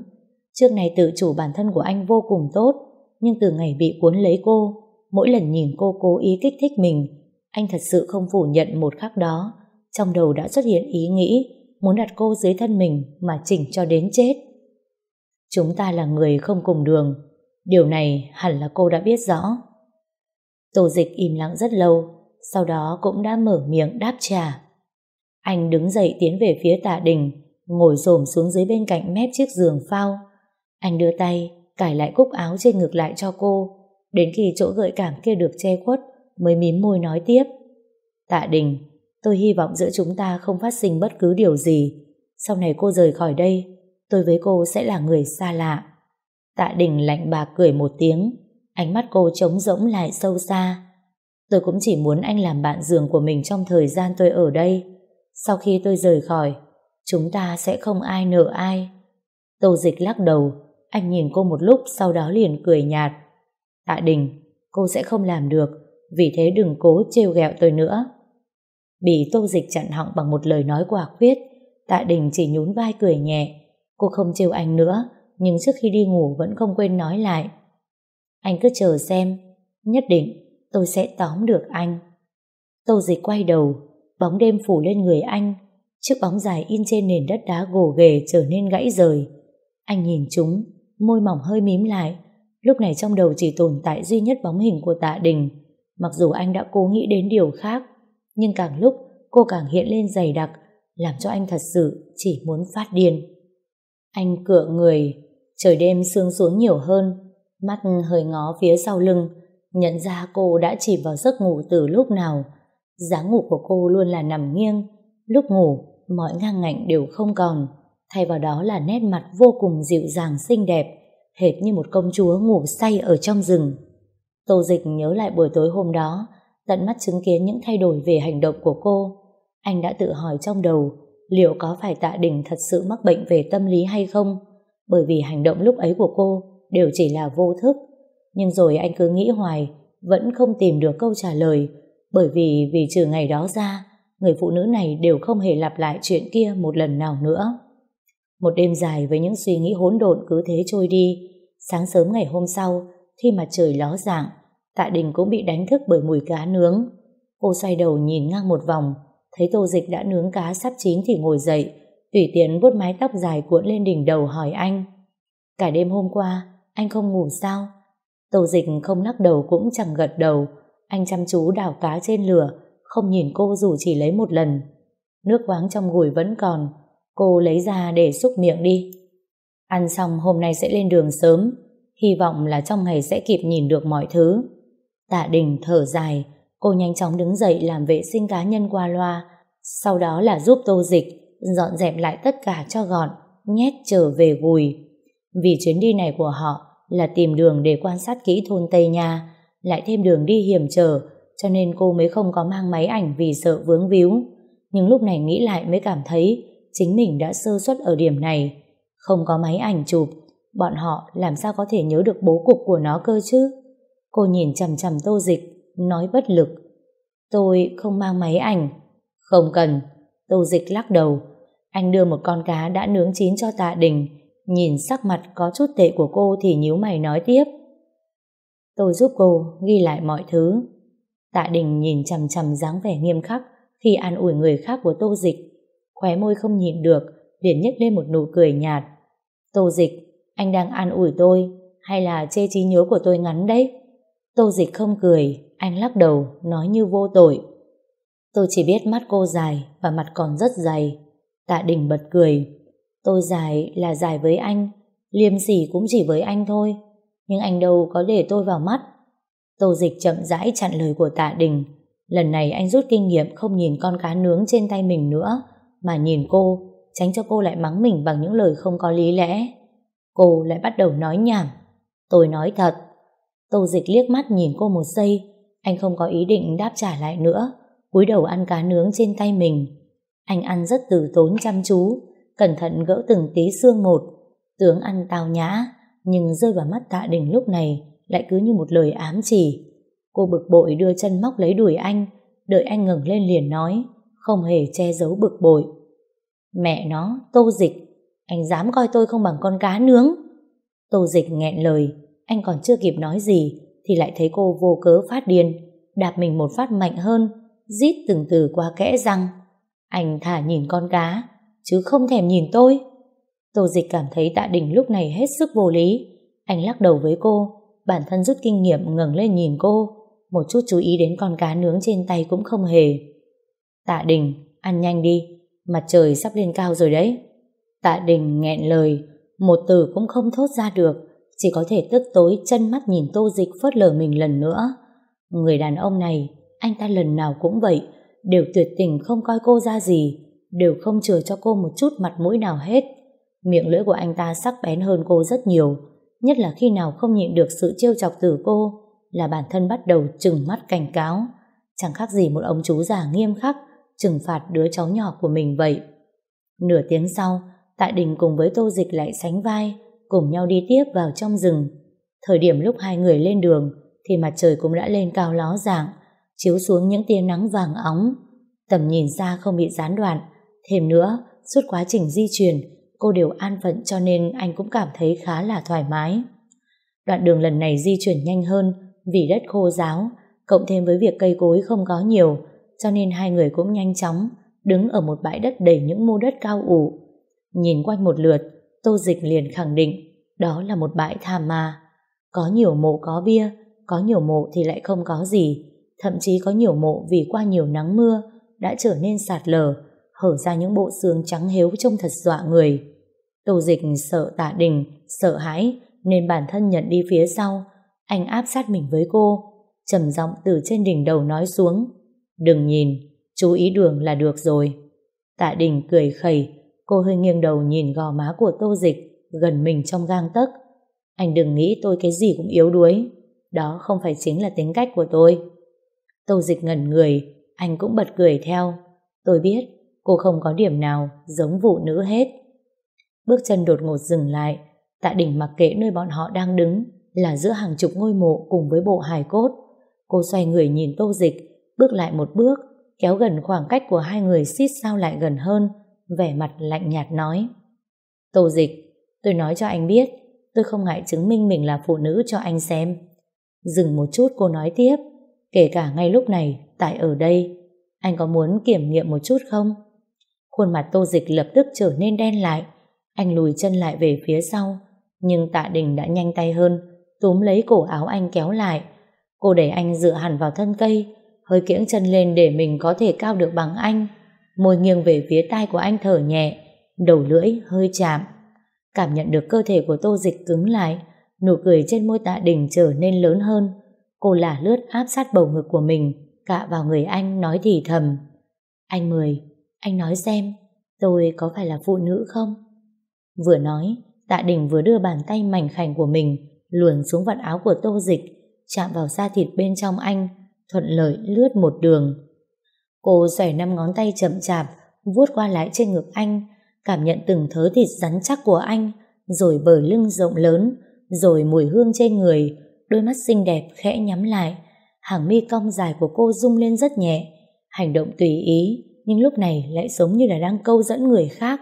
[SPEAKER 1] Trước này tự chủ bản thân của anh vô cùng tốt, nhưng từ ngày bị cuốn lấy cô, mỗi lần nhìn cô cố ý kích thích mình, anh thật sự không phủ nhận một khắc đó. Trong đầu đã xuất hiện ý nghĩ muốn đặt cô dưới thân mình mà chỉnh cho đến chết. Chúng ta là người không cùng đường. Điều này hẳn là cô đã biết rõ. Tô dịch im lặng rất lâu, sau đó cũng đã mở miệng đáp trả. Anh đứng dậy tiến về phía tạ đình, ngồi xổm xuống dưới bên cạnh mép chiếc giường phao. Anh đưa tay, cải lại cúc áo trên ngực lại cho cô, đến khi chỗ gợi cảm kia được che khuất, mới mím môi nói tiếp. Tạ đình, tôi hy vọng giữa chúng ta không phát sinh bất cứ điều gì. Sau này cô rời khỏi đây, tôi với cô sẽ là người xa lạ. Tạ đình lạnh bạc cười một tiếng, ánh mắt cô trống rỗng lại sâu xa. Tôi cũng chỉ muốn anh làm bạn giường của mình trong thời gian tôi ở đây. Sau khi tôi rời khỏi, chúng ta sẽ không ai nợ ai. Tô dịch lắc đầu, anh nhìn cô một lúc sau đó liền cười nhạt. Tạ Đình, cô sẽ không làm được, vì thế đừng cố trêu ghẹo tôi nữa. Bị tô dịch chặn họng bằng một lời nói quả quyết, Tạ Đình chỉ nhún vai cười nhẹ. Cô không trêu anh nữa, nhưng trước khi đi ngủ vẫn không quên nói lại. Anh cứ chờ xem, nhất định tôi sẽ tóm được anh. Tô dịch quay đầu, bóng đêm phủ lên người anh, chiếc bóng dài in trên nền đất đá gồ ghề trở nên gãy rời. Anh nhìn chúng, môi mỏng hơi mím lại, lúc này trong đầu chỉ tồn tại duy nhất bóng hình của tạ đình. Mặc dù anh đã cố nghĩ đến điều khác, nhưng càng lúc cô càng hiện lên dày đặc, làm cho anh thật sự chỉ muốn phát điên. Anh cựa người, trời đêm sương xuống nhiều hơn, mắt hơi ngó phía sau lưng, nhận ra cô đã chìm vào giấc ngủ từ lúc nào. dáng ngủ của cô luôn là nằm nghiêng, lúc ngủ mọi ngang ngạnh đều không còn, thay vào đó là nét mặt vô cùng dịu dàng xinh đẹp, hệt như một công chúa ngủ say ở trong rừng. Tô Dịch nhớ lại buổi tối hôm đó, tận mắt chứng kiến những thay đổi về hành động của cô. Anh đã tự hỏi trong đầu, liệu có phải tạ đình thật sự mắc bệnh về tâm lý hay không, bởi vì hành động lúc ấy của cô đều chỉ là vô thức. Nhưng rồi anh cứ nghĩ hoài, vẫn không tìm được câu trả lời, bởi vì vì trừ ngày đó ra, người phụ nữ này đều không hề lặp lại chuyện kia một lần nào nữa. Một đêm dài với những suy nghĩ hỗn độn cứ thế trôi đi, sáng sớm ngày hôm sau, khi mặt trời ló dạng, Tạ Đình cũng bị đánh thức bởi mùi cá nướng. Cô xoay đầu nhìn ngang một vòng, thấy tô dịch đã nướng cá sắp chín thì ngồi dậy, tùy tiện vuốt mái tóc dài cuộn lên đỉnh đầu hỏi anh. Cả đêm hôm qua, anh không ngủ sao? Tô dịch không lắc đầu cũng chẳng gật đầu, anh chăm chú đảo cá trên lửa, không nhìn cô dù chỉ lấy một lần. Nước khoáng trong gùi vẫn còn, cô lấy ra để xúc miệng đi. Ăn xong hôm nay sẽ lên đường sớm, hy vọng là trong ngày sẽ kịp nhìn được mọi thứ. Tạ Đình thở dài, cô nhanh chóng đứng dậy làm vệ sinh cá nhân qua loa, sau đó là giúp tô dịch dọn dẹp lại tất cả cho gọn, nhét trở về gùi. Vì chuyến đi này của họ là tìm đường để quan sát kỹ thôn Tây Nha, lại thêm đường đi hiểm trở, cho nên cô mới không có mang máy ảnh vì sợ vướng víu. Nhưng lúc này nghĩ lại mới cảm thấy chính mình đã sơ suất ở điểm này. Không có máy ảnh chụp, bọn họ làm sao có thể nhớ được bố cục của nó cơ chứ? Cô nhìn chằm chằm tô dịch, nói bất lực. Tôi không mang máy ảnh. Không cần. Tô dịch lắc đầu. Anh đưa một con cá đã nướng chín cho tạ đình. Nhìn sắc mặt có chút tệ của cô thì nhíu mày nói tiếp. Tôi giúp cô ghi lại mọi thứ. Tạ đình nhìn chằm chằm dáng vẻ nghiêm khắc khi an ủi người khác của tô dịch. Khóe môi không nhịn được, liền nhếch lên một nụ cười nhạt. Tô dịch, anh đang an ủi tôi hay là chê trí nhớ của tôi ngắn đấy? Tô dịch không cười, anh lắc đầu, nói như vô tội. Tôi chỉ biết mắt cô dài và mặt còn rất dày. Tạ Đình bật cười. Tôi dài là dài với anh, liêm sỉ cũng chỉ với anh thôi. Nhưng anh đâu có để tôi vào mắt. Tô dịch chậm rãi chặn lời của Tạ Đình. Lần này anh rút kinh nghiệm không nhìn con cá nướng trên tay mình nữa, mà nhìn cô, tránh cho cô lại mắng mình bằng những lời không có lý lẽ. Cô lại bắt đầu nói nhảm. Tôi nói thật, Tô dịch liếc mắt nhìn cô một giây, anh không có ý định đáp trả lại nữa, cúi đầu ăn cá nướng trên tay mình. Anh ăn rất từ tốn chăm chú, cẩn thận gỡ từng tí xương một, tướng ăn tào nhã, nhưng rơi vào mắt tạ đình lúc này lại cứ như một lời ám chỉ. Cô bực bội đưa chân móc lấy đuổi anh, đợi anh ngừng lên liền nói, không hề che giấu bực bội. Mẹ nó, tô dịch, anh dám coi tôi không bằng con cá nướng. Tô dịch nghẹn lời, anh còn chưa kịp nói gì thì lại thấy cô vô cớ phát điên, đạp mình một phát mạnh hơn, rít từng từ qua kẽ răng. Anh thả nhìn con cá, chứ không thèm nhìn tôi. Tô dịch cảm thấy tạ đình lúc này hết sức vô lý. Anh lắc đầu với cô, bản thân rút kinh nghiệm ngẩng lên nhìn cô, một chút chú ý đến con cá nướng trên tay cũng không hề. Tạ đình, ăn nhanh đi, mặt trời sắp lên cao rồi đấy. Tạ đình nghẹn lời, một từ cũng không thốt ra được, chỉ có thể tức tối chân mắt nhìn tô dịch phớt lờ mình lần nữa. Người đàn ông này, anh ta lần nào cũng vậy, đều tuyệt tình không coi cô ra gì, đều không chừa cho cô một chút mặt mũi nào hết. Miệng lưỡi của anh ta sắc bén hơn cô rất nhiều, nhất là khi nào không nhịn được sự trêu chọc từ cô, là bản thân bắt đầu trừng mắt cảnh cáo. Chẳng khác gì một ông chú già nghiêm khắc, trừng phạt đứa cháu nhỏ của mình vậy. Nửa tiếng sau, Tại Đình cùng với Tô Dịch lại sánh vai, cùng nhau đi tiếp vào trong rừng. Thời điểm lúc hai người lên đường thì mặt trời cũng đã lên cao ló dạng, chiếu xuống những tia nắng vàng óng. Tầm nhìn xa không bị gián đoạn. Thêm nữa, suốt quá trình di chuyển, cô đều an phận cho nên anh cũng cảm thấy khá là thoải mái. Đoạn đường lần này di chuyển nhanh hơn vì đất khô ráo, cộng thêm với việc cây cối không có nhiều, cho nên hai người cũng nhanh chóng đứng ở một bãi đất đầy những mô đất cao ủ. Nhìn quanh một lượt, Tô Dịch liền khẳng định đó là một bãi tha ma. Có nhiều mộ có bia, có nhiều mộ thì lại không có gì. Thậm chí có nhiều mộ vì qua nhiều nắng mưa đã trở nên sạt lở, hở ra những bộ xương trắng héo trông thật dọa người. Tô Dịch sợ tạ đình, sợ hãi nên bản thân nhận đi phía sau. Anh áp sát mình với cô, trầm giọng từ trên đỉnh đầu nói xuống. Đừng nhìn, chú ý đường là được rồi. Tạ đình cười khẩy, Cô hơi nghiêng đầu nhìn gò má của tô dịch gần mình trong gang tấc. Anh đừng nghĩ tôi cái gì cũng yếu đuối. Đó không phải chính là tính cách của tôi. Tô dịch ngẩn người, anh cũng bật cười theo. Tôi biết, Cô không có điểm nào giống vụ nữ hết. Bước chân đột ngột dừng lại, Tạ đỉnh mặc kệ nơi bọn họ đang đứng là giữa hàng chục ngôi mộ cùng với bộ hài cốt. Cô xoay người nhìn Tô Dịch, bước lại một bước, kéo gần khoảng cách của hai người xít sao lại gần hơn, vẻ mặt lạnh nhạt nói. Tô Dịch, tôi nói cho anh biết, tôi không ngại chứng minh mình là phụ nữ cho anh xem. Dừng một chút cô nói tiếp, kể cả ngay lúc này, tại ở đây, anh có muốn kiểm nghiệm một chút không? Khuôn mặt Tô Dịch lập tức trở nên đen lại, anh lùi chân lại về phía sau, nhưng tạ đình đã nhanh tay hơn, túm lấy cổ áo anh kéo lại. Cô đẩy anh dựa hẳn vào thân cây, hơi kiễng chân lên để mình có thể cao được bằng anh. Môi nghiêng về phía tai của anh thở nhẹ, đầu lưỡi hơi chạm. Cảm nhận được cơ thể của tô dịch cứng lại, nụ cười trên môi tạ đình trở nên lớn hơn. Cô lả lướt áp sát bầu ngực của mình, cạ vào người anh nói thì thầm. Anh Mười, anh nói xem, tôi có phải là phụ nữ không? Vừa nói, tạ đình vừa đưa bàn tay mảnh khảnh của mình luồn xuống vạt áo của tô dịch, chạm vào da thịt bên trong anh, thuận lợi lướt một đường. Cô xoay năm ngón tay chậm chạp, vuốt qua lại trên ngực anh, cảm nhận từng thớ thịt rắn chắc của anh, rồi bờ lưng rộng lớn, rồi mùi hương trên người, đôi mắt xinh đẹp khẽ nhắm lại. Hàng mi cong dài của cô rung lên rất nhẹ, hành động tùy ý, nhưng lúc này lại giống như là đang câu dẫn người khác,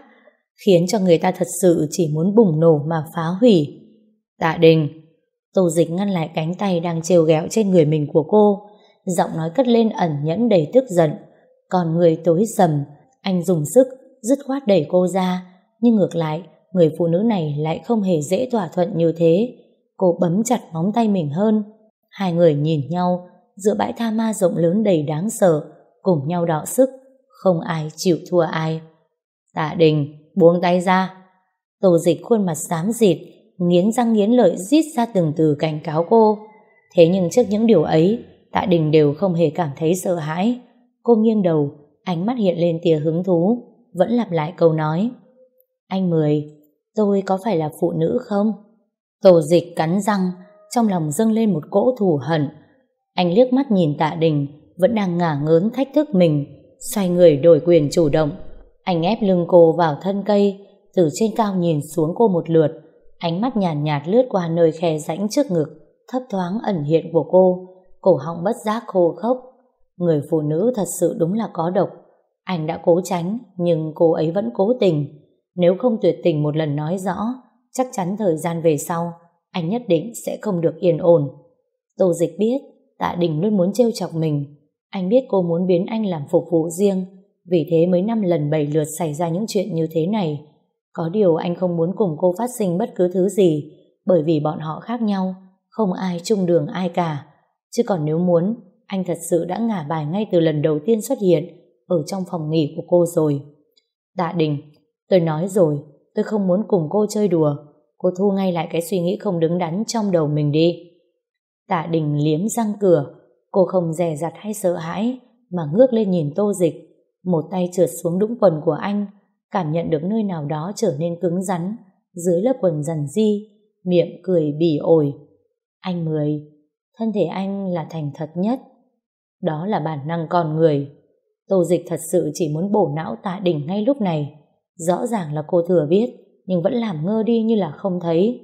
[SPEAKER 1] khiến cho người ta thật sự chỉ muốn bùng nổ mà phá hủy. Tạ Đình Tô Dịch ngăn lại cánh tay đang trêu ghẹo trên người mình của cô, giọng nói cất lên ẩn nhẫn đầy tức giận. Còn người tối sầm, anh dùng sức, dứt khoát đẩy cô ra, nhưng ngược lại, người phụ nữ này lại không hề dễ thỏa thuận như thế. Cô bấm chặt móng tay mình hơn. Hai người nhìn nhau, giữa bãi tha ma rộng lớn đầy đáng sợ, cùng nhau đọ sức, không ai chịu thua ai. Tạ Đình, buông tay ra. Tô dịch khuôn mặt xám dịt, nghiến răng nghiến lợi rít ra từng từ cảnh cáo cô. Thế nhưng trước những điều ấy, Tạ Đình đều không hề cảm thấy sợ hãi. Cô nghiêng đầu, ánh mắt hiện lên tia hứng thú, vẫn lặp lại câu nói. Anh Mười, tôi có phải là phụ nữ không? Tổ dịch cắn răng, trong lòng dâng lên một cỗ thù hận. Anh liếc mắt nhìn Tạ Đình, vẫn đang ngả ngớn thách thức mình, xoay người đổi quyền chủ động. Anh ép lưng cô vào thân cây, từ trên cao nhìn xuống cô một lượt, ánh mắt nhàn nhạt, nhạt lướt qua nơi khe rãnh trước ngực, thấp thoáng ẩn hiện của cô, cổ họng bất giác khô khốc. Người phụ nữ thật sự đúng là có độc. Anh đã cố tránh, nhưng cô ấy vẫn cố tình. Nếu không tuyệt tình một lần nói rõ, chắc chắn thời gian về sau, anh nhất định sẽ không được yên ổn. Tô Dịch biết, Tạ Đình luôn muốn trêu chọc mình. Anh biết cô muốn biến anh làm phục vụ riêng, vì thế mấy năm lần bảy lượt xảy ra những chuyện như thế này. Có điều anh không muốn cùng cô phát sinh bất cứ thứ gì, bởi vì bọn họ khác nhau, không ai chung đường ai cả. Chứ còn nếu muốn, anh thật sự đã ngả bài ngay từ lần đầu tiên xuất hiện ở trong phòng nghỉ của cô rồi. Tạ Đình, tôi nói rồi, tôi không muốn cùng cô chơi đùa. Cô thu ngay lại cái suy nghĩ không đứng đắn trong đầu mình đi. Tạ Đình liếm răng cửa, cô không dè dặt hay sợ hãi, mà ngước lên nhìn tô dịch. Một tay trượt xuống đũng quần của anh, cảm nhận được nơi nào đó trở nên cứng rắn, dưới lớp quần dần di, miệng cười bỉ ổi. Anh Mười, thân thể anh là thành thật nhất. Đó là bản năng con người. Tô dịch thật sự chỉ muốn bổ não tạ đỉnh ngay lúc này. Rõ ràng là cô thừa biết, nhưng vẫn làm ngơ đi như là không thấy.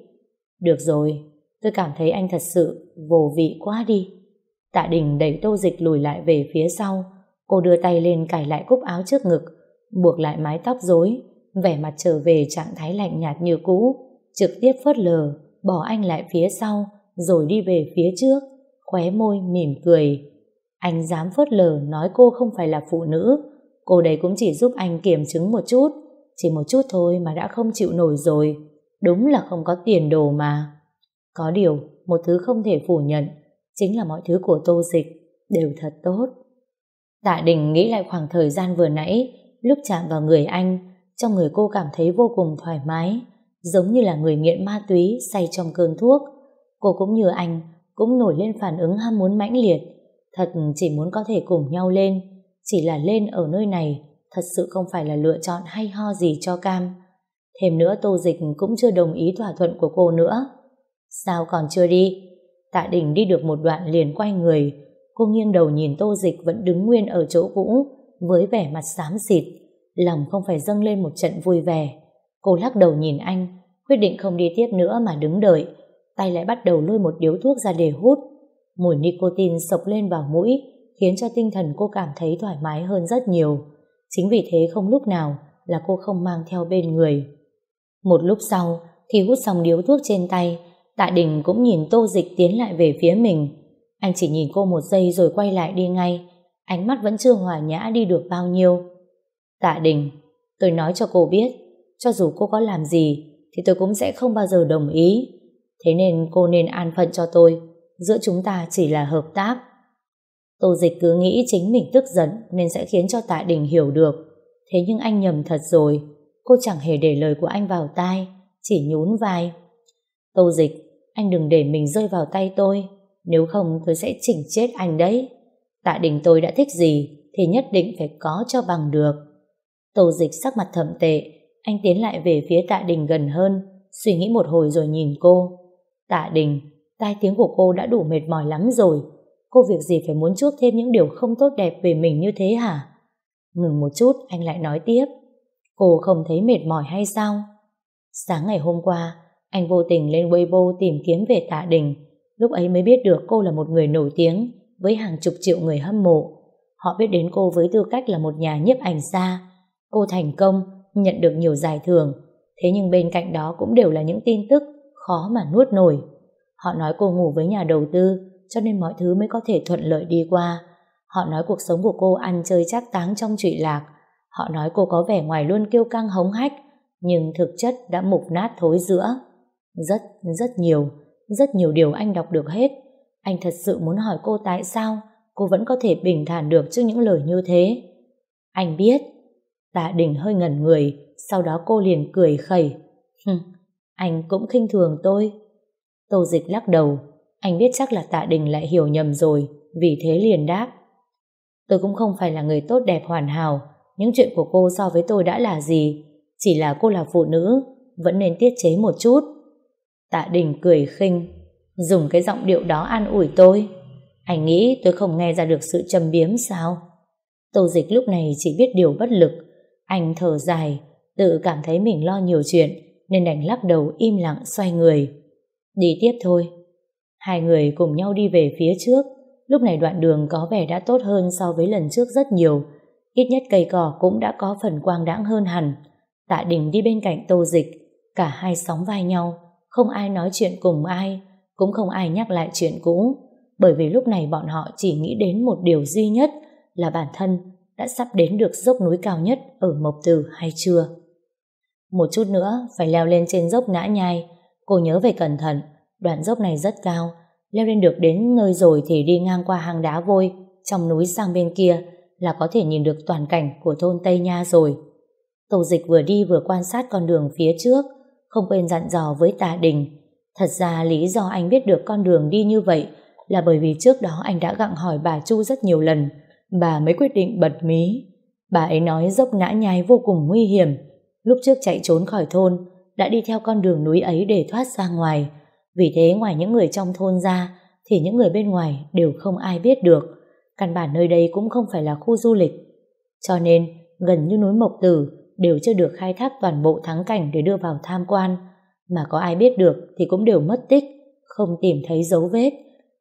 [SPEAKER 1] Được rồi, tôi cảm thấy anh thật sự vô vị quá đi. Tạ đình đẩy tô dịch lùi lại về phía sau. Cô đưa tay lên cài lại cúc áo trước ngực, buộc lại mái tóc rối, vẻ mặt trở về trạng thái lạnh nhạt như cũ, trực tiếp phớt lờ, bỏ anh lại phía sau, rồi đi về phía trước, khóe môi mỉm cười. Anh dám phớt lờ nói cô không phải là phụ nữ, cô đấy cũng chỉ giúp anh kiểm chứng một chút, chỉ một chút thôi mà đã không chịu nổi rồi, đúng là không có tiền đồ mà. Có điều, một thứ không thể phủ nhận, chính là mọi thứ của tô dịch đều thật tốt. Tạ Đình nghĩ lại khoảng thời gian vừa nãy, lúc chạm vào người anh, trong người cô cảm thấy vô cùng thoải mái, giống như là người nghiện ma túy say trong cơn thuốc. Cô cũng như anh, cũng nổi lên phản ứng ham muốn mãnh liệt, thật chỉ muốn có thể cùng nhau lên, chỉ là lên ở nơi này thật sự không phải là lựa chọn hay ho gì cho Cam. Thêm nữa Tô Dịch cũng chưa đồng ý thỏa thuận của cô nữa. Sao còn chưa đi? Tạ Đình đi được một đoạn liền quay người, cô nghiêng đầu nhìn Tô Dịch vẫn đứng nguyên ở chỗ cũ, với vẻ mặt xám xịt. lòng không phải dâng lên một trận vui vẻ. Cô lắc đầu nhìn anh, quyết định không đi tiếp nữa mà đứng đợi. Tay lại bắt đầu lôi một điếu thuốc ra để hút. Mùi nicotine sộc lên vào mũi, khiến cho tinh thần cô cảm thấy thoải mái hơn rất nhiều. Chính vì thế không lúc nào là cô không mang theo bên người. Một lúc sau, khi hút xong điếu thuốc trên tay, Tạ Đình cũng nhìn Tô Dịch tiến lại về phía mình. Anh chỉ nhìn cô một giây rồi quay lại đi ngay. Ánh mắt vẫn chưa hòa nhã đi được bao nhiêu. Tạ Đình, tôi nói cho cô biết, cho dù cô có làm gì, thì tôi cũng sẽ không bao giờ đồng ý. Thế nên cô nên an phận cho tôi, giữa chúng ta chỉ là hợp tác. Tô Dịch cứ nghĩ chính mình tức giận nên sẽ khiến cho Tạ Đình hiểu được. Thế nhưng anh nhầm thật rồi, cô chẳng hề để lời của anh vào tai, chỉ nhún vai. Tô Dịch, anh đừng để mình rơi vào tay tôi, nếu không tôi sẽ chỉnh chết anh đấy. Tạ Đình tôi đã thích gì thì nhất định phải có cho bằng được. Tô Dịch sắc mặt thầm tệ, anh tiến lại về phía Tạ Đình gần hơn, suy nghĩ một hồi rồi nhìn cô. Tạ Đình, tai tiếng của cô đã đủ mệt mỏi lắm rồi, cô việc gì phải muốn chuốc thêm những điều không tốt đẹp về mình như thế hả? Ngừng một chút, anh lại nói tiếp. Cô không thấy mệt mỏi hay sao? Sáng ngày hôm qua, anh vô tình lên Weibo tìm kiếm về Tạ Đình. Lúc ấy mới biết được cô là một người nổi tiếng với hàng chục triệu người hâm mộ. Họ biết đến cô với tư cách là một nhà nhiếp ảnh gia. Cô thành công, nhận được nhiều giải thưởng. Thế nhưng bên cạnh đó cũng đều là những tin tức khó mà nuốt nổi. Họ nói cô ngủ với nhà đầu tư cho nên mọi thứ mới có thể thuận lợi đi qua. Họ nói cuộc sống của cô ăn chơi chắc táng trong trụy lạc. Họ nói cô có vẻ ngoài luôn kiêu căng hống hách nhưng thực chất đã mục nát thối giữa. Rất, rất nhiều, rất nhiều điều anh đọc được hết. Anh thật sự muốn hỏi cô tại sao cô vẫn có thể bình thản được trước những lời như thế. Anh biết. Tạ Đình hơi ngẩn người, sau đó cô liền cười khẩy. anh cũng khinh thường tôi. Tô Dịch lắc đầu, anh biết chắc là Tạ Đình lại hiểu nhầm rồi, vì thế liền đáp. Tôi cũng không phải là người tốt đẹp hoàn hảo, những chuyện của cô so với tôi đã là gì, chỉ là cô là phụ nữ, vẫn nên tiết chế một chút. Tạ Đình cười khinh, dùng cái giọng điệu đó an ủi tôi. Anh nghĩ tôi không nghe ra được sự trầm biếm sao? Tô dịch lúc này chỉ biết điều bất lực. Anh thở dài, tự cảm thấy mình lo nhiều chuyện, nên đành lắc đầu im lặng xoay người. Đi tiếp thôi. Hai người cùng nhau đi về phía trước. Lúc này đoạn đường có vẻ đã tốt hơn so với lần trước rất nhiều. Ít nhất cây cỏ cũng đã có phần quang đãng hơn hẳn. Tạ Đình đi bên cạnh tô dịch, cả hai sóng vai nhau, không ai nói chuyện cùng ai, cũng không ai nhắc lại chuyện cũ, bởi vì lúc này bọn họ chỉ nghĩ đến một điều duy nhất là bản thân đã sắp đến được dốc núi cao nhất ở Mộc Từ hay chưa. Một chút nữa phải leo lên trên dốc nã nhai, cô nhớ về cẩn thận, đoạn dốc này rất cao, leo lên được đến nơi rồi thì đi ngang qua hang đá vôi, trong núi sang bên kia là có thể nhìn được toàn cảnh của thôn Tây Nha rồi. Tô Dịch vừa đi vừa quan sát con đường phía trước, không quên dặn dò với tà Đình. Thật ra lý do anh biết được con đường đi như vậy là bởi vì trước đó anh đã gặng hỏi bà Chu rất nhiều lần, bà mới quyết định bật mí. Bà ấy nói dốc nã nhai vô cùng nguy hiểm, lúc trước chạy trốn khỏi thôn, đã đi theo con đường núi ấy để thoát ra ngoài. Vì thế ngoài những người trong thôn ra, thì những người bên ngoài đều không ai biết được. Căn bản nơi đây cũng không phải là khu du lịch. Cho nên, gần như núi Mộc Tử, đều chưa được khai thác toàn bộ thắng cảnh để đưa vào tham quan, mà có ai biết được thì cũng đều mất tích, không tìm thấy dấu vết,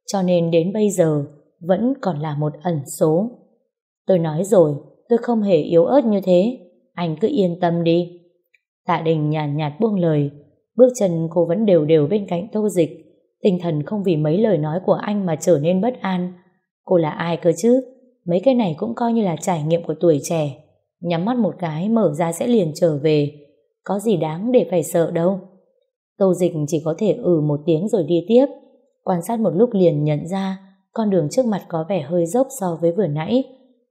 [SPEAKER 1] cho nên đến bây giờ vẫn còn là một ẩn số. Tôi nói rồi, tôi không hề yếu ớt như thế, anh cứ yên tâm đi. Tạ Đình nhàn nhạt, nhạt buông lời, bước chân cô vẫn đều đều bên cạnh tô dịch, tinh thần không vì mấy lời nói của anh mà trở nên bất an. Cô là ai cơ chứ? Mấy cái này cũng coi như là trải nghiệm của tuổi trẻ nhắm mắt một cái mở ra sẽ liền trở về. Có gì đáng để phải sợ đâu. Tô dịch chỉ có thể ừ một tiếng rồi đi tiếp. Quan sát một lúc liền nhận ra con đường trước mặt có vẻ hơi dốc so với vừa nãy.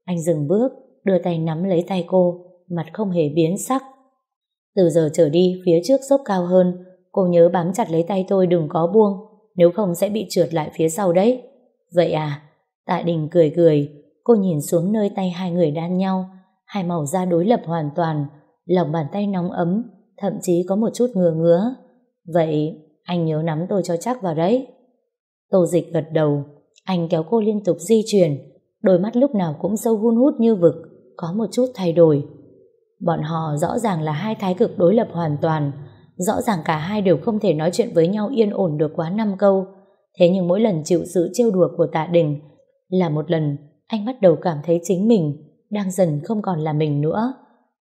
[SPEAKER 1] Anh dừng bước, đưa tay nắm lấy tay cô, mặt không hề biến sắc. Từ giờ trở đi, phía trước dốc cao hơn, cô nhớ bám chặt lấy tay tôi đừng có buông, nếu không sẽ bị trượt lại phía sau đấy. Vậy à? Tạ Đình cười cười, cô nhìn xuống nơi tay hai người đan nhau, hai màu da đối lập hoàn toàn, lòng bàn tay nóng ấm, thậm chí có một chút ngừa ngứa. Vậy anh nhớ nắm tôi cho chắc vào đấy. Tô dịch gật đầu, anh kéo cô liên tục di chuyển, đôi mắt lúc nào cũng sâu hun hút như vực, có một chút thay đổi. Bọn họ rõ ràng là hai thái cực đối lập hoàn toàn, rõ ràng cả hai đều không thể nói chuyện với nhau yên ổn được quá năm câu. Thế nhưng mỗi lần chịu sự trêu đùa của tạ đình là một lần anh bắt đầu cảm thấy chính mình đang dần không còn là mình nữa.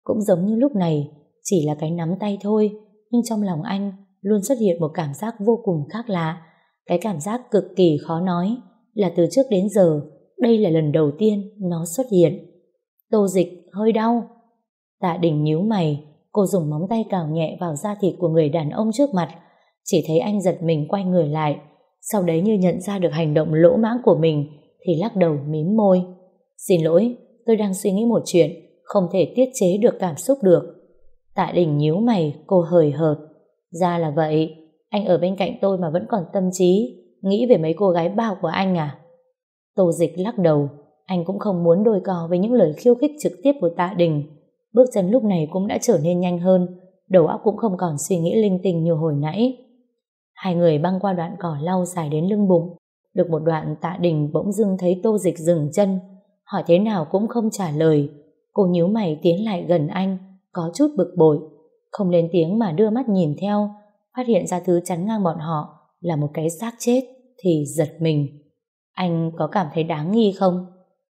[SPEAKER 1] Cũng giống như lúc này, chỉ là cái nắm tay thôi, nhưng trong lòng anh luôn xuất hiện một cảm giác vô cùng khác lạ. Cái cảm giác cực kỳ khó nói là từ trước đến giờ, đây là lần đầu tiên nó xuất hiện. Tô dịch hơi đau. Tạ đình nhíu mày, cô dùng móng tay cào nhẹ vào da thịt của người đàn ông trước mặt. Chỉ thấy anh giật mình quay người lại, sau đấy như nhận ra được hành động lỗ mãng của mình, thì lắc đầu mím môi. Xin lỗi, tôi đang suy nghĩ một chuyện, không thể tiết chế được cảm xúc được. Tạ đình nhíu mày, cô hời hợt. Ra là vậy, anh ở bên cạnh tôi mà vẫn còn tâm trí, nghĩ về mấy cô gái bao của anh à? Tô dịch lắc đầu, anh cũng không muốn đôi cò với những lời khiêu khích trực tiếp của tạ đình. Bước chân lúc này cũng đã trở nên nhanh hơn, đầu óc cũng không còn suy nghĩ linh tinh như hồi nãy. Hai người băng qua đoạn cỏ lau dài đến lưng bụng. Được một đoạn tạ đình bỗng dưng thấy tô dịch dừng chân, hỏi thế nào cũng không trả lời. Cô nhíu mày tiến lại gần anh, có chút bực bội. Không lên tiếng mà đưa mắt nhìn theo, phát hiện ra thứ chắn ngang bọn họ là một cái xác chết, thì giật mình. Anh có cảm thấy đáng nghi không?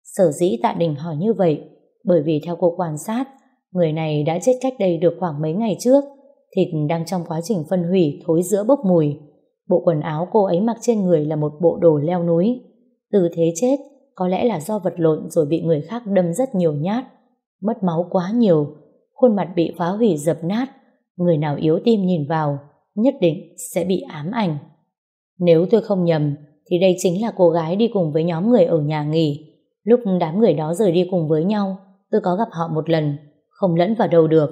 [SPEAKER 1] Sở dĩ tạ đình hỏi như vậy, bởi vì theo cô quan sát, người này đã chết cách đây được khoảng mấy ngày trước, thịt đang trong quá trình phân hủy thối giữa bốc mùi. Bộ quần áo cô ấy mặc trên người là một bộ đồ leo núi. Từ thế chết, có lẽ là do vật lộn rồi bị người khác đâm rất nhiều nhát. Mất máu quá nhiều, khuôn mặt bị phá hủy dập nát. Người nào yếu tim nhìn vào, nhất định sẽ bị ám ảnh. Nếu tôi không nhầm, thì đây chính là cô gái đi cùng với nhóm người ở nhà nghỉ. Lúc đám người đó rời đi cùng với nhau, tôi có gặp họ một lần, không lẫn vào đâu được.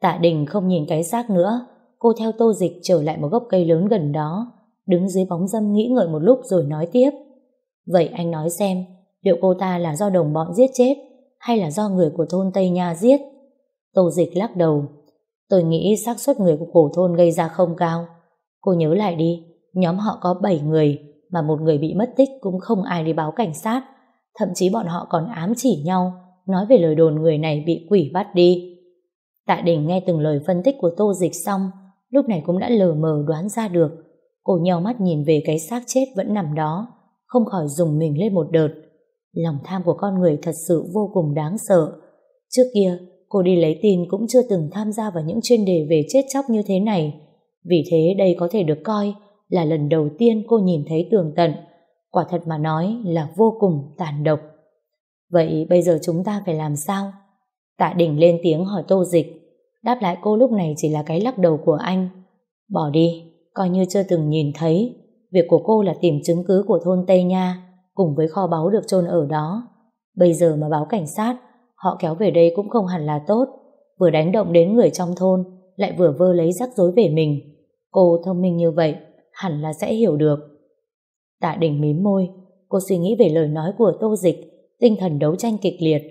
[SPEAKER 1] Tạ Đình không nhìn cái xác nữa, cô theo tô dịch trở lại một gốc cây lớn gần đó, đứng dưới bóng dâm nghĩ ngợi một lúc rồi nói tiếp. Vậy anh nói xem, liệu cô ta là do đồng bọn giết chết, hay là do người của thôn Tây Nha giết? Tô dịch lắc đầu. Tôi nghĩ xác suất người của cổ thôn gây ra không cao. Cô nhớ lại đi, nhóm họ có 7 người, mà một người bị mất tích cũng không ai đi báo cảnh sát. Thậm chí bọn họ còn ám chỉ nhau, nói về lời đồn người này bị quỷ bắt đi. Tạ Đình nghe từng lời phân tích của Tô Dịch xong, lúc này cũng đã lờ mờ đoán ra được. Cô nheo mắt nhìn về cái xác chết vẫn nằm đó, không khỏi dùng mình lên một đợt. Lòng tham của con người thật sự vô cùng đáng sợ. Trước kia, cô đi lấy tin cũng chưa từng tham gia vào những chuyên đề về chết chóc như thế này. Vì thế đây có thể được coi là lần đầu tiên cô nhìn thấy tường tận. Quả thật mà nói là vô cùng tàn độc. Vậy bây giờ chúng ta phải làm sao? Tạ Đình lên tiếng hỏi Tô Dịch. Đáp lại cô lúc này chỉ là cái lắc đầu của anh. Bỏ đi, coi như chưa từng nhìn thấy. Việc của cô là tìm chứng cứ của thôn Tây Nha cùng với kho báu được chôn ở đó. Bây giờ mà báo cảnh sát, họ kéo về đây cũng không hẳn là tốt. Vừa đánh động đến người trong thôn, lại vừa vơ lấy rắc rối về mình. Cô thông minh như vậy, hẳn là sẽ hiểu được. Tạ Đình mím môi, cô suy nghĩ về lời nói của Tô Dịch, tinh thần đấu tranh kịch liệt.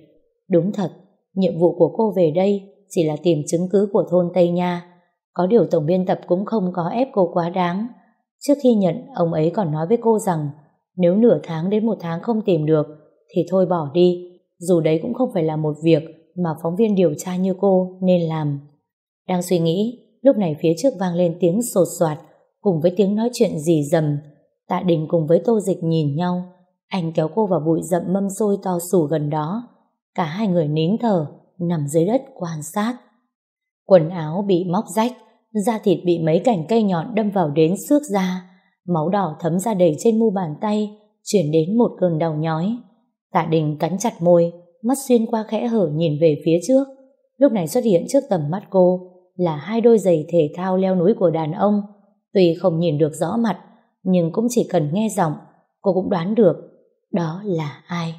[SPEAKER 1] Đúng thật, nhiệm vụ của cô về đây chỉ là tìm chứng cứ của thôn Tây Nha. Có điều tổng biên tập cũng không có ép cô quá đáng. Trước khi nhận, ông ấy còn nói với cô rằng nếu nửa tháng đến một tháng không tìm được thì thôi bỏ đi. Dù đấy cũng không phải là một việc mà phóng viên điều tra như cô nên làm. Đang suy nghĩ, lúc này phía trước vang lên tiếng sột soạt cùng với tiếng nói chuyện dì dầm. Tạ Đình cùng với Tô Dịch nhìn nhau, anh kéo cô vào bụi rậm mâm xôi to sủ gần đó. Cả hai người nín thở, nằm dưới đất quan sát. Quần áo bị móc rách, da thịt bị mấy cành cây nhọn đâm vào đến xước da, máu đỏ thấm ra đầy trên mu bàn tay, chuyển đến một cơn đau nhói. Tạ Đình cắn chặt môi, mắt xuyên qua khẽ hở nhìn về phía trước. Lúc này xuất hiện trước tầm mắt cô là hai đôi giày thể thao leo núi của đàn ông, Tuy không nhìn được rõ mặt, nhưng cũng chỉ cần nghe giọng, cô cũng đoán được đó là ai.